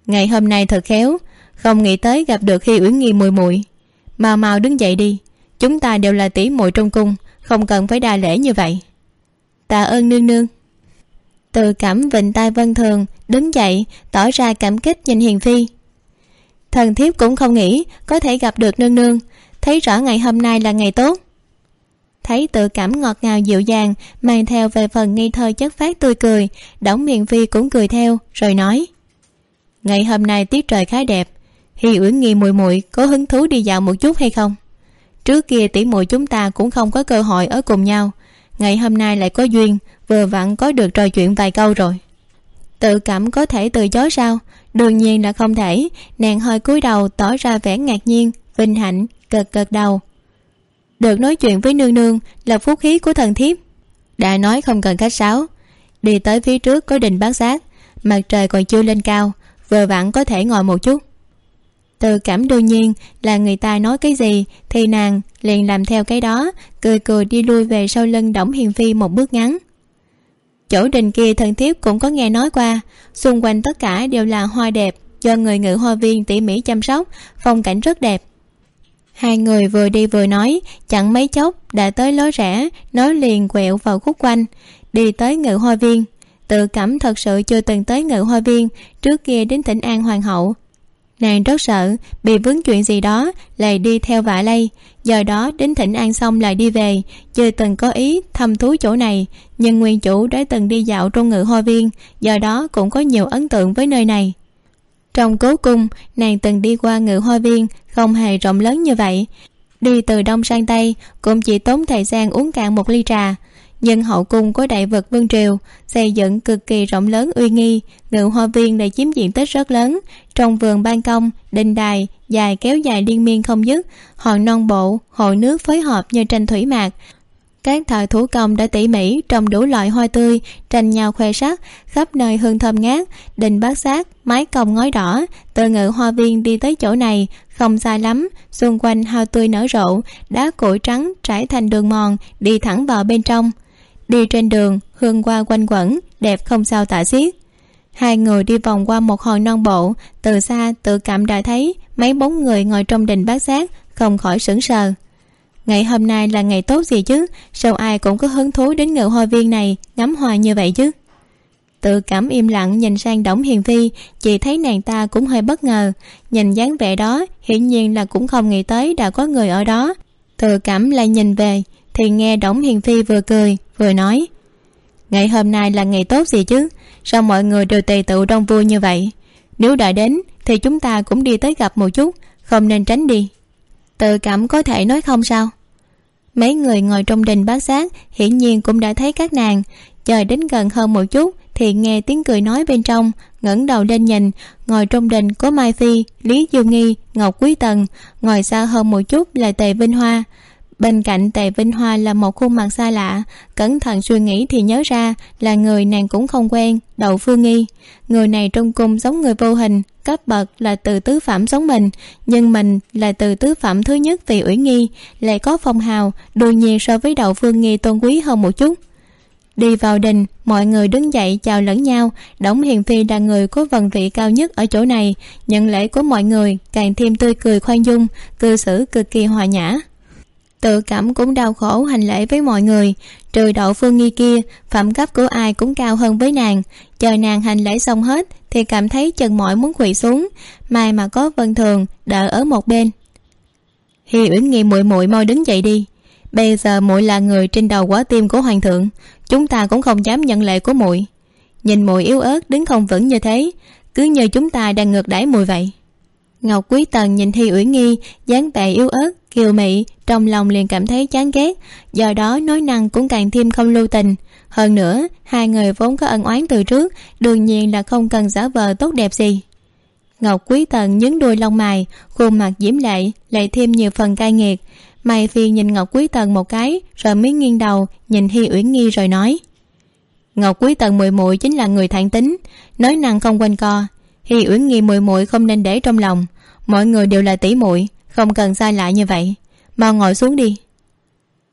Ngày hôm nay thật khéo, không nghĩ tới gặp được khi uyển nghi mùi mùi mau mau đứng dậy đi, chúng ta đều là tỷ muội trong cung không cần phải đa lễ như vậy. Tạ ơn nương nương. Từ cảm vịnh tai vân thường đứng dậy, tỏ ra cảm kích nhìn hiền phi. Thần thiếp cũng không nghĩ có thể gặp được nương nương. Thấy rõ ngày hôm nay là ngày tốt. Thấy tự cảm ngọt ngào dịu dàng, mang theo về phần ngây thơ chất phát tươi cười Đóng miệng phi cũng cười theo, rồi nói. Ngày hôm nay tiết trời khá đẹp. Hi uyển nghi muội muội có hứng thú đi dạo một chút hay không? Trước kia tỷ muội chúng ta cũng không có cơ hội ở cùng nhau. Ngày hôm nay lại có duyên, vừa vặn có được trò chuyện vài câu rồi. Tự cảm có thể từ chối sao? Đương nhiên là không thể. Nàng hơi cúi đầu, tỏ ra vẻ ngạc nhiên, vinh hạnh cật cật đầu. Được nói chuyện với nương nương là phúc khí của thần thiếp. Đã nói không cần khách sáo. Đi tới phía trước có đình bát giác. Mặt trời còn chưa lên cao, vừa vặn có thể ngồi một chút từ cảm đương nhiên là người ta nói cái gì, thì nàng liền làm theo cái đó, cười cười đi lui về sau lưng đổng hiền phi một bước ngắn. Chỗ đình kia thần thiếp cũng có nghe nói qua, xung quanh tất cả đều là hoa đẹp, do người ngự hoa viên tỉ mỉ chăm sóc, phong cảnh rất đẹp. Hai người vừa đi vừa nói, chẳng mấy chốc đã tới lối rẽ nói liền quẹo vào khúc quanh, đi tới ngự hoa viên. Tự cảm thật sự chưa từng tới ngự hoa viên, trước kia đến tỉnh an hoàng hậu nàng rất sợ, bị vướng chuyện gì đó, lại đi theo vạ lây. Giờ đó, đến thỉnh an xong lại đi về. Chưa từng có ý thăm thú chỗ này, nhưng nguyên chủ đã từng đi dạo trong ngự hoa viên. Giờ đó cũng có nhiều ấn tượng với nơi này. Trong cố cung, nàng từng đi qua ngự hoa viên, không hề rộng lớn như vậy. Đi từ đông sang tây, cũng chỉ tốn thời gian uống cạn một ly trà nhưng hậu cung có đại vật vương triều xây dựng cực kỳ rộng lớn uy nghi, ngự hoa viên đã chiếm diện tích rất lớn. Trong vườn ban công, đình đài, dài kéo dài liên miên không dứt, hòn non bộ, hồ nước phối hợp như tranh thủy mạc. Các thợ thủ công đã tỉ mỉ trồng đủ loại hoa tươi, tranh nhau khoe sắc, khắp nơi hương thơm ngát, đình bát sát, mái cong ngói đỏ. Từ ngự hoa viên đi tới chỗ này, không xa lắm, xung quanh hoa tươi nở rộ, đá củi trắng trải thành đường mòn, đi thẳng vào bên trong đi trên đường, hương qua quanh quẩn, đẹp không sao tả xiết. Hai người đi vòng qua một hòn non bộ, từ xa, tự cảm đã thấy mấy bóng người ngồi trong đình bát giác, không khỏi sững sờ. Ngày hôm nay là ngày tốt gì chứ? Sao ai cũng có hứng thú đến ngự hoa viên này, ngắm hoa như vậy chứ? Tự cảm im lặng nhìn sang đổng hiền phi, chỉ thấy nàng ta cũng hơi bất ngờ. Nhìn dáng vẻ đó, hiển nhiên là cũng không nghĩ tới đã có người ở đó. Tự cảm lại nhìn về thì nghe đổng hiền phi vừa cười, vừa nói, ngày hôm nay là ngày tốt gì chứ? Sao mọi người đều tề tựu đông vui như vậy? Nếu đã đến, thì chúng ta cũng đi tới gặp một chút, không nên tránh đi. Tự cảm có thể nói không sao. Mấy người ngồi trong đình bát giác hiển nhiên cũng đã thấy các nàng. Chờ đến gần hơn một chút thì nghe tiếng cười nói bên trong, ngẩng đầu lên nhìn, ngồi trong đình có mai phi, lý du nghi, ngọc quý tần. Ngồi xa hơn một chút là tề vinh hoa bên cạnh tề vinh hoa là một khuôn mặt xa lạ, cẩn thận suy nghĩ thì nhớ ra là người nàng cũng không quen, đậu phương nghi. Người này trong cung giống người vô hình, cấp bậc là từ tứ phẩm giống mình, nhưng mình là từ tứ phẩm thứ nhất vì ủy nghi, lại có phong hào đương nhiên so với đậu phương nghi tôn quý hơn một chút. Đi vào đình, mọi người đứng dậy chào lẫn nhau, đổng hiền phi là người có vần vị cao nhất ở chỗ này, nhận lễ của mọi người, càng thêm tươi cười khoan dung, cư xử cực kỳ hòa nhã tự cảm cũng đau khổ hành lễ với mọi người. Trừ đậu phương nghi kia, phẩm cấp của ai cũng cao hơn với nàng. Chờ nàng hành lễ xong hết, thì cảm thấy chân mỏi muốn quỵ xuống. Mai mà có vân thường đợi ở một bên. Hi uyển nghi muội muội mau đứng dậy đi. Bây giờ muội là người trên đầu quả tim của hoàng thượng, chúng ta cũng không dám nhận lệ của muội. Nhìn muội yếu ớt, đứng không vững như thế, cứ như chúng ta đang ngược đãi muội vậy. Ngọc quý tần nhìn thi uyển nghi, dáng vẻ yếu ớt kiều mị trong lòng liền cảm thấy chán ghét. Do đó, nói năng cũng càng thêm không lưu tình. Hơn nữa, hai người vốn có ân oán từ trước, đương nhiên là không cần giả vờ tốt đẹp gì. Ngọc quý tần nhấn đuôi lông mày, khuôn mặt diễm lệ, lại thêm nhiều phần cay nghiệt. Mai phi nhìn ngọc quý tần một cái, rồi mới nghiêng đầu, nhìn hi uyển nghi rồi nói. Ngọc quý tần mười mụi chính là người thản tính. Nói năng không quanh co. Hi uyển nghi mười mụi không nên để trong lòng. Mọi người đều là tỷ muội không cần sai lại như vậy. Mau ngồi xuống đi.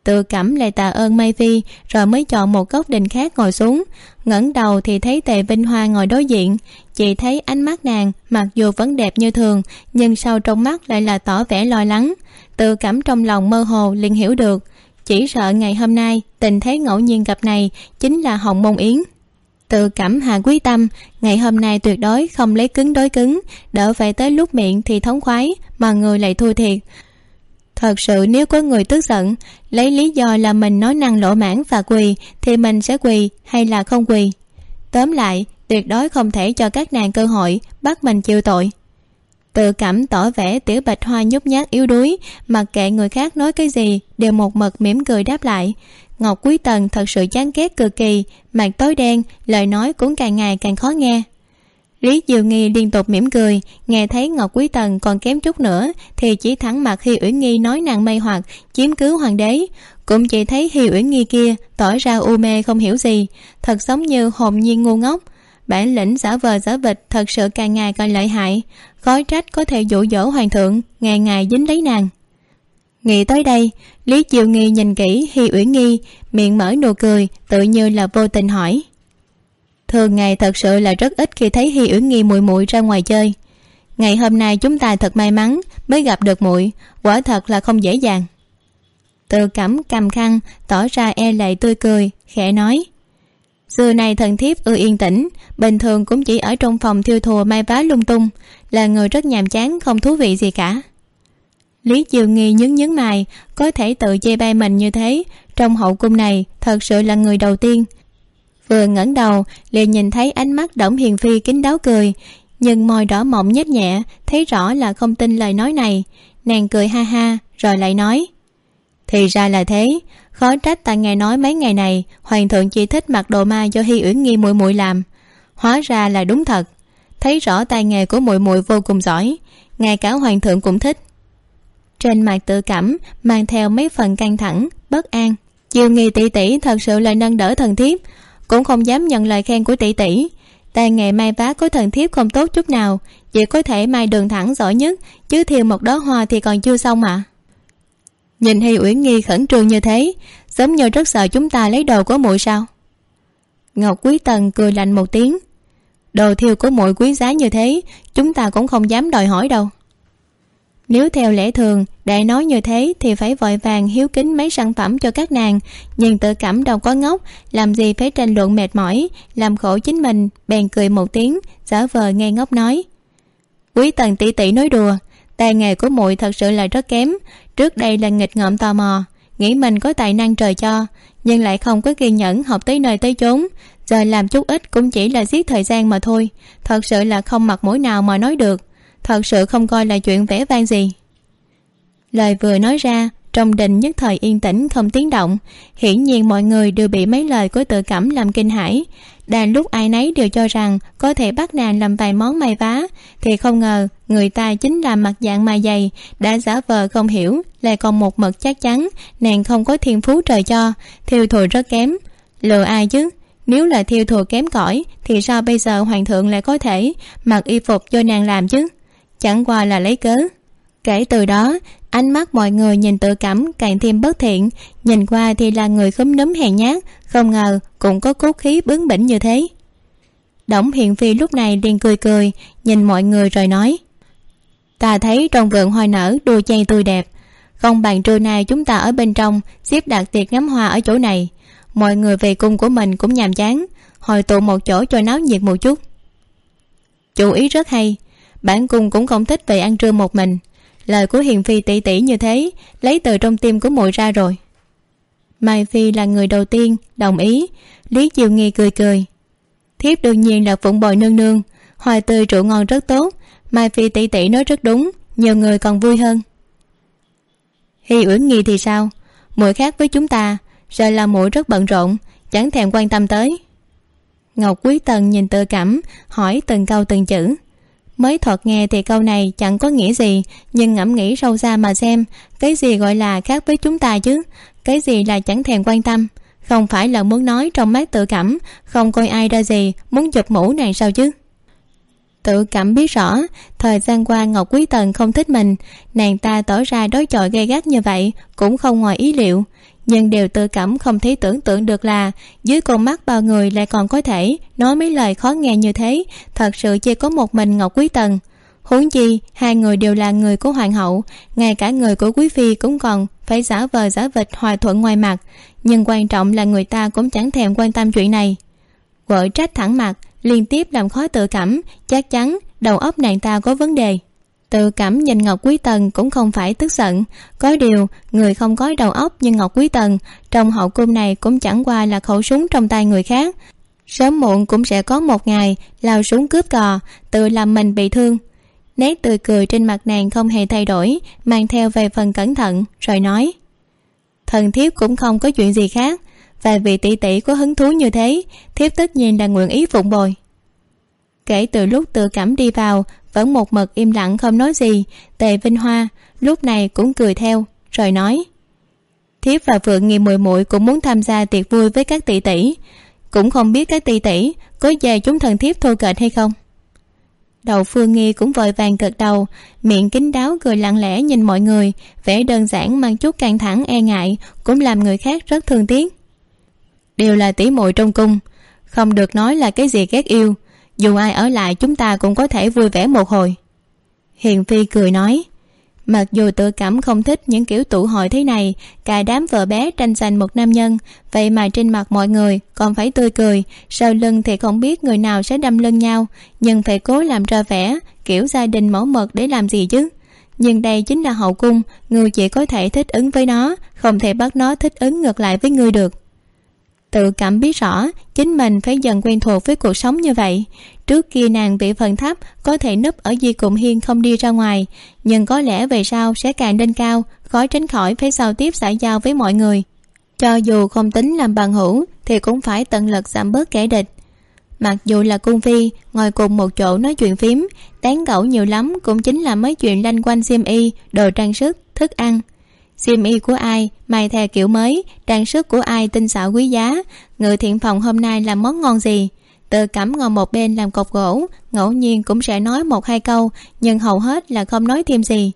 Tự cẩm lại tạ ơn mai phi, rồi mới chọn một góc đình khác ngồi xuống. Ngẩng đầu thì thấy tề vinh hoa ngồi đối diện. Chị thấy ánh mắt nàng, mặc dù vẫn đẹp như thường, nhưng sau trong mắt lại là tỏ vẻ lo lắng. Tự cảm trong lòng mơ hồ liền hiểu được. Chỉ sợ ngày hôm nay, tình thế ngẫu nhiên gặp này chính là hồng môn yến tự cảm hạ quý tâm. Ngày hôm nay tuyệt đối không lấy cứng đối cứng. Đỡ phải tới lúc miệng thì thống khoái, mà người lại thua thiệt. Thật sự nếu có người tức giận, lấy lý do là mình nói năng lỗ mãn và quỳ, thì mình sẽ quỳ hay là không quỳ? Tóm lại, tuyệt đối không thể cho các nàng cơ hội bắt mình chịu tội tự cảm tỏ vẻ tiểu bạch hoa nhút nhát yếu đuối, mặc kệ người khác nói cái gì, đều một mực mỉm cười đáp lại. Ngọc quý tần thật sự chán ghét cực kỳ, mặt tối đen, lời nói cũng càng ngày càng khó nghe. Lý diều nghi liên tục mỉm cười, nghe thấy ngọc quý tần còn kém chút nữa, thì chỉ thẳng mặt hi uyển nghi nói nàng mây hoặc, chiếm cứ hoàng đế. Cũng chỉ thấy hi uyển nghi kia tỏ ra u mê không hiểu gì, thật giống như hồn nhiên ngu ngốc bản lĩnh giả vờ giả vịt thật sự càng ngày càng lợi hại. Khó trách có thể dụ dỗ hoàng thượng, ngày ngày dính lấy nàng. Nghĩ tới đây, lý chiều nghi nhìn kỹ hi uyển nghi, miệng mở nụ cười, tự như là vô tình hỏi. Thường ngày thật sự là rất ít khi thấy hi uyển nghi muội muội ra ngoài chơi. Ngày hôm nay chúng ta thật may mắn mới gặp được muội, quả thật là không dễ dàng. Từ cẩm cầm khăn tỏ ra e lệ tươi cười, khẽ nói giờ này thần thiếp ưa yên tĩnh, bình thường cũng chỉ ở trong phòng thiêu thùa may vá lung tung, là người rất nhàm chán, không thú vị gì cả. Lý diều nghi nhướng nhướng mày, có thể tự chê bai mình như thế, trong hậu cung này thật sự là người đầu tiên. Vừa ngẩng đầu, liền nhìn thấy ánh mắt đổng hiền phi kính đáo cười, nhưng môi đỏ mọng nhếch nhẹ, thấy rõ là không tin lời nói này. Nàng cười ha ha, rồi lại nói thì ra là thế. Khó trách ta nghe nói mấy ngày này, hoàng thượng chỉ thích mặc đồ ma do hi uyển nghi muội muội làm. Hóa ra là đúng thật. Thấy rõ tay nghề của muội muội vô cùng giỏi. Ngay cả hoàng thượng cũng thích. Trên mặt tự cảm, mang theo mấy phần căng thẳng, bất an. Chiều nghi tỷ tỷ thật sự là nâng đỡ thần thiếp. Cũng không dám nhận lời khen của tỷ tỷ. Tay nghề may vá của thần thiếp không tốt chút nào. Chỉ có thể may đường thẳng giỏi nhất, chứ thiêu một đó hoa thì còn chưa xong mà nhìn hi uyển nghi khẩn trương như thế sớm như rất sợ chúng ta lấy đồ của muội sao? Ngọc quý tần cười lạnh một tiếng. Đồ thiêu của muội quý giá như thế, chúng ta cũng không dám đòi hỏi đâu. Nếu theo lẽ thường để nói như thế thì phải vội vàng hiếu kính mấy sản phẩm cho các nàng, nhưng tự cảm đâu có ngốc, làm gì phải tranh luận mệt mỏi, làm khổ chính mình, bèn cười một tiếng, giả vờ nghe ngốc nói. Quý tần tỷ tỷ nói đùa tài nghề của muội thật sự là rất kém. Trước đây là nghịch ngợm tò mò, nghĩ mình có tài năng trời cho, nhưng lại không có kiên nhẫn học tới nơi tới chốn. Giờ làm chút ít cũng chỉ là giết thời gian mà thôi. Thật sự là không mặt mũi nào mà nói được. Thật sự không coi là chuyện vẻ vang gì. Lời vừa nói ra, trong đình nhất thời yên tĩnh, không tiếng động. Hiển nhiên mọi người đều bị mấy lời của tự cảm làm kinh hãi đàn lúc ai nấy đều cho rằng có thể bắt nàng làm vài món may vá. Thì không ngờ, người ta chính là mặt dạng mà dày, đã giả vờ không hiểu, lại còn một mực chắc chắn nàng không có thiên phú trời cho. Thiêu thùi rất kém. Lừa ai chứ? Nếu là thiêu thùi kém cỏi, thì sao bây giờ hoàng thượng lại có thể mặc y phục do nàng làm chứ? Chẳng qua là lấy cớ. Kể từ đó ánh mắt mọi người nhìn tự cảm, càng thêm bất thiện. Nhìn qua thì là người khúm núm hèn nhát, không ngờ cũng có cốt khí bướng bỉnh như thế. Đổng hiền phi lúc này liền cười cười, nhìn mọi người rồi nói, ta thấy trong vườn hoa nở đua chay tươi đẹp. Không bằng trưa nay chúng ta ở bên trong, xếp đặt tiệc ngắm hoa ở chỗ này. Mọi người về cung của mình cũng nhàm chán, hồi tụ một chỗ cho náo nhiệt một chút. Chủ ý rất hay, bản cung cũng không thích về ăn trưa một mình lời của hiền phi tỷ tỷ như thế, lấy từ trong tim của muội ra rồi. Mai phi là người đầu tiên đồng ý. Lý chiều nghi cười cười. Thiếp đương nhiên là phụng bồi nương nương. Hoa tươi rượu ngon rất tốt. Mai phi tỷ tỷ nói rất đúng nhiều người còn vui hơn. Hi uyển nghi thì sao? Muội khác với chúng ta, giờ là muội rất bận rộn, chẳng thèm quan tâm tới. Ngọc quý tần nhìn tự cảm hỏi từng câu từng chữ mới thuật nghe thì câu này chẳng có nghĩa gì, nhưng ngẫm nghĩ sâu xa mà xem, cái gì gọi là khác với chúng ta chứ? Cái gì là chẳng thèm quan tâm? Không phải là muốn nói trong mắt tự cảm, không coi ai ra gì, muốn chụp mũ này sao chứ? Tự cảm biết rõ, thời gian qua ngọc quý tần không thích mình, nàng ta tỏ ra đối chọi gay gắt như vậy, cũng không ngoài ý liệu nhưng điều tự cảm không thấy tưởng tượng được là, dưới con mắt bao người lại còn có thể nói mấy lời khó nghe như thế. Thật sự chỉ có một mình ngọc quý tần. Huống chi, hai người đều là người của hoàng hậu, ngay cả người của quý phi cũng còn phải giả vờ giả vịt hòa thuận ngoài mặt. Nhưng quan trọng là người ta cũng chẳng thèm quan tâm chuyện này. Vợ trách thẳng mặt, liên tiếp làm khó tự cảm, chắc chắn đầu óc nàng ta có vấn đề tự cảm nhìn ngọc quý tần cũng không phải tức giận. Có điều, người không có đầu óc như ngọc quý tần, trong hậu cung này cũng chẳng qua là khẩu súng trong tay người khác. Sớm muộn cũng sẽ có một ngày, lao súng cướp cò, tự làm mình bị thương. Nét tươi cười trên mặt nàng không hề thay đổi, mang theo về phần cẩn thận, rồi nói, thần thiếp cũng không có chuyện gì khác. Và vì tỷ tỷ có hứng thú như thế, thiếp tất nhiên là nguyện ý phụng bồi. Kể từ lúc tự cảm đi vào vẫn một mực im lặng không nói gì. Tề vinh hoa lúc này cũng cười theo, rồi nói, thiếp và phượng nghi muội muội cũng muốn tham gia tiệc vui với các tỷ tỷ. Cũng không biết các tỷ tỷ có về chúng thần thiếp thô kệch hay không? Đầu phương nghi cũng vội vàng gật đầu, miệng kín đáo cười lặng lẽ nhìn mọi người, vẻ đơn giản mang chút căng thẳng e ngại, cũng làm người khác rất thương tiếc. Đều là tỷ muội trong cung, không được nói là cái gì ghét yêu dù ai ở lại, chúng ta cũng có thể vui vẻ một hồi. Hiền phi cười nói, mặc dù tự cảm không thích những kiểu tụ hội thế này, cả đám vợ bé tranh giành một nam nhân, vậy mà trên mặt mọi người còn phải tươi cười, sau lưng thì không biết người nào sẽ đâm lưng nhau, nhưng phải cố làm ra vẻ kiểu gia đình mẫu mực để làm gì chứ. Nhưng đây chính là hậu cung, người chỉ có thể thích ứng với nó, không thể bắt nó thích ứng ngược lại với người được tự cảm biết rõ chính mình phải dần quen thuộc với cuộc sống như vậy. Trước kia nàng bị phần thấp, có thể núp ở di cụm hiên không đi ra ngoài. Nhưng có lẽ về sau sẽ càng lên cao, khó tránh khỏi phải giao tiếp xã giao với mọi người. Cho dù không tính làm bằng hữu, thì cũng phải tận lực giảm bớt kẻ địch. Mặc dù là cung phi, ngồi cùng một chỗ nói chuyện phím, tán gẫu nhiều lắm cũng chính là mấy chuyện lanh quanh xiêm y, đồ trang sức, thức ăn xiêm y của ai may theo kiểu mới, trang sức của ai tinh xảo quý giá người thiện phòng hôm nay làm món ngon gì? Tự cẩm ngồi một bên làm cột gỗ, ngẫu nhiên cũng sẽ nói một hai câu, nhưng hầu hết là không nói thêm gì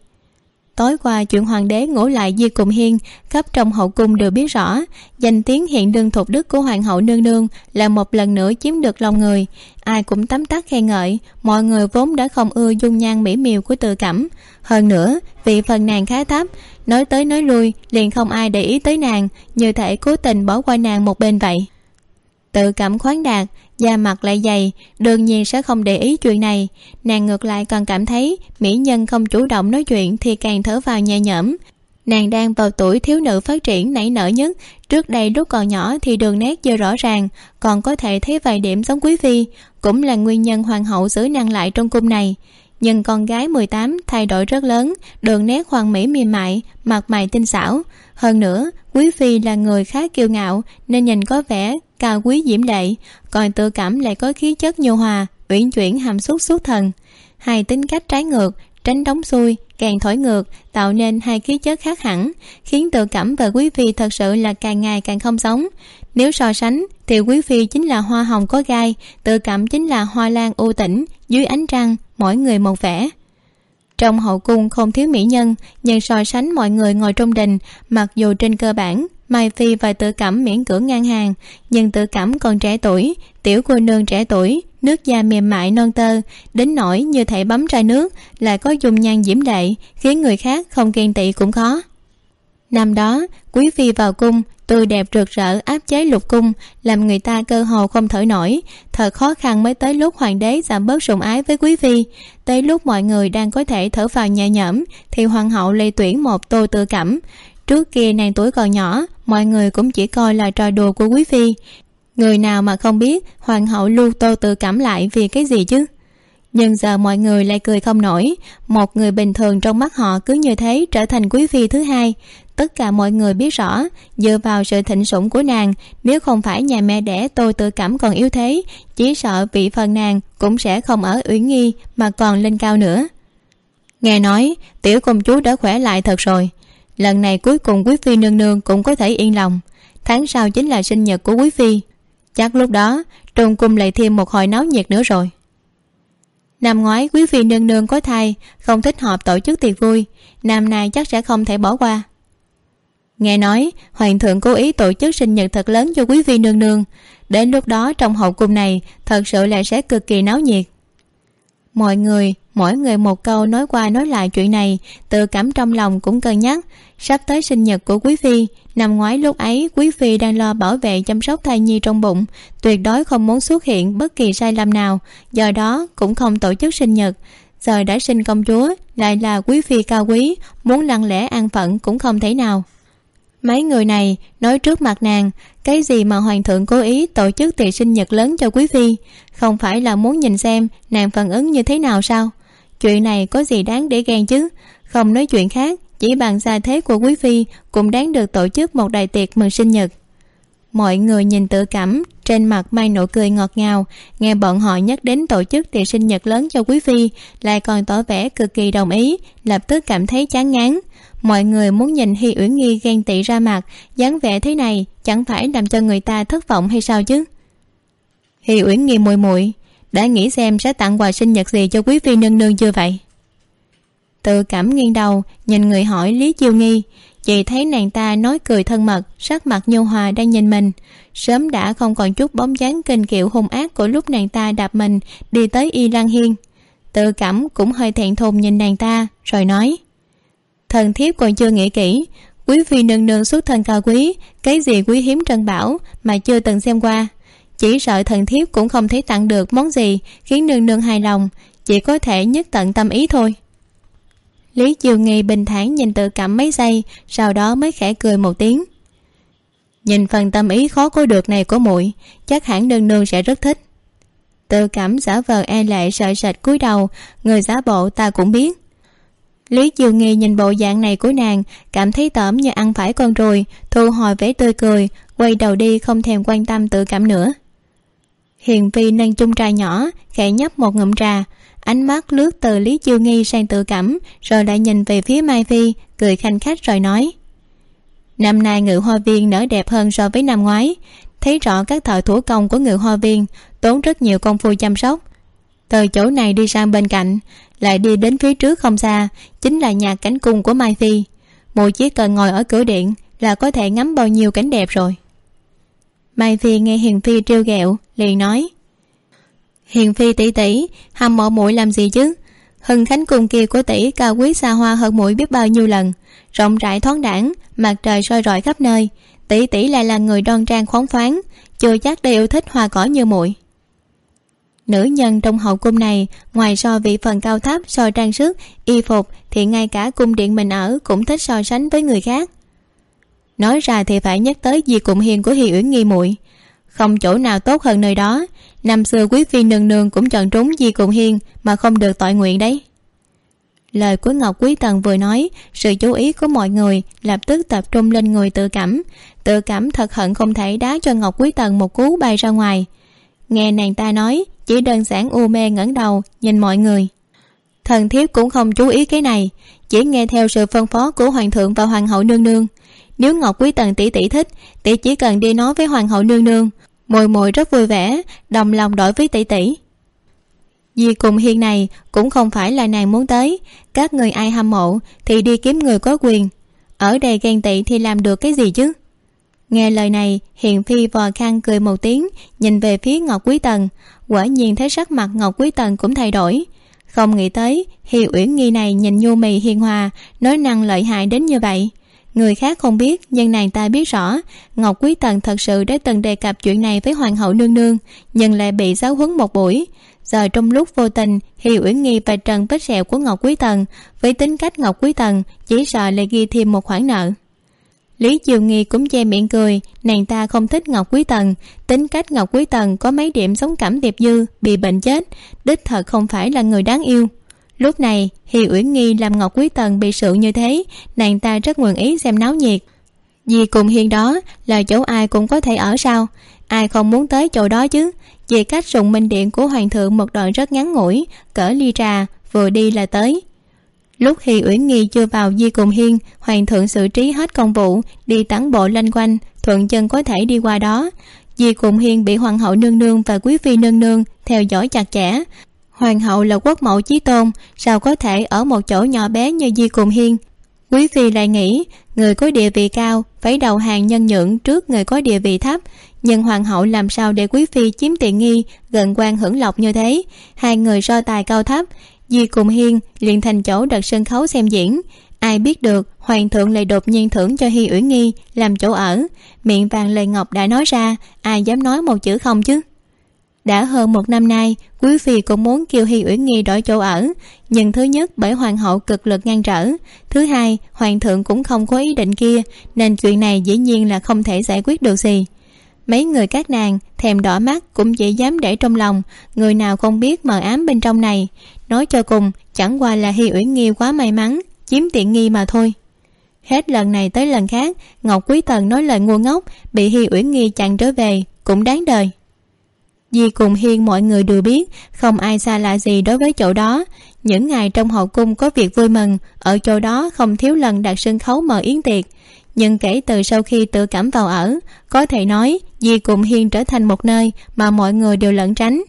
tối qua chuyện hoàng đế ngủ lại di cùng hiên, khắp trong hậu cung đều biết rõ, danh tiếng hiện đương thuộc đức của hoàng hậu nương nương là một lần nữa chiếm được lòng người. Ai cũng tấm tắc khen ngợi, mọi người vốn đã không ưa dung nhan mỹ miều của tự cẩm. Hơn nữa, vì phần nàng khá thấp, nói tới nói lui, liền không ai để ý tới nàng, như thể cố tình bỏ qua nàng một bên vậy. Tự cảm khoáng đạt da mặt lại dày, đương nhiên sẽ không để ý chuyện này. Nàng ngược lại còn cảm thấy mỹ nhân không chủ động nói chuyện thì càng thở vào nhẹ nhõm. Nàng đang vào tuổi thiếu nữ phát triển nảy nở nhất. Trước đây lúc còn nhỏ thì đường nét chưa rõ ràng, còn có thể thấy vài điểm giống quý phi, cũng là nguyên nhân hoàng hậu giữ nàng lại trong cung này nhưng con gái 18 thay đổi rất lớn, đường nét hoàn mỹ mềm mại, mặt mày tinh xảo. Hơn nữa, quý phi là người khá kiêu ngạo, nên nhìn có vẻ cao quý diễm lệ. Còn tự cảm lại có khí chất nhu hòa, uyển chuyển hàm xúc xuất thần. Hai tính cách trái ngược, tránh đóng xuôi càng thổi ngược, tạo nên hai khí chất khác hẳn, khiến tự cảm và quý phi thật sự là càng ngày càng không giống nếu so sánh, thì quý phi chính là hoa hồng có gai, tự cảm chính là hoa lan u tĩnh, dưới ánh trăng, mỗi người một vẻ. Trong hậu cung không thiếu mỹ nhân, nhưng so sánh mọi người ngồi trong đình, mặc dù trên cơ bản, mai phi và tự cảm miễn cưỡng ngang hàng, nhưng tự cảm còn trẻ tuổi, tiểu cô nương trẻ tuổi, nước da mềm mại non tơ, đến nỗi như thể bấm ra nước lại có dung nhan diễm đệ khiến người khác không ghen tị cũng khó năm đó, quý phi vào cung tươi đẹp rực rỡ áp chế lục cung, làm người ta cơ hồ không thở nổi. Thật khó khăn mới tới lúc hoàng đế giảm bớt sủng ái với quý phi. Tới lúc mọi người đang có thể thở vào nhẹ nhõm, thì hoàng hậu lây tuyển một tô tự cảm trước kia nàng tuổi còn nhỏ, mọi người cũng chỉ coi là trò đùa của quý phi. Người nào mà không biết, hoàng hậu lưu tô tự cảm lại vì cái gì chứ? Nhưng giờ mọi người lại cười không nổi. Một người bình thường trong mắt họ cứ như thế trở thành quý phi thứ hai tất cả mọi người biết rõ, dựa vào sự thịnh sủng của nàng, nếu không phải nhà mẹ đẻ tôi tự cảm còn yếu thế, chỉ sợ vị phần nàng cũng sẽ không ở uyển nghi mà còn lên cao nữa. Nghe nói, tiểu công chúa đã khỏe lại thật rồi. Lần này cuối cùng quý phi nương nương cũng có thể yên lòng. Tháng sau chính là sinh nhật của quý phi. Chắc lúc đó, trùng cung lại thêm một hồi náo nhiệt nữa rồi. Năm ngoái, quý phi nương nương có thai, không thích hợp tổ chức tiệc vui. Năm nay chắc sẽ không thể bỏ qua nghe nói, hoàng thượng cố ý tổ chức sinh nhật thật lớn cho quý phi nương nương. Đến lúc đó trong hậu cung này, thật sự là sẽ cực kỳ náo nhiệt. Mọi người, mỗi người một câu nói qua nói lại chuyện này, tự cảm trong lòng cũng cân nhắc. Sắp tới sinh nhật của quý phi, năm ngoái lúc ấy, quý phi đang lo bảo vệ chăm sóc thai nhi trong bụng, tuyệt đối không muốn xuất hiện bất kỳ sai lầm nào. Do đó cũng không tổ chức sinh nhật. Giờ đã sinh công chúa, lại là quý phi cao quý, muốn lặng lẽ an phận cũng không thể nào mấy người này nói trước mặt nàng, cái gì mà hoàng thượng cố ý tổ chức tiệc sinh nhật lớn cho quý phi? Không phải là muốn nhìn xem nàng phản ứng như thế nào sao? Chuyện này có gì đáng để ghen chứ? Không nói chuyện khác, chỉ bằng xa thế của quý phi cũng đáng được tổ chức một đại tiệc mừng sinh nhật. Mọi người nhìn tự cảm, trên mặt mang nụ cười ngọt ngào, nghe bọn họ nhắc đến tổ chức tiệc sinh nhật lớn cho quý phi, lại còn tỏ vẻ cực kỳ đồng ý, lập tức cảm thấy chán ngán mọi người muốn nhìn hi uyển nghi ghen tị ra mặt, dáng vẻ thế này chẳng phải làm cho người ta thất vọng hay sao chứ? Hi uyển nghi mùi mùi đã nghĩ xem sẽ tặng quà sinh nhật gì cho quý phi nương nương chưa vậy? Tự cảm nghiêng đầu, nhìn người hỏi lý chiêu nghi, chị thấy nàng ta nói cười thân mật, sắc mặt nhu hòa đang nhìn mình. Sớm đã không còn chút bóng dáng kinh kiệu hung ác của lúc nàng ta đạp mình đi tới y lan hiên. Tự cảm cũng hơi thẹn thùng nhìn nàng ta, rồi nói thần thiếp còn chưa nghĩ kỹ. Quý phi nương nương xuất thân cao quý, cái gì quý hiếm trân bảo mà chưa từng xem qua. Chỉ sợ thần thiếp cũng không thấy tặng được món gì, khiến nương nương hài lòng, chỉ có thể nhất tận tâm ý thôi. Lý chiều nghi bình thản nhìn tự cảm mấy giây, sau đó mới khẽ cười một tiếng. Nhìn phần tâm ý khó có được này của muội, chắc hẳn nương nương sẽ rất thích. Tự cảm giả vờ e lệ sợ sệt cúi đầu, người giả bộ ta cũng biết lý chiều nghi nhìn bộ dạng này của nàng, cảm thấy tởm như ăn phải con ruồi, thu hồi vẻ tươi cười, quay đầu đi không thèm quan tâm tự cảm nữa. Hiền vi nâng chung trà nhỏ, khẽ nhấp một ngụm trà. Ánh mắt lướt từ lý chiêu nghi sang tự cảm, rồi lại nhìn về phía mai phi, cười khanh khách rồi nói, năm nay ngự hoa viên nở đẹp hơn so với năm ngoái. Thấy rõ các thợ thủ công của ngự hoa viên, tốn rất nhiều công phu chăm sóc từ chỗ này đi sang bên cạnh, lại đi đến phía trước không xa, chính là nhà cánh cung của mai phi. Một chỉ cần ngồi ở cửa điện là có thể ngắm bao nhiêu cảnh đẹp rồi. Mai phi nghe hiền phi trêu ghẹo, liền nói, hiền phi tỷ tỷ, hầm mộ muội làm gì chứ? Hưng khánh cung kia của tỷ cao quý xa hoa hơn muội biết bao nhiêu lần, rộng rãi thoáng đãng, mặt trời soi rọi khắp nơi. Tỷ tỷ lại là người đoan trang khoáng khoáng chưa chắc đã yêu thích hoa cỏ như muội nữ nhân trong hậu cung này, ngoài so vị phần cao thấp, so trang sức, y phục, thì ngay cả cung điện mình ở cũng thích so sánh với người khác. Nói ra thì phải nhắc tới di cụm hiền của hi uyển nghi muội. Không chỗ nào tốt hơn nơi đó. Năm xưa quý phi nương nương cũng chọn trúng di cụm hiên mà không được tội nguyện đấy. Lời của ngọc quý tần vừa nói, sự chú ý của mọi người lập tức tập trung lên người tự cảm. Tự cảm thật hận không thể đá cho ngọc quý tần một cú bay ra ngoài. Nghe nàng ta nói chỉ đơn giản u mê ngẩng đầu, nhìn mọi người. Thần thiếp cũng không chú ý cái này, chỉ nghe theo sự phân phó của hoàng thượng và hoàng hậu nương nương. Nếu ngọc quý tần tỷ tỷ thích, tỷ chỉ cần đi nói với hoàng hậu nương nương. Mồi mồi rất vui vẻ, đồng lòng đổi với tỷ tỷ. Vì cùng hiên này cũng không phải là nàng muốn tới, các người ai hâm mộ thì đi kiếm người có quyền. Ở đây ghen tị thì làm được cái gì chứ? Nghe lời này, hiền phi vò khăn cười một tiếng, nhìn về phía ngọc quý tần. Quả nhiên thấy sắc mặt ngọc quý tần cũng thay đổi. Không nghĩ tới, hi uyển nghi này nhìn nhu mì hiền hòa, nói năng lợi hại đến như vậy. Người khác không biết, nhưng nàng ta biết rõ, ngọc quý tần thật sự đã từng đề cập chuyện này với hoàng hậu nương nương, nhưng lại bị giáo huấn một buổi. Giờ trong lúc vô tình, hi uyển nghi và trần vết sẹo của ngọc quý tần, với tính cách ngọc quý tần, chỉ sợ lại ghi thêm một khoản nợ lý Diều nghi cũng che miệng cười, nàng ta không thích ngọc quý tần. Tính cách ngọc quý tần có mấy điểm sống cảm tiệp dư, bị bệnh chết, đích thật không phải là người đáng yêu. Lúc này hi uyển nghi làm ngọc quý tần bị sự như thế, nàng ta rất nguyện ý xem náo nhiệt. Vì cùng hiên đó là chỗ ai cũng có thể ở sao ai không muốn tới chỗ đó chứ? Về cách dùng minh điện của hoàng thượng một đoạn rất ngắn ngủi, cỡ ly trà, vừa đi là tới lúc hi uyển nghi chưa vào di cùng hiên, hoàng thượng xử trí hết công vụ, đi tản bộ lanh quanh, thuận chân có thể đi qua đó. Di cùng hiên bị hoàng hậu nương nương và quý phi nương nương theo dõi chặt chẽ. Hoàng hậu là quốc mẫu chí tôn, sao có thể ở một chỗ nhỏ bé như di cùng hiên? Quý phi lại nghĩ, người có địa vị cao, phải đầu hàng nhân nhượng trước người có địa vị thấp. Nhưng hoàng hậu làm sao để quý phi chiếm tiện nghi, gần quan hưởng lộc như thế? Hai người so tài cao thấp di cùng hiên liền thành chỗ đặt sân khấu xem diễn. Ai biết được, hoàng thượng lại đột nhiên thưởng cho hi uyển nghi làm chỗ ở. Miệng vàng lời ngọc đã nói ra, ai dám nói một chữ không chứ? Đã hơn một năm nay, quý phi cũng muốn kêu hi uyển nghi đổi chỗ ở. Nhưng thứ nhất, bởi hoàng hậu cực lực ngăn trở. Thứ hai, hoàng thượng cũng không có ý định kia, nên chuyện này dĩ nhiên là không thể giải quyết được gì mấy người các nàng, thèm đỏ mắt cũng dễ dám để trong lòng, người nào không biết mờ ám bên trong này. Nói cho cùng, chẳng qua là hi uyển nghi quá may mắn, chiếm tiện nghi mà thôi. Hết lần này tới lần khác, ngọc quý tần nói lời ngu ngốc, bị hi uyển nghi chặn trở về, cũng đáng đời. Vì cùng hiên mọi người đều biết, không ai xa lạ gì đối với chỗ đó. Những ngày trong hậu cung có việc vui mừng, ở chỗ đó không thiếu lần đặt sân khấu mở yến tiệc. Nhưng kể từ sau khi tự cảm vào ở, có thể nói di cùng hiên trở thành một nơi mà mọi người đều lẩn tránh.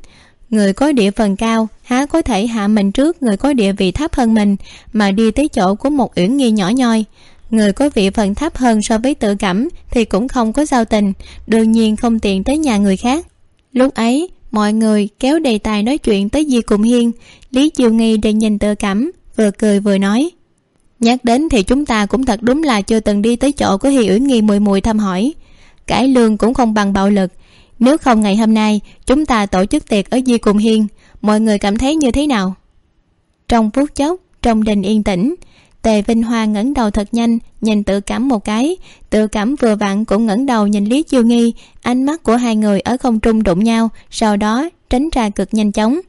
Người có địa phần cao, há có thể hạ mình trước người có địa vị thấp hơn mình, mà đi tới chỗ của một uyển nghi nhỏ nhoi. Người có vị phần thấp hơn so với tự cảm thì cũng không có giao tình, đương nhiên không tiện tới nhà người khác. Lúc ấy, mọi người kéo đề tài nói chuyện tới di cùng hiên. Lý chiêu nghi đang nhìn tự cảm, vừa cười vừa nói, nhắc đến thì chúng ta cũng thật đúng là chưa từng đi tới chỗ của hi uyển nghi mùi mùi thăm hỏi cải lương cũng không bằng bạo lực. Nếu không ngày hôm nay, chúng ta tổ chức tiệc ở di cùng hiên, mọi người cảm thấy như thế nào? Trong phút chốc, trong đình yên tĩnh, tề vinh hoa ngẩng đầu thật nhanh, nhìn tự cảm một cái. Tự cảm vừa vặn cũng ngẩng đầu nhìn lý chiêu nghi, ánh mắt của hai người ở không trung đụng nhau, sau đó tránh ra cực nhanh chóng.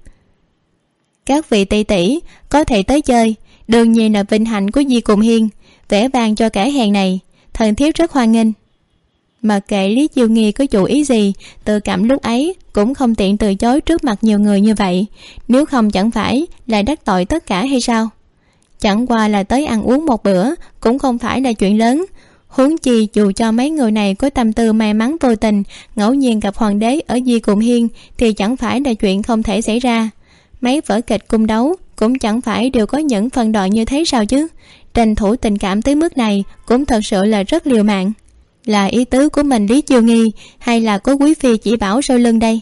Các vị tỷ tỷ, có thể tới chơi. Đương nhiên là vinh hạnh của di cùng hiên. Vẽ vang cho cả hèn này. Thần thiếp rất hoan nghênh mà kệ lý chiêu nghi có chủ ý gì, tự cảm lúc ấy cũng không tiện từ chối trước mặt nhiều người như vậy. Nếu không chẳng phải lại đắc tội tất cả hay sao? Chẳng qua là tới ăn uống một bữa cũng không phải là chuyện lớn. Huống chi dù cho mấy người này có tâm tư may mắn vô tình, ngẫu nhiên gặp hoàng đế ở di cùng hiên thì chẳng phải là chuyện không thể xảy ra. Mấy vở kịch cung đấu cũng chẳng phải đều có những phần đoạn như thế sao chứ? Tranh thủ tình cảm tới mức này cũng thật sự là rất liều mạng là ý tứ của mình lý chiêu nghi, hay là có quý phi chỉ bảo sau lưng đây?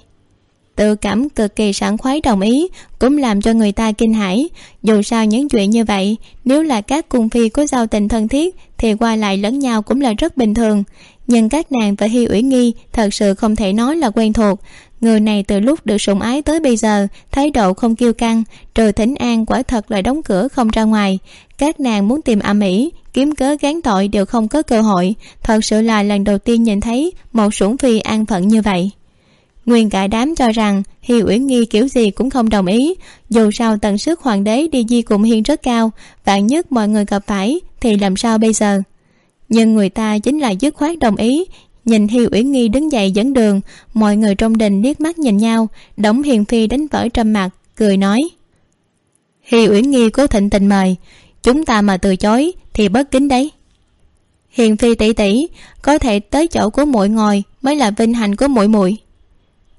Tự cảm cực kỳ sảng khoái đồng ý, cũng làm cho người ta kinh hãi. Dù sao những chuyện như vậy, nếu là các cung phi có giao tình thân thiết, thì qua lại lẫn nhau cũng là rất bình thường. Nhưng các nàng và hi uyển nghi thật sự không thể nói là quen thuộc người này từ lúc được sủng ái tới bây giờ, thái độ không kiêu căng, trừ thỉnh an quả thật là đóng cửa không ra ngoài. Các nàng muốn tìm âm ỉ kiếm cớ gán tội đều không có cơ hội. Thật sự là lần đầu tiên nhìn thấy một sủng phi an phận như vậy. Nguyên cả đám cho rằng, hi uyển nghi kiểu gì cũng không đồng ý. Dù sao tần sức hoàng đế đi di cùng hiên rất cao, vạn nhất mọi người gặp phải thì làm sao bây giờ? Nhưng người ta chính là dứt khoát đồng ý nhìn hi uyển nghi đứng dậy dẫn đường, mọi người trong đình liếc mắt nhìn nhau. Đống hiền phi đánh vỡ trầm mặt cười nói hi uyển nghi cố thịnh tình mời, chúng ta mà từ chối thì bất kính đấy. Hiền phi tỷ tỷ có thể tới chỗ của muội ngồi mới là vinh hạnh của muội muội.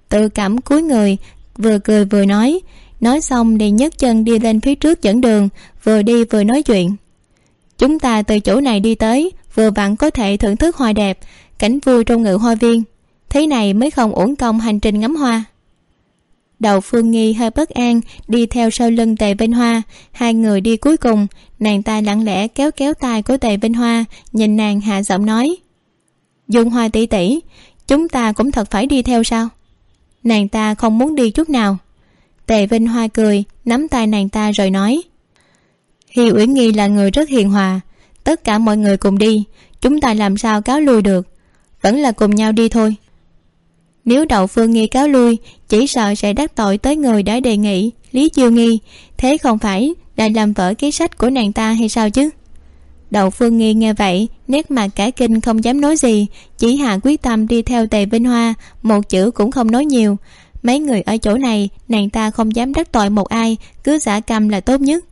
Tự cảm cúi người, vừa cười vừa nói nói xong thì nhấc chân đi lên phía trước dẫn đường, vừa đi vừa nói chuyện. Chúng ta từ chỗ này đi tới, vừa vặn có thể thưởng thức hoa đẹp cảnh vui trong ngự hoa viên. Thế này mới không uổng công hành trình ngắm hoa. Đầu phương nghi hơi bất an, đi theo sau lưng tề vinh hoa. Hai người đi cuối cùng, nàng ta lặng lẽ kéo kéo tay của tề vinh hoa, nhìn nàng hạ giọng nói. Dung hoa tỉ tỷ, chúng ta cũng thật phải đi theo sao? Nàng ta không muốn đi chút nào. Tề vinh hoa cười, nắm tay nàng ta rồi nói. Hi uyển nghi là người rất hiền hòa. Tất cả mọi người cùng đi, chúng ta làm sao cáo lui được? Vẫn là cùng nhau đi thôi. Nếu đậu phương nghi cáo lui, chỉ sợ sẽ đắc tội tới người đã đề nghị, lý chiêu nghi, thế không phải là làm vỡ ký sách của nàng ta hay sao chứ? Đậu phương nghi nghe vậy, nét mặt cả kinh không dám nói gì, chỉ hạ quyết tâm đi theo tề vinh hoa, một chữ cũng không nói nhiều. Mấy người ở chỗ này, nàng ta không dám đắc tội một ai, cứ giả cầm là tốt nhất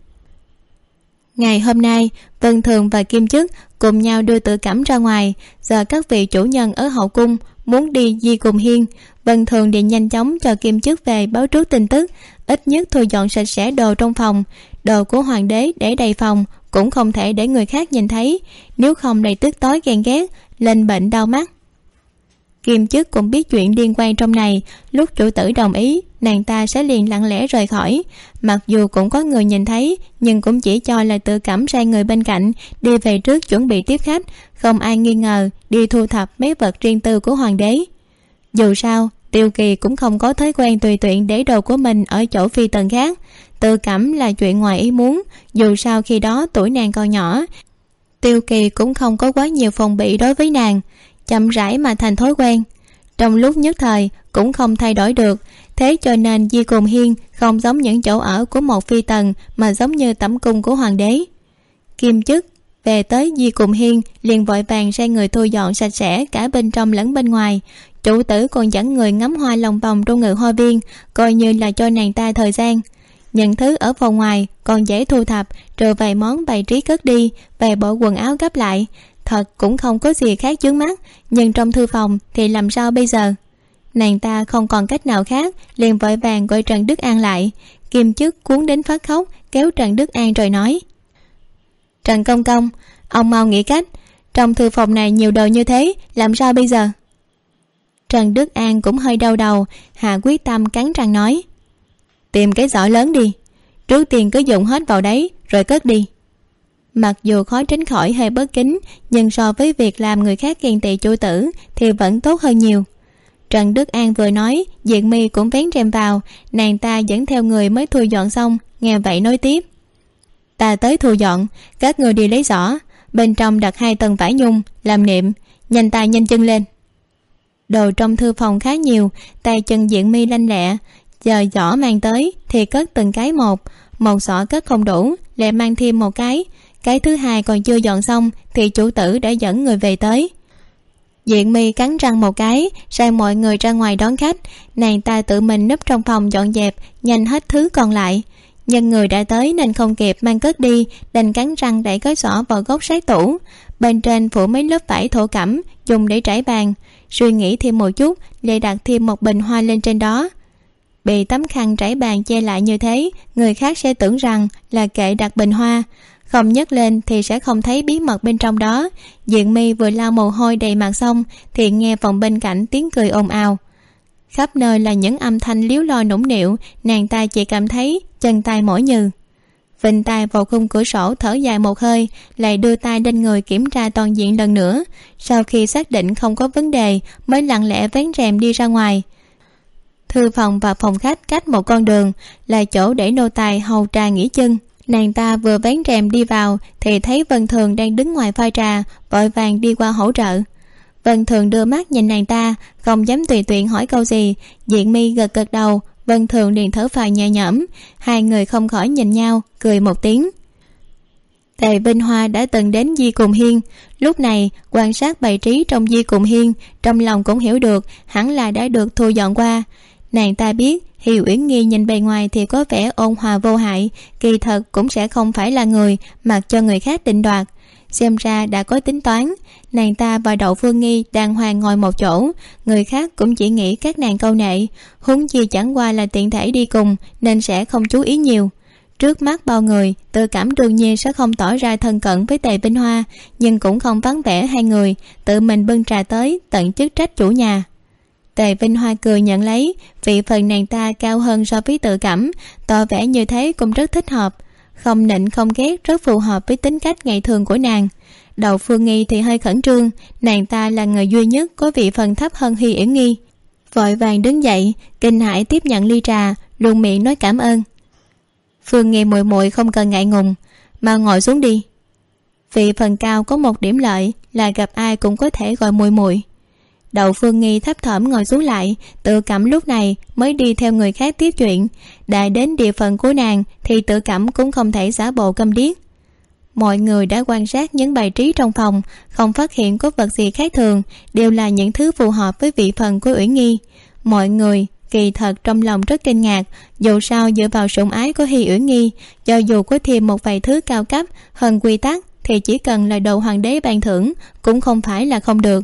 ngày hôm nay vân thường và kim chức cùng nhau đưa tự cảm ra ngoài. Giờ các vị chủ nhân ở hậu cung muốn đi di cùng hiên. Vân thường điện nhanh chóng cho kim chức về báo trước tin tức. Ít nhất thu dọn sạch sẽ đồ trong phòng. Đồ của hoàng đế để đầy phòng cũng không thể để người khác nhìn thấy. Nếu không đầy tức tối ghen ghét, lên bệnh đau mắt. Kim chức cũng biết chuyện liên quan trong này. Lúc chủ tử đồng ý nàng ta sẽ liền lặng lẽ rời khỏi. Mặc dù cũng có người nhìn thấy, nhưng cũng chỉ cho là tự cảm sai người bên cạnh, đi về trước chuẩn bị tiếp khách. Không ai nghi ngờ, đi thu thập mấy vật riêng tư của hoàng đế. Dù sao, tiêu kỳ cũng không có thói quen tùy tiện để đồ của mình ở chỗ phi tần khác. Tự cảm là chuyện ngoài ý muốn, dù sao khi đó tuổi nàng còn nhỏ, tiêu kỳ cũng không có quá nhiều phòng bị đối với nàng. Chậm rãi mà thành thói quen. Trong lúc nhất thời, cũng không thay đổi được thế cho nên di cồn hiên không giống những chỗ ở của một phi tần mà giống như tẩm cung của hoàng đế. Kim chức, về tới di cùng hiên, liền vội vàng sai người thu dọn sạch sẽ cả bên trong lẫn bên ngoài. Chủ tử còn dẫn người ngắm hoa lòng vòng trong ngự hoa viên, coi như là cho nàng ta thời gian. Những thứ ở phòng ngoài còn dễ thu thập, trừ vài món bày trí cất đi, vài bộ quần áo gấp lại. Thật cũng không có gì khác chướng mắt, nhưng trong thư phòng thì làm sao bây giờ? Nàng ta không còn cách nào khác, liền vội vàng gọi trần đức an lại. Kim chức cuốn đến phát khóc, kéo trần đức an rồi nói. Trần công công, ông mau nghĩ cách. Trong thư phòng này nhiều đồ như thế, làm sao bây giờ? Trần đức an cũng hơi đau đầu Hà quyết tâm cắn răng nói. Tìm cái giỏ lớn đi, trước tiên cứ dùng hết vào đấy, rồi cất đi. Mặc dù khó tránh khỏi hơi bất kính, nhưng so với việc làm người khác ghen tị chủ tử thì vẫn tốt hơn nhiều trần đức an vừa nói diệt mi cũng vén rèm vào, nàng ta dẫn theo người mới thu dọn xong, nghe vậy nói tiếp. Ta tới thu dọn, các người đi lấy giỏ, bên trong đặt hai tầng vải nhung, làm niệm nhanh tay nhanh chân lên. Đồ trong thư phòng khá nhiều, tay chân diện mi lanh lẹ, giờ giỏ mang tới thì cất từng cái một một giỏ cất không đủ, lại mang thêm một cái cái thứ hai còn chưa dọn xong thì chủ tử đã dẫn người về tới diện mi cắn răng một cái, sai mọi người ra ngoài đón khách. Nàng ta tự mình núp trong phòng dọn dẹp, nhanh hết thứ còn lại. Nhân người đã tới nên không kịp mang cất đi, đành cắn răng đẩy gói xỏ vào góc sát tủ. Bên trên phủ mấy lớp vải thổ cẩm, dùng để trải bàn. Suy nghĩ thêm một chút, lại đặt thêm một bình hoa lên trên đó. Bị tấm khăn trải bàn che lại như thế, người khác sẽ tưởng rằng là kệ đặt bình hoa không nhấc lên thì sẽ không thấy bí mật bên trong đó. Diện mi vừa lau mồ hôi đầy mặt xong thì nghe phòng bên cạnh tiếng cười ồn ào. Khắp nơi là những âm thanh líu lo nũng nịu, nàng ta chỉ cảm thấy chân tay mỏi nhừ. Vịnh tay vào khung cửa sổ thở dài một hơi, lại đưa tay lên người kiểm tra toàn diện lần nữa. Sau khi xác định không có vấn đề, mới lặng lẽ vén rèm đi ra ngoài. Thư phòng và phòng khách cách một con đường, là chỗ để nô tài hầu trà nghỉ chân nàng ta vừa vén rèm đi vào, thì thấy vân thường đang đứng ngoài pha trà, vội vàng đi qua hỗ trợ. Vân thường đưa mắt nhìn nàng ta, không dám tùy tiện hỏi câu gì. Diện mi gật gật đầu, vân thường liền thở phào nhẹ nhõm. Hai người không khỏi nhìn nhau, cười một tiếng. Tề vinh hoa đã từng đến di cùng hiên. Lúc này, quan sát bày trí trong di cùng hiên, trong lòng cũng hiểu được, hẳn là đã được thu dọn qua nàng ta biết hi uyển nghi nhìn bề ngoài thì có vẻ ôn hòa vô hại, kỳ thật cũng sẽ không phải là người mặc cho người khác định đoạt. Xem ra đã có tính toán, nàng ta và đậu phương nghi đàng hoàng ngồi một chỗ, người khác cũng chỉ nghĩ các nàng câu nệ, huống chi chẳng qua là tiện thể đi cùng nên sẽ không chú ý nhiều. Trước mắt bao người tự cảm đương nhiên sẽ không tỏ ra thân cận với tề binh hoa, nhưng cũng không vắng vẻ hai người, tự mình bưng trà tới tận chức trách chủ nhà tề vinh hoa cười nhận lấy, vị phần nàng ta cao hơn so với tự cảm, tỏ vẻ như thế cũng rất thích hợp. Không nịnh không ghét rất phù hợp với tính cách ngày thường của nàng. Đầu phương nghi thì hơi khẩn trương, nàng ta là người duy nhất có vị phần thấp hơn hy yển nghi. Vội vàng đứng dậy, kinh hãi tiếp nhận ly trà, luôn miệng nói cảm ơn. Phương nghi muội muội không cần ngại ngùng mà ngồi xuống đi. Vị phần cao có một điểm lợi là gặp ai cũng có thể gọi muội muội đậu phương nghi thấp thỏm ngồi xuống lại, tự cảm lúc này mới đi theo người khác tiếp chuyện. Đã đến địa phận của nàng thì tự cảm cũng không thể giả bộ câm điếc. Mọi người đã quan sát những bài trí trong phòng, không phát hiện có vật gì khác thường, đều là những thứ phù hợp với vị phần của uyển nghi. Mọi người kỳ thật trong lòng rất kinh ngạc, dù sao dựa vào sủng ái của hi uyển nghi, cho dù có thêm một vài thứ cao cấp, hơn quy tắc, thì chỉ cần là đầu hoàng đế ban thưởng cũng không phải là không được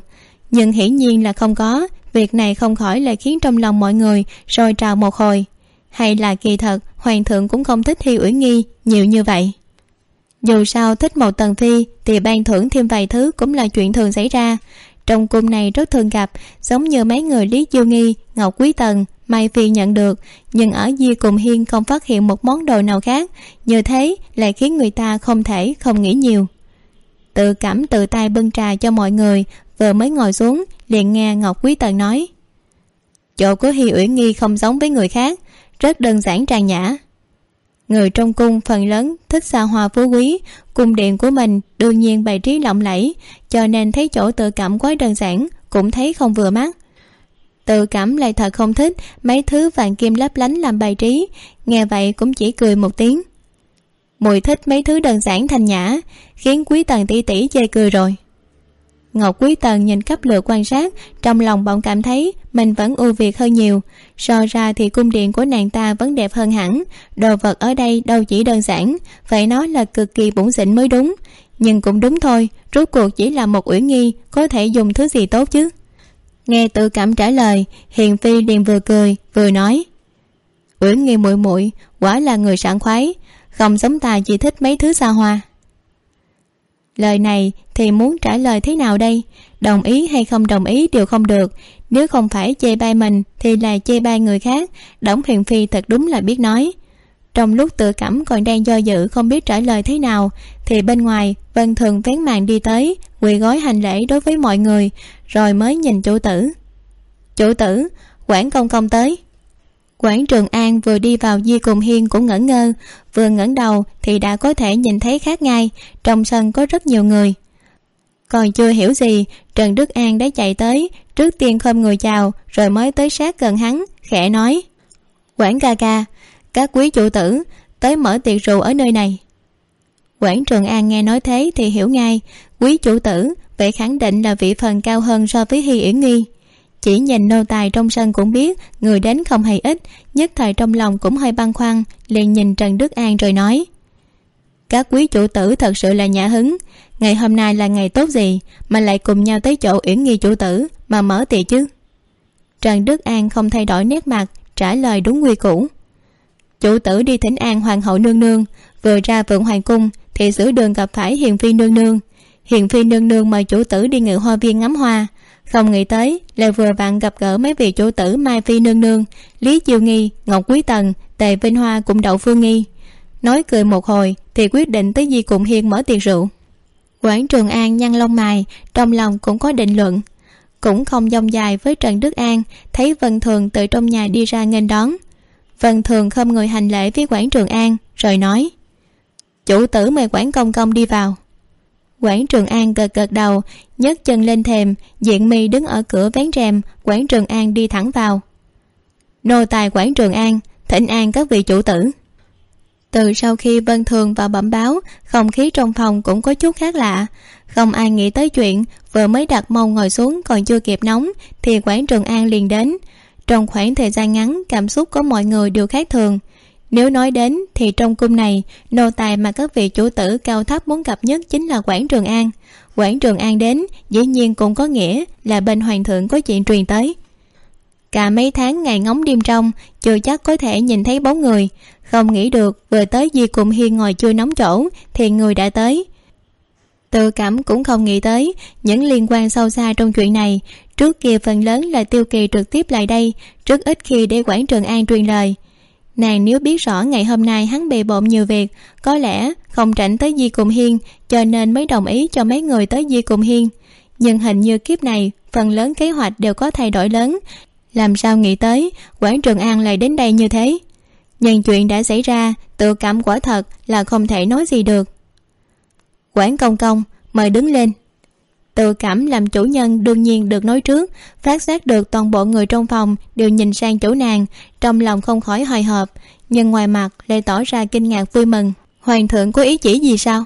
nhưng hiển nhiên là không có. Việc này không khỏi lại khiến trong lòng mọi người sôi trào một hồi. Hay là kỳ thật, hoàng thượng cũng không thích thi uyển nghi nhiều như vậy. Dù sao, thích một tần phi thì ban thưởng thêm vài thứ cũng là chuyện thường xảy ra. Trong cung này rất thường gặp, giống như mấy người lý chiêu nghi, ngọc quý tần, mai phi nhận được. Nhưng ở di cùng hiên không phát hiện một món đồ nào khác. Như thế lại khiến người ta không thể không nghĩ nhiều tự cảm tự tay bưng trà cho mọi người, vừa mới ngồi xuống, liền nghe ngọc quý tần nói. Chỗ của hi uyển nghi không giống với người khác, rất đơn giản trang nhã. Người trong cung phần lớn thích xa hoa phú quý, cung điện của mình đương nhiên bày trí lộng lẫy, cho nên thấy chỗ tự cảm quá đơn giản, cũng thấy không vừa mắt. Tự cảm lại thật không thích, mấy thứ vàng kim lấp lánh làm bài trí, nghe vậy cũng chỉ cười một tiếng mùi thích mấy thứ đơn giản thanh nhã, khiến quý tần tỷ tỷ chê cười rồi. Ngọc quý tần nhìn cấp lượt quan sát, trong lòng bỗng cảm thấy mình vẫn ưu việt hơn nhiều. So ra thì cung điện của nàng ta vẫn đẹp hơn hẳn, đồ vật ở đây đâu chỉ đơn giản, phải nói là cực kỳ bủn xỉn mới đúng. Nhưng cũng đúng thôi, rốt cuộc chỉ là một uyển nghi, có thể dùng thứ gì tốt chứ? Nghe tự cảm trả lời, hiền phi liền vừa cười, vừa nói, uyển nghi muội muội, quả là người sảng khoái không giống ta chỉ thích mấy thứ xa hoa. Lời này thì muốn trả lời thế nào đây? Đồng ý hay không đồng ý đều không được. Nếu không phải chê bai mình thì là chê bai người khác. Đổng huyền phi thật đúng là biết nói. Trong lúc tự cảm còn đang do dự không biết trả lời thế nào, thì bên ngoài vân thường vén màn đi tới, quỳ gói hành lễ đối với mọi người, rồi mới nhìn chủ tử. Chủ tử, quản công công tới quảng trường an vừa đi vào di cùng hiên cũng ngẩn ngơ, vừa ngẩng đầu thì đã có thể nhìn thấy khác ngay, trong sân có rất nhiều người. Còn chưa hiểu gì, trần đức an đã chạy tới, trước tiên khom người chào, rồi mới tới sát gần hắn, khẽ nói. Quản ca ca, các quý chủ tử, tới mở tiệc rượu ở nơi này. Quảng trường an nghe nói thế thì hiểu ngay, quý chủ tử, vậy khẳng định là vị phần cao hơn so với hy yển nghi chỉ nhìn nô tài trong sân cũng biết người đến không hề ít, nhất thời trong lòng cũng hơi băn khoăn, liền nhìn trần đức an rồi nói, các quý chủ tử thật sự là nhã hứng, ngày hôm nay là ngày tốt gì mà lại cùng nhau tới chỗ uyển nghi chủ tử mà mở tiệc chứ? Trần đức an không thay đổi nét mặt, trả lời đúng quy củ, chủ tử đi thỉnh an hoàng hậu nương nương, vừa ra vượng hoàng cung thì giữa đường gặp phải hiền phi nương nương, hiền phi nương nương mời chủ tử đi ngự hoa viên ngắm hoa không nghĩ tới là vừa vặn gặp gỡ mấy vị chủ tử mai phi nương nương, lý chiêu nghi, ngọc quý tần, tề vinh hoa cũng đậu phương nghi. Nói cười một hồi thì quyết định tới di cụng hiên mở tiệc rượu. Quảng trường an nhăn lông mài trong lòng cũng có định luận. Cũng không dông dài với trần đức an, thấy vân thường từ trong nhà đi ra nghênh đón. Vân thường không người hành lễ với quản trường an, rồi nói, chủ tử mời quản công công đi vào quản trường an gật gật đầu, nhấc chân lên thềm diện mi đứng ở cửa vén rèm quản trường an đi thẳng vào. Nô tài quản trường an, thịnh an các vị chủ tử. Từ sau khi vân thường vào bẩm báo, không khí trong phòng cũng có chút khác lạ. Không ai nghĩ tới chuyện, vừa mới đặt mông ngồi xuống còn chưa kịp nóng, thì quản trường an liền đến. Trong khoảng thời gian ngắn, cảm xúc của mọi người đều khác thường nếu nói đến, thì trong cung này, nô tài mà các vị chủ tử cao thấp muốn gặp nhất chính là quản trường an. Quản trường an đến, dĩ nhiên cũng có nghĩa là bên hoàng thượng có chuyện truyền tới. Cả mấy tháng ngày ngóng đêm trong, chưa chắc có thể nhìn thấy bóng người. Không nghĩ được, vừa tới di cùng hiên ngồi chưa nóng chỗ thì người đã tới. Tự cảm cũng không nghĩ tới, những liên quan sâu xa trong chuyện này. Trước kia phần lớn là tiêu kỳ trực tiếp lại đây rất ít khi để quản trường an truyền lời nàng nếu biết rõ ngày hôm nay hắn bề bộn nhiều việc, có lẽ không rảnh tới di cùng hiên, cho nên mới đồng ý cho mấy người tới di cùng hiên. Nhưng hình như kiếp này, phần lớn kế hoạch đều có thay đổi lớn. Làm sao nghĩ tới quản trường an lại đến đây như thế? Nhưng chuyện đã xảy ra, tự cảm quả thật là không thể nói gì được. Quản công công, mời đứng lên tự cảm làm chủ nhân đương nhiên được nói trước, phát giác được toàn bộ người trong phòng đều nhìn sang chỗ nàng, trong lòng không khỏi hồi hộp nhưng ngoài mặt lại tỏ ra kinh ngạc vui mừng. Hoàng thượng có ý chỉ gì sao?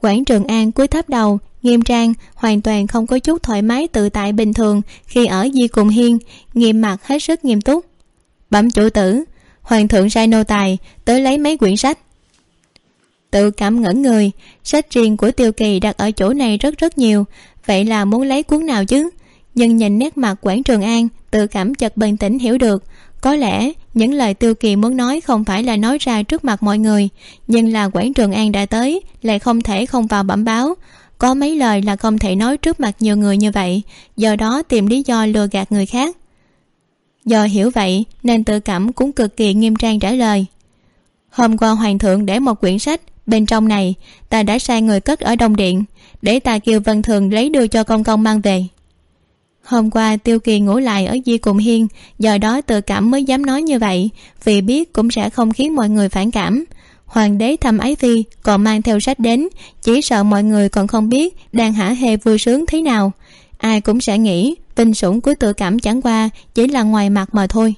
Quản trường an cúi thấp đầu, nghiêm trang, hoàn toàn không có chút thoải mái tự tại bình thường khi ở di cùng hiên, nghiêm mặt hết sức nghiêm túc. Bẩm chủ tử, hoàng thượng sai nô tài tới lấy mấy quyển sách? Tự cảm ngẩn người. Sách riêng của tiêu kỳ đặt ở chỗ này rất rất nhiều. Vậy là muốn lấy cuốn nào chứ? Nhưng nhìn nét mặt quảng trường an, tự cảm chợt bình tĩnh hiểu được. Có lẽ những lời tiêu kỳ muốn nói không phải là nói ra trước mặt mọi người, nhưng là quảng trường an đã tới, lại không thể không vào bẩm báo. Có mấy lời là không thể nói trước mặt nhiều người như vậy, do đó tìm lý do lừa gạt người khác. Do hiểu vậy, nên tự cảm cũng cực kỳ nghiêm trang trả lời. Hôm qua hoàng thượng để một quyển sách bên trong này, ta đã sai người cất ở đông điện, để ta kêu vân thường lấy đưa cho công công mang về. Hôm qua tiêu kỳ ngủ lại ở di cùng hiên do đó tự cảm mới dám nói như vậy, vì biết cũng sẽ không khiến mọi người phản cảm. Hoàng đế thăm ái phi còn mang theo sách đến, chỉ sợ mọi người còn không biết đang hả hê vui sướng thế nào. Ai cũng sẽ nghĩ, vinh sủng của tự cảm chẳng qua chỉ là ngoài mặt mà thôi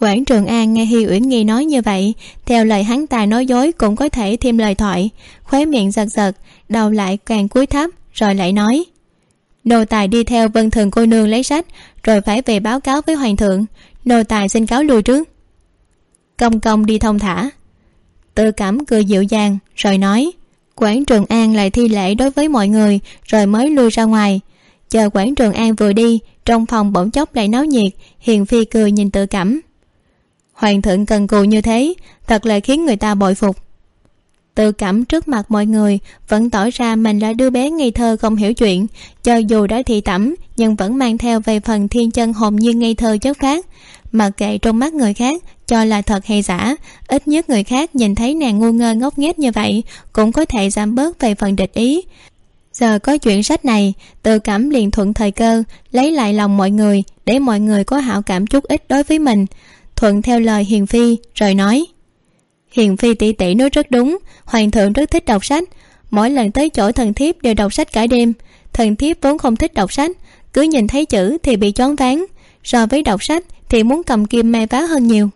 quản trường an nghe hi uyển nghi nói như vậy, theo lời hắn tài nói dối cũng có thể thêm lời thoại. Khóe miệng giật giật, đầu lại càng cúi thấp, rồi lại nói, nô tài đi theo vân thường cô nương lấy sách, rồi phải về báo cáo với hoàng thượng. Nô tài xin cáo lui trước. Công công đi thông thả. Tự cảm cười dịu dàng, rồi nói quản trường an lại thi lễ đối với mọi người, rồi mới lui ra ngoài. Chờ quản trường an vừa đi, trong phòng bỗng chốc lại náo nhiệt, hiền phi cười nhìn tự cảm hoàng thượng cần cù như thế, thật là khiến người ta bội phục. Tự cảm trước mặt mọi người vẫn tỏ ra mình là đứa bé ngây thơ không hiểu chuyện, cho dù đã thị tẩm, nhưng vẫn mang theo về phần thiên chân hồn nhiên ngây thơ chất phát. Mặc kệ trong mắt người khác, cho là thật hay giả, ít nhất người khác nhìn thấy nàng ngu ngơ ngốc nghếch như vậy cũng có thể giảm bớt về phần địch ý. Giờ có chuyện sách này tự cảm liền thuận thời cơ, lấy lại lòng mọi người để mọi người có hảo cảm chút ít đối với mình thuận theo lời hiền phi, rồi nói, hiền phi tỷ tỷ nói rất đúng, hoàng thượng rất thích đọc sách. Mỗi lần tới chỗ thần thiếp đều đọc sách cả đêm. Thần thiếp vốn không thích đọc sách, cứ nhìn thấy chữ thì bị choáng váng. So với đọc sách thì muốn cầm kim may vá hơn nhiều.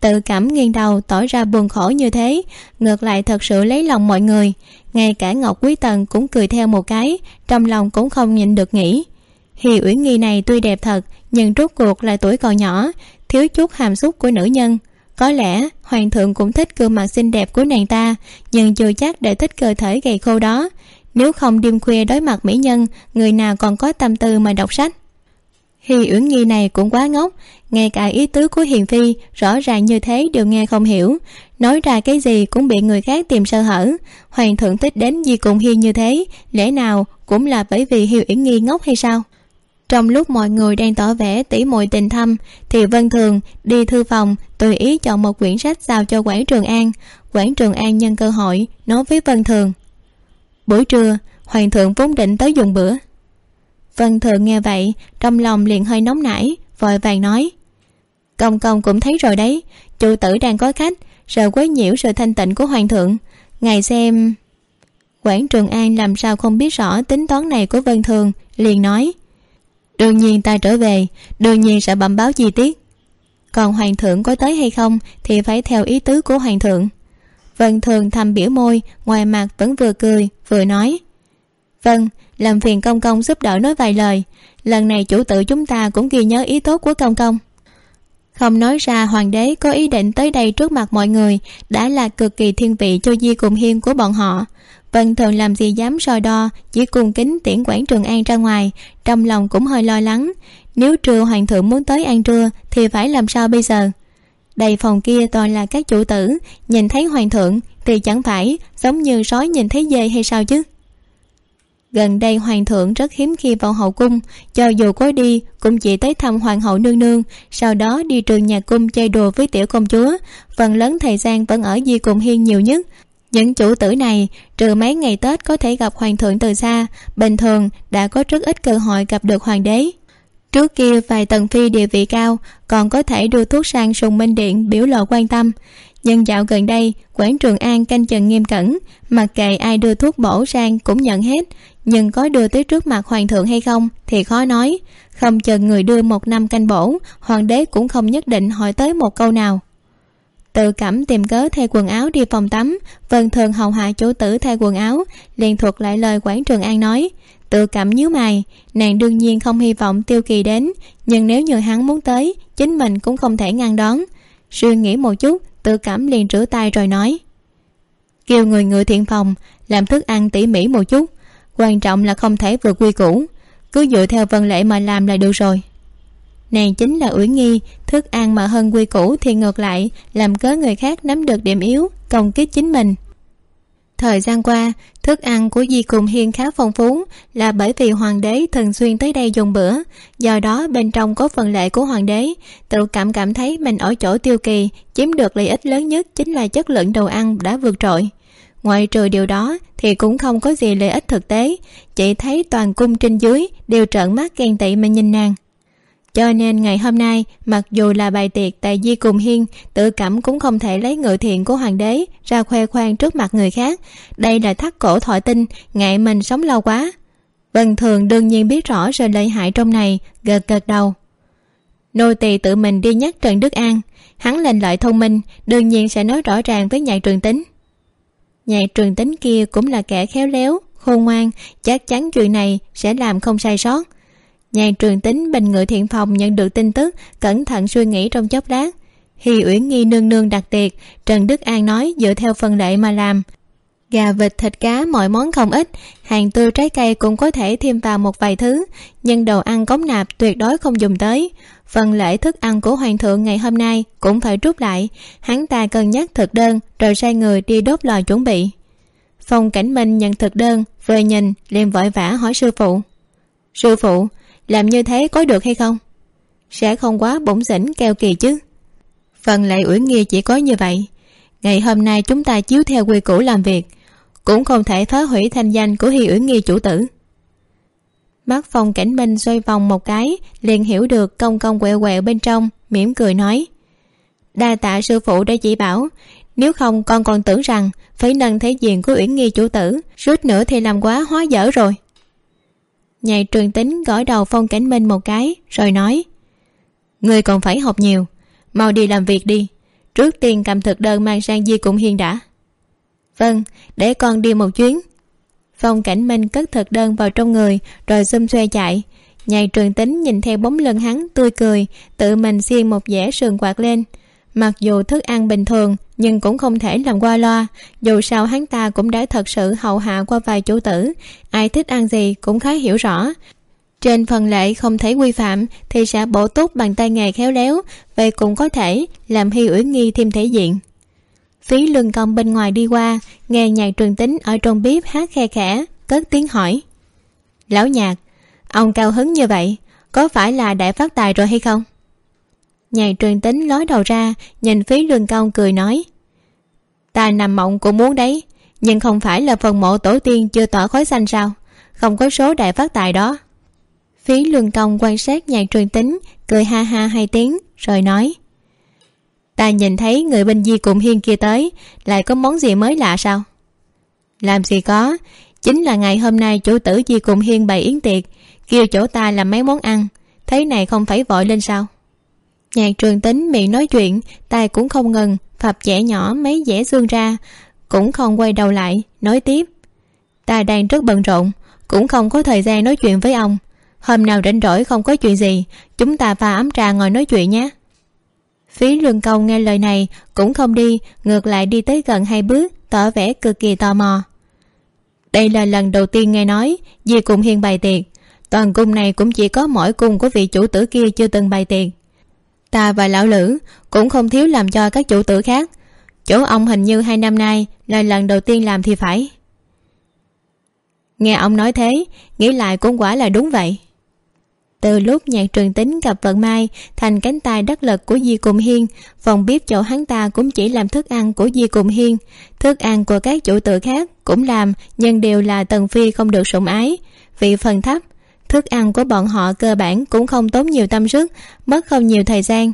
Tự cảm nghiêng đầu tỏ ra buồn khổ như thế, ngược lại thật sự lấy lòng mọi người. Ngay cả ngọc quý tần cũng cười theo một cái, trong lòng cũng không nhịn được nghĩ. Hi uyển nghi này tuy đẹp thật, nhưng rốt cuộc là tuổi còn nhỏ thiếu chút hàm xúc của nữ nhân. Có lẽ, hoàng thượng cũng thích gương mặt xinh đẹp của nàng ta, nhưng chưa chắc để thích cơ thể gầy khô đó. Nếu không đêm khuya đối mặt mỹ nhân, người nào còn có tâm tư mà đọc sách? Hi uyển nghi này cũng quá ngốc. Ngay cả ý tứ của hiền phi rõ ràng như thế đều nghe không hiểu. Nói ra cái gì cũng bị người khác tìm sơ hở. Hoàng thượng thích đến gì cùng hi như thế, lẽ nào cũng là bởi vì hi uyển nghi ngốc hay sao? Trong lúc mọi người đang tỏ vẻ tỉ mụi tình thâm, thì vân thường đi thư phòng, tùy ý chọn một quyển sách giao cho quản trường an. Quản trường an nhân cơ hội nói với vân thường, buổi trưa, hoàng thượng vốn định tới dùng bữa. Vân thường nghe vậy, trong lòng liền hơi nóng nảy, vội vàng nói, công công cũng thấy rồi đấy, chủ tử đang có khách, sợ quấy nhiễu sự thanh tịnh của hoàng thượng. Ngài xem. Quảng trường an làm sao không biết rõ tính toán này của vân thường, liền nói đương nhiên ta trở về, đương nhiên sẽ bẩm báo chi tiết. Còn hoàng thượng có tới hay không thì phải theo ý tứ của hoàng thượng. Vân thường thầm biểu môi, ngoài mặt vẫn vừa cười, vừa nói. Vâng làm phiền công công giúp đỡ nói vài lời. Lần này chủ tử chúng ta cũng ghi nhớ ý tốt của công công. Không nói ra, hoàng đế có ý định tới đây trước mặt mọi người đã là cực kỳ thiên vị cho di cùng hiên của bọn họ vân thường làm gì dám soi đo, chỉ cung kính tiễn quản trường an ra ngoài, trong lòng cũng hơi lo lắng. Nếu trưa hoàng thượng muốn tới ăn trưa, thì phải làm sao bây giờ? Đầy phòng kia toàn là các chủ tử, nhìn thấy hoàng thượng thì chẳng phải giống như sói nhìn thấy dê hay sao chứ? Gần đây hoàng thượng rất hiếm khi vào hậu cung, cho dù có đi cũng chỉ tới thăm hoàng hậu nương nương, sau đó đi trường nhà cung chơi đùa với tiểu công chúa. Phần lớn thời gian vẫn ở di cùng hiên nhiều nhất những chủ tử này, trừ mấy ngày tết có thể gặp hoàng thượng từ xa, bình thường đã có rất ít cơ hội gặp được hoàng đế. Trước kia vài tần phi địa vị cao, còn có thể đưa thuốc sang sùng minh điện biểu lộ quan tâm. Nhưng dạo gần đây, quảng trường an canh chừng nghiêm cẩn, mặc kệ ai đưa thuốc bổ sang cũng nhận hết. Nhưng có đưa tới trước mặt hoàng thượng hay không thì khó nói. Không chừng người đưa một năm canh bổ, hoàng đế cũng không nhất định hỏi tới một câu nào tự cảm tìm cớ thay quần áo đi phòng tắm. Vân thường hầu hạ chủ tử thay quần áo. Liền thuật lại lời quảng trường an nói, tự cảm nhíu mày. Nàng đương nhiên không hy vọng tiêu kỳ đến, nhưng nếu như hắn muốn tới, chính mình cũng không thể ngăn đón. Suy nghĩ một chút, tự cảm liền rửa tay rồi nói, kêu người ngựa thiện phòng, làm thức ăn tỉ mỉ một chút. Quan trọng là không thể vượt quy củ. Cứ dựa theo vân lệ mà làm là được rồi nàng chính là ủy nghi, thức ăn mà hơn quy củ thì ngược lại, làm cớ người khác nắm được điểm yếu, công kích chính mình. Thời gian qua, thức ăn của di cùng hiên khá phong phú, là bởi vì hoàng đế thường xuyên tới đây dùng bữa. Do đó, bên trong có phần lệ của hoàng đế. Tự cảm cảm thấy mình ở chỗ tiêu kỳ, chiếm được lợi ích lớn nhất chính là chất lượng đồ ăn đã vượt trội. Ngoại trừ điều đó, thì cũng không có gì lợi ích thực tế. Chỉ thấy toàn cung trên dưới đều trợn mắt ghen tị mà nhìn nàng cho nên ngày hôm nay, mặc dù là bài tiệc tại di cùng hiên tự cảm cũng không thể lấy ngự thiện của hoàng đế ra khoe khoang trước mặt người khác. Đây là thắt cổ thọ tinh, ngại mình sống lâu quá. Vân thường đương nhiên biết rõ sự lợi hại trong này, gật gật đầu. Nô tỳ tự mình đi nhắc trần đức an. Hắn lên lợi thông minh, đương nhiên sẽ nói rõ ràng với nhạc trường tính. Nhạc trường tính kia cũng là kẻ khéo léo, khôn ngoan, chắc chắn chuyện này sẽ làm không sai sót nhàn trường tính bình ngự thiện phòng nhận được tin tức, cẩn thận suy nghĩ trong chốc lát. Hi uyển nghi nương nương đặt tiệc, trần đức an nói dựa theo phần lệ mà làm. Gà vịt, thịt cá, mọi món không ít, hàng tươi trái cây cũng có thể thêm vào một vài thứ, nhưng đồ ăn cống nạp tuyệt đối không dùng tới. Phần lễ thức ăn của hoàng thượng ngày hôm nay cũng phải rút lại, hắn ta cân nhắc thực đơn rồi sai người đi đốt lò chuẩn bị. Phong cảnh minh nhận thực đơn vừa nhìn, liền vội vã hỏi sư phụ. Sư phụ làm như thế có được hay không? Sẽ không quá bỗng xỉn keo kỳ chứ. Phần lệ uyển nghi chỉ có như vậy. Ngày hôm nay chúng ta chiếu theo quy củ làm việc, cũng không thể phá hủy thanh danh của hi uyển nghi chủ tử. Mắt phong cảnh minh xoay vòng một cái, liền hiểu được công công quẹo quẹo bên trong, mỉm cười nói, đa tạ sư phụ đã chỉ bảo, nếu không con còn tưởng rằng phải nâng thế diện của uyển nghi chủ tử, suýt nữa thì làm quá hóa dở rồi nhạy trường tính gõ đầu phong cảnh minh một cái, rồi nói, người còn phải học nhiều, mau đi làm việc đi, trước tiên cầm thực đơn mang sang di cũng hiên đã. Vâng để con đi một chuyến. Phong cảnh minh cất thực đơn vào trong người, rồi xum xoe chạy. Nhạy trường tính nhìn theo bóng lưng hắn, tươi cười, tự mình xiên một dẻ sườn quạt lên. Mặc dù thức ăn bình thường nhưng cũng không thể làm qua loa, dù sao hắn ta cũng đã thật sự hậu hạ qua vài chủ tử, ai thích ăn gì cũng khá hiểu rõ. Trên phần lệ không thấy quy phạm thì sẽ bổ túc bằng tay nghề khéo léo, về cũng có thể làm hy uyển nghi thêm thể diện. Phí lương công bên ngoài đi qua, nghe nhạc trường tính ở trong bếp hát khe khẽ, cất tiếng hỏi. Lão nhạc, ông cao hứng như vậy, có phải là đại phát tài rồi hay không? Nhàn truyền tính ló đầu ra, nhìn phí lương công cười nói. Ta nằm mộng cũng muốn đấy, nhưng không phải là phần mộ tổ tiên chưa tỏa khói xanh sao? Không có số đại phát tài đó. Phí luân công quan sát nhạc trường tính, cười ha ha hai tiếng, rồi nói. Ta nhìn thấy người bên di cụm hiên kia tới, lại có món gì mới lạ sao? Làm gì có, chính là ngày hôm nay chủ tử di cụm hiên bày yến tiệc, kêu chỗ ta làm mấy món ăn thấy này không phải vội lên sao? Nhạc trường tính miệng nói chuyện tay cũng không ngừng, phập chẻ nhỏ mấy dẻ xương ra, cũng không quay đầu lại, nói tiếp. Ta đang rất bận rộn, cũng không có thời gian nói chuyện với ông. Hôm nào rảnh rỗi không có chuyện gì, chúng ta pha ấm trà ngồi nói chuyện nhé. Phí lương công nghe lời này, cũng không đi, ngược lại đi tới gần hai bước, tỏ vẻ cực kỳ tò mò. Đây là lần đầu tiên nghe nói di cùng hiền bày tiệc. Toàn cung này cũng chỉ có mỗi cung của vị chủ tử kia chưa từng bày tiệc ta và lão lữ cũng không thiếu làm cho các chủ tử khác. Chỗ ông hình như hai năm nay là lần đầu tiên làm thì phải. Nghe ông nói thế, nghĩ lại cũng quả là đúng vậy. Từ lúc nhạc trường tính gặp vận mai thành cánh tay đắc lực của di cùng hiên, phòng bếp chỗ hắn ta cũng chỉ làm thức ăn của di cùng hiên. Thức ăn của các chủ tử khác cũng làm, nhưng đều là tần phi không được sủng ái. Vị phần thấp thức ăn của bọn họ cơ bản cũng không tốn nhiều tâm sức, mất không nhiều thời gian.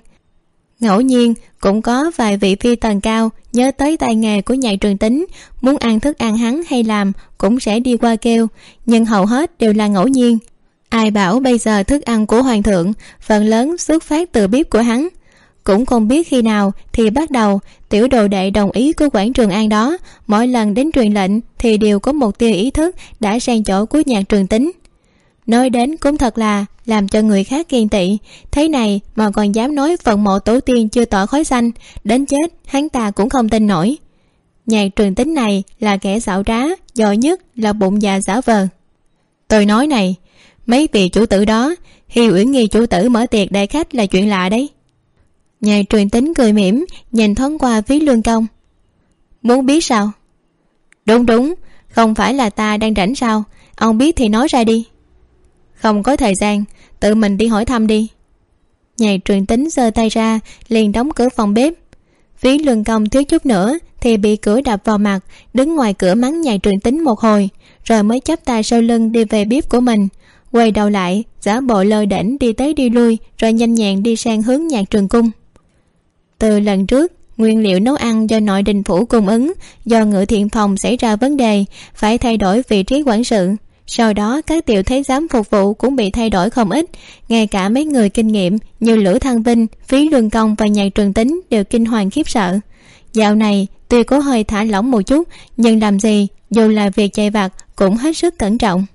Ngẫu nhiên, cũng có vài vị phi tần cao nhớ tới tay nghề của nhạc trường tính, muốn ăn thức ăn hắn hay làm cũng sẽ đi qua kêu, nhưng hầu hết đều là ngẫu nhiên. Ai bảo bây giờ thức ăn của hoàng thượng, phần lớn xuất phát từ bếp của hắn. Cũng không biết khi nào thì bắt đầu, tiểu đồ đệ đồng ý của quản trường an đó, mỗi lần đến truyền lệnh thì đều có một tia ý thức đã sang chỗ của nhạc trường tính nói đến cũng thật là làm cho người khác ghen tị. Thế này mà còn dám nói phận mộ tổ tiên chưa tỏ khói xanh, đến chết, hắn ta cũng không tin nổi. Nhạc trường tính này là kẻ xảo trá, giỏi nhất là bụng già giả vờ. Tôi nói này, mấy vị chủ tử đó, hi uyển nghi chủ tử mở tiệc đại khách là chuyện lạ đấy. Nhà truyền tính cười mỉm, nhìn thoáng qua phía lương công. Muốn biết sao? Đúng đúng, không phải là ta đang rảnh sao? Ông biết thì nói ra đi không có thời gian, tự mình đi hỏi thăm đi. Nhạc truyền tính giơ tay ra, liền đóng cửa phòng bếp. Phí lương công thiếu chút nữa thì bị cửa đập vào mặt, đứng ngoài cửa mắng nhạc truyền tính một hồi, rồi mới chắp tay sau lưng đi về bếp của mình. Quay đầu lại, giả bộ lơ đễnh đi tới đi lui, rồi nhanh nhẹn đi sang hướng nhạc trường cung. Từ lần trước, nguyên liệu nấu ăn do nội đình phủ cung ứng, do ngự thiện phòng xảy ra vấn đề, phải thay đổi vị trí quản sự sau đó, các tiểu thái giám phục vụ cũng bị thay đổi không ít. Ngay cả mấy người kinh nghiệm như lữ thăng vinh, phí luân công và nhạc trường tính đều kinh hoàng khiếp sợ. Dạo này, tuy có hơi thả lỏng một chút, nhưng làm gì, dù là việc chạy vặt cũng hết sức cẩn trọng.